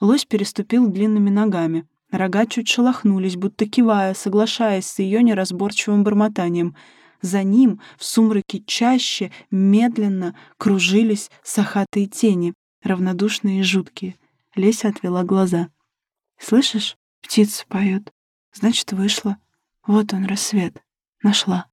Лось переступил длинными ногами. Рога чуть шелохнулись, будто кивая, соглашаясь с ее неразборчивым бормотанием. За ним в сумраке чаще медленно кружились сахатые тени, равнодушные и жуткие. Леся отвела глаза. «Слышишь, птицы поют. Значит, вышла. Вот он, рассвет. Нашла».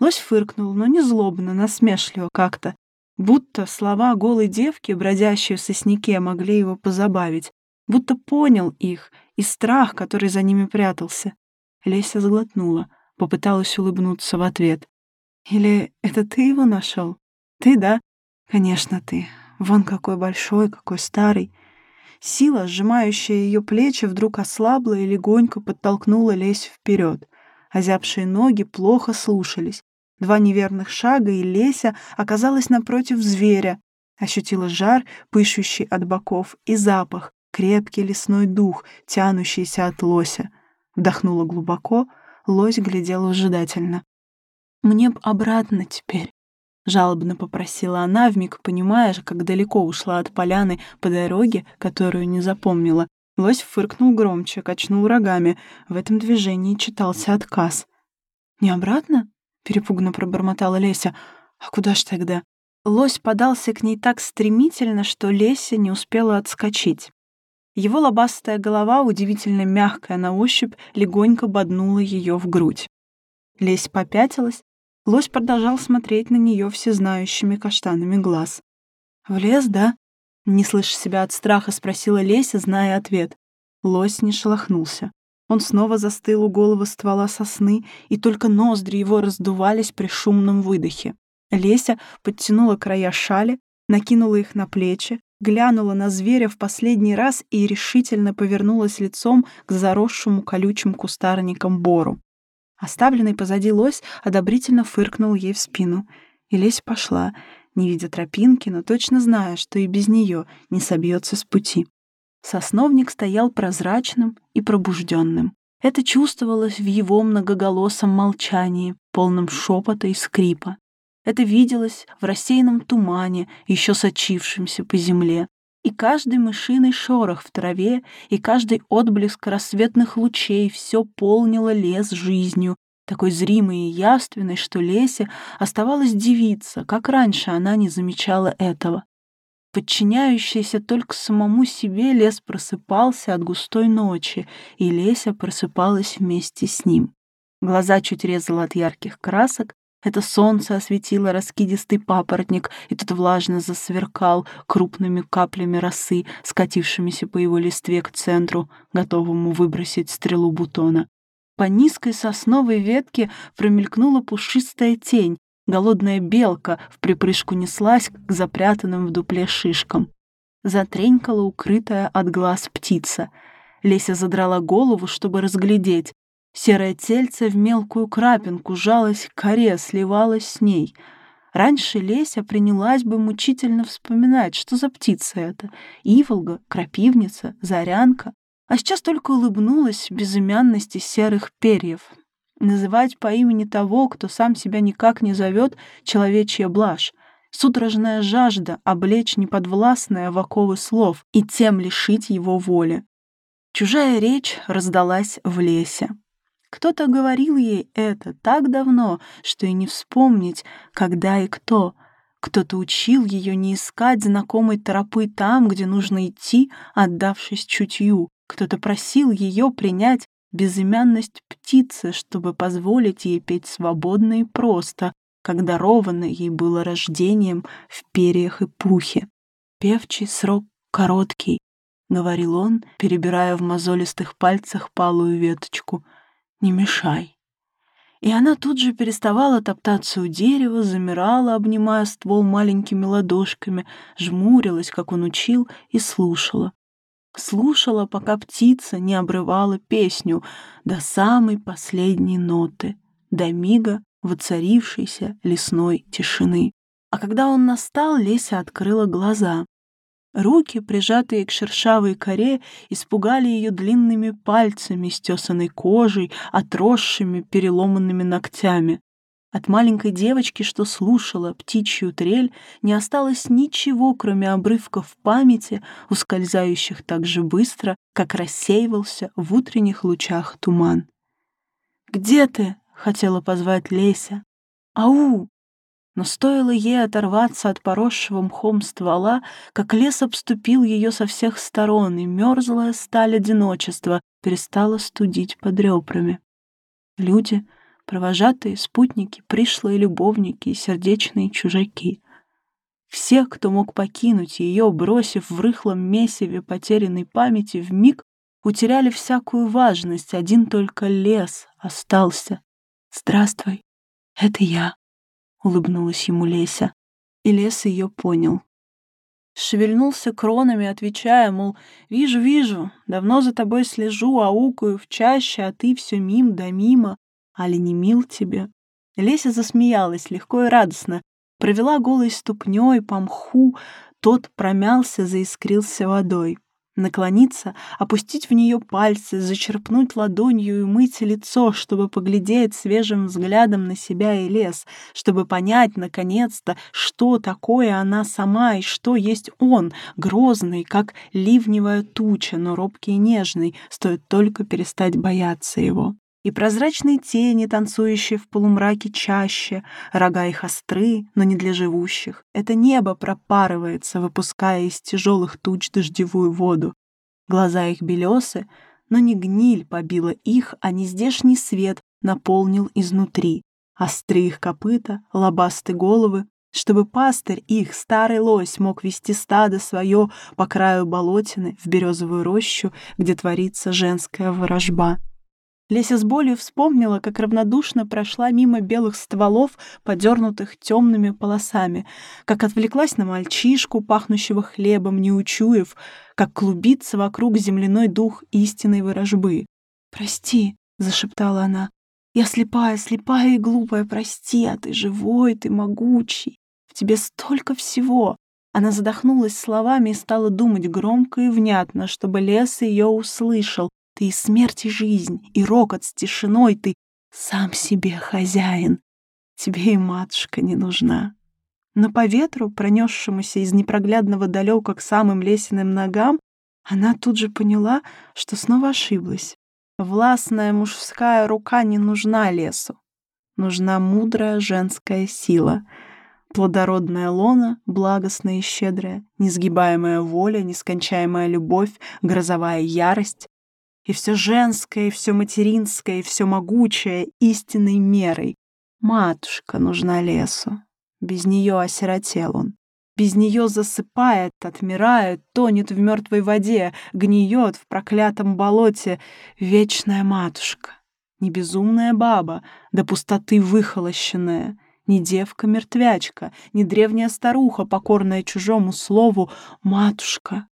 Лось фыркнул, но не злобно, насмешливо как-то, Будто слова голой девки, бродящей в сосняке, могли его позабавить. Будто понял их и страх, который за ними прятался. Леся сглотнула, попыталась улыбнуться в ответ. «Или это ты его нашел? Ты, да? Конечно, ты. Вон какой большой, какой старый». Сила, сжимающая ее плечи, вдруг ослабла и легонько подтолкнула Лесь вперед. Озябшие ноги плохо слушались. Два неверных шага, и Леся оказалась напротив зверя. Ощутила жар, пышущий от боков, и запах, крепкий лесной дух, тянущийся от лося. Вдохнула глубоко, лось глядел ожидательно. «Мне б обратно теперь», — жалобно попросила она, вмиг понимая, как далеко ушла от поляны по дороге, которую не запомнила. Лось фыркнул громче, качнул рогами. В этом движении читался отказ. «Не обратно?» — перепуганно пробормотала Леся. «А куда ж тогда?» Лось подался к ней так стремительно, что Леся не успела отскочить. Его лобастая голова, удивительно мягкая на ощупь, легонько боднула ее в грудь. Лесь попятилась, лось продолжал смотреть на нее всезнающими каштанами глаз. «В лес, да?» — не слыша себя от страха, спросила Леся, зная ответ. Лось не шелохнулся. Он снова застыл у головы ствола сосны, и только ноздри его раздувались при шумном выдохе. Леся подтянула края шали, накинула их на плечи, глянула на зверя в последний раз и решительно повернулась лицом к заросшему колючим кустарникам бору. Оставленный позади лось одобрительно фыркнул ей в спину. И Леся пошла, не видя тропинки, но точно зная, что и без нее не собьется с пути. Сосновник стоял прозрачным и пробужденным. Это чувствовалось в его многоголосом молчании, полном шепота и скрипа. Это виделось в рассеянном тумане, еще сочившемся по земле. И каждый мышиный шорох в траве, и каждый отблеск рассветных лучей все полнило лес жизнью, такой зримой и явственной, что Лесе оставалось дивиться, как раньше она не замечала этого. Подчиняющийся только самому себе, лес просыпался от густой ночи, и Леся просыпалась вместе с ним. Глаза чуть резало от ярких красок, это солнце осветило раскидистый папоротник, и тот влажно засверкал крупными каплями росы, скатившимися по его листве к центру, готовому выбросить стрелу бутона. По низкой сосновой ветке промелькнула пушистая тень, Голодная белка в припрыжку неслась к запрятанным в дупле шишкам. Затренькала укрытая от глаз птица. Леся задрала голову, чтобы разглядеть. Серое тельце в мелкую крапинку жалось к коре, сливалось с ней. Раньше Леся принялась бы мучительно вспоминать, что за птица это. Иволга, крапивница, зарянка. А сейчас только улыбнулась безымянности серых перьев, Называть по имени того, кто сам себя никак не зовет, человечья блажь. Судорожная жажда облечь неподвластное в оковы слов и тем лишить его воли. Чужая речь раздалась в лесе. Кто-то говорил ей это так давно, что и не вспомнить, когда и кто. Кто-то учил ее не искать знакомой тропы там, где нужно идти, отдавшись чутью. Кто-то просил ее принять безымянность птицы, чтобы позволить ей петь свободно и просто, как даровано ей было рождением в перьях и пухе. Певчий срок короткий, — говорил он, перебирая в мозолистых пальцах палую веточку. «Не мешай». И она тут же переставала топтаться у дерева, замирала, обнимая ствол маленькими ладошками, жмурилась, как он учил, и слушала. Слушала, пока птица не обрывала песню до самой последней ноты, до мига воцарившейся лесной тишины. А когда он настал, Леся открыла глаза. Руки, прижатые к шершавой коре, испугали ее длинными пальцами с тесаной кожей, отросшими переломанными ногтями. От маленькой девочки, что слушала птичью трель, не осталось ничего, кроме обрывков памяти, ускользающих так же быстро, как рассеивался в утренних лучах туман. «Где ты?» — хотела позвать Леся. «Ау!» Но стоило ей оторваться от поросшего мхом ствола, как лес обступил ее со всех сторон, и мерзлая сталь одиночества перестала студить под ребрами. Люди — провожатые, спутники, пришлые любовники и сердечные чужаки. Все, кто мог покинуть ее, бросив в рыхлом месиве потерянной памяти, в миг утеряли всякую важность, один только лес остался. «Здравствуй, это я», — улыбнулась ему Леся, и лес ее понял. Шевельнулся кронами, отвечая, мол, «Вижу, вижу, давно за тобой слежу, аукаю в чаще, а ты все мим да мимо. Али не мил тебе?» Леся засмеялась легко и радостно, провела голой ступней по мху, тот промялся, заискрился водой. Наклониться, опустить в нее пальцы, зачерпнуть ладонью и мыть лицо, чтобы поглядеть свежим взглядом на себя и лес, чтобы понять, наконец-то, что такое она сама и что есть он, грозный, как ливневая туча, но робкий и нежный, стоит только перестать бояться его и прозрачные тени, танцующие в полумраке чаще, рога их остры, но не для живущих. Это небо пропарывается, выпуская из тяжелых туч дождевую воду. Глаза их белесы, но не гниль побила их, а нездешний свет наполнил изнутри. Остры их копыта, лобасты головы, чтобы пастырь их, старый лось, мог вести стадо свое по краю болотины в березовую рощу, где творится женская ворожба. Леся с болью вспомнила, как равнодушно прошла мимо белых стволов, подернутых темными полосами, как отвлеклась на мальчишку, пахнущего хлебом, не учуяв, как клубится вокруг земляной дух истинной ворожбы. «Прости», — зашептала она, — «я слепая, слепая и глупая, прости, а ты живой, ты могучий, в тебе столько всего». Она задохнулась словами и стала думать громко и внятно, чтобы лес ее услышал, ты и смерть, и жизнь, и рокот с тишиной, ты сам себе хозяин. Тебе и матушка не нужна. Но по ветру, пронесшемуся из непроглядного далека к самым лесиным ногам, она тут же поняла, что снова ошиблась. Властная мужская рука не нужна лесу. Нужна мудрая женская сила. Плодородная лона, благостная и щедрая, несгибаемая воля, нескончаемая любовь, грозовая ярость, и все женское, и все материнское, и все могучее истинной мерой. Матушка нужна лесу. Без нее осиротел он. Без нее засыпает, отмирает, тонет в мертвой воде, гниет в проклятом болоте. Вечная матушка. Не безумная баба, до пустоты выхолощенная, не девка-мертвячка, не древняя старуха, покорная чужому слову, матушка,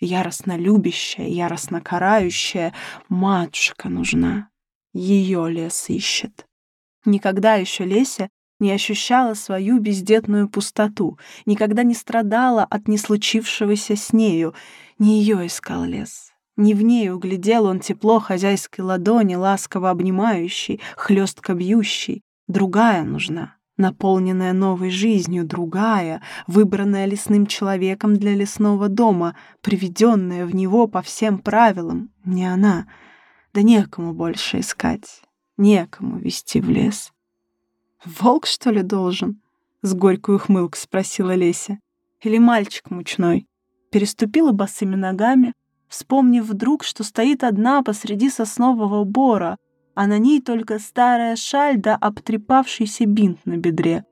яростно любящая, яростно карающая, матушка нужна. Ее лес ищет. Никогда еще Леся не ощущала свою бездетную пустоту, никогда не страдала от неслучившегося с нею. Не ее искал лес. Не в ней углядел он тепло хозяйской ладони, ласково обнимающей, хлестко бьющей. Другая нужна наполненная новой жизнью, другая, выбранная лесным человеком для лесного дома, приведенная в него по всем правилам, не она. Да некому больше искать, некому вести в лес. Волк, что ли, должен? С горькой ухмылкой спросила Леся. «Или мальчик мучной?» Переступила босыми ногами, вспомнив вдруг, что стоит одна посреди соснового бора, а на ней только старая шаль да обтрепавшийся бинт на бедре.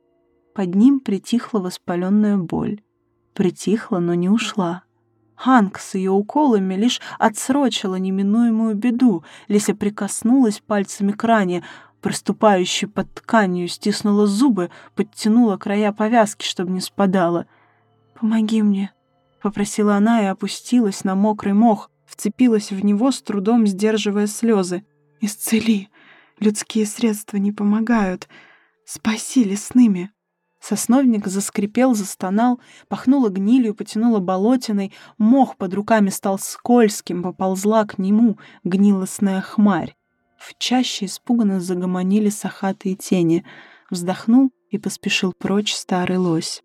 Под ним притихла воспаленная боль. Притихла, но не ушла. Ханк с ее уколами лишь отсрочила неминуемую беду. Леся прикоснулась пальцами к ране, проступающей под тканью, стиснула зубы, подтянула края повязки, чтобы не спадала. «Помоги мне», — попросила она и опустилась на мокрый мох, вцепилась в него, с трудом сдерживая слезы. «Исцели! Людские средства не помогают. Спаси лесными!» Сосновник заскрипел, застонал, пахнуло гнилью, потянуло болотиной, мох под руками стал скользким, поползла к нему гнилостная хмарь. В чаще испуганно загомонили сахатые тени. Вздохнул и поспешил прочь старый лось.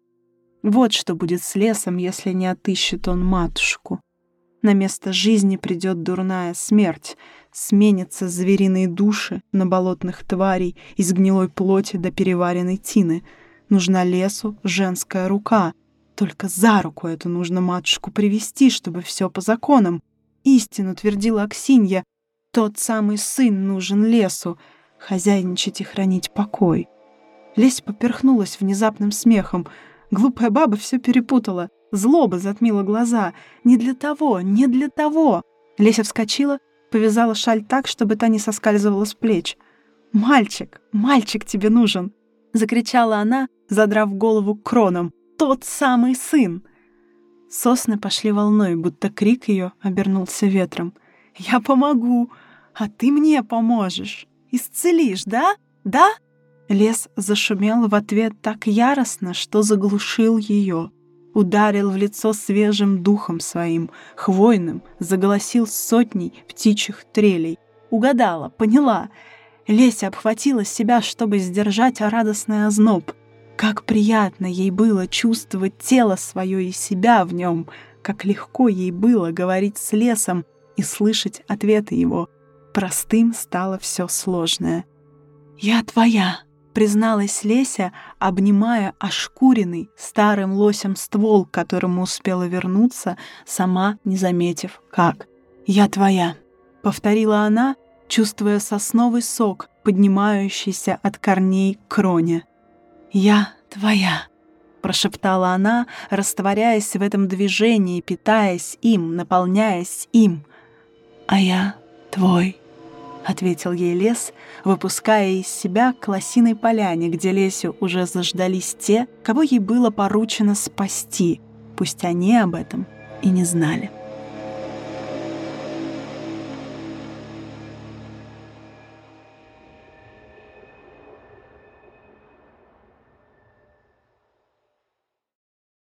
Вот что будет с лесом, если не отыщет он матушку. На место жизни придет дурная смерть, сменятся звериные души на болотных тварей из гнилой плоти до переваренной тины. Нужна лесу женская рука. Только за руку эту нужно матушку привести, чтобы все по законам. Истину твердила Аксинья, тот самый сын нужен лесу, хозяйничать и хранить покой. Лесь поперхнулась внезапным смехом. Глупая баба все перепутала. Злоба затмила глаза. Не для того, не для того. Леся вскочила, повязала шаль так, чтобы та не соскальзывала с плеч. «Мальчик, мальчик тебе нужен!» — закричала она, задрав голову к кронам. «Тот самый сын!» Сосны пошли волной, будто крик ее обернулся ветром — я помогу, а ты мне поможешь. Исцелишь, да? Да?» Лес зашумел в ответ так яростно, что заглушил ее. Ударил в лицо свежим духом своим, хвойным, заголосил сотней птичьих трелей. Угадала, поняла. Леся обхватила себя, чтобы сдержать радостный озноб. Как приятно ей было чувствовать тело свое и себя в нем, как легко ей было говорить с лесом, и слышать ответы его. Простым стало все сложное. «Я твоя», — призналась Леся, обнимая ошкуренный старым лосем ствол, к которому успела вернуться, сама не заметив как. «Я твоя», — повторила она, чувствуя сосновый сок, поднимающийся от корней к кроне. «Я твоя», — прошептала она, растворяясь в этом движении, питаясь им, наполняясь им а я твой», — ответил ей лес, выпуская из себя к лосиной поляне, где Лесю уже заждались те, кого ей было поручено спасти, пусть они об этом и не знали.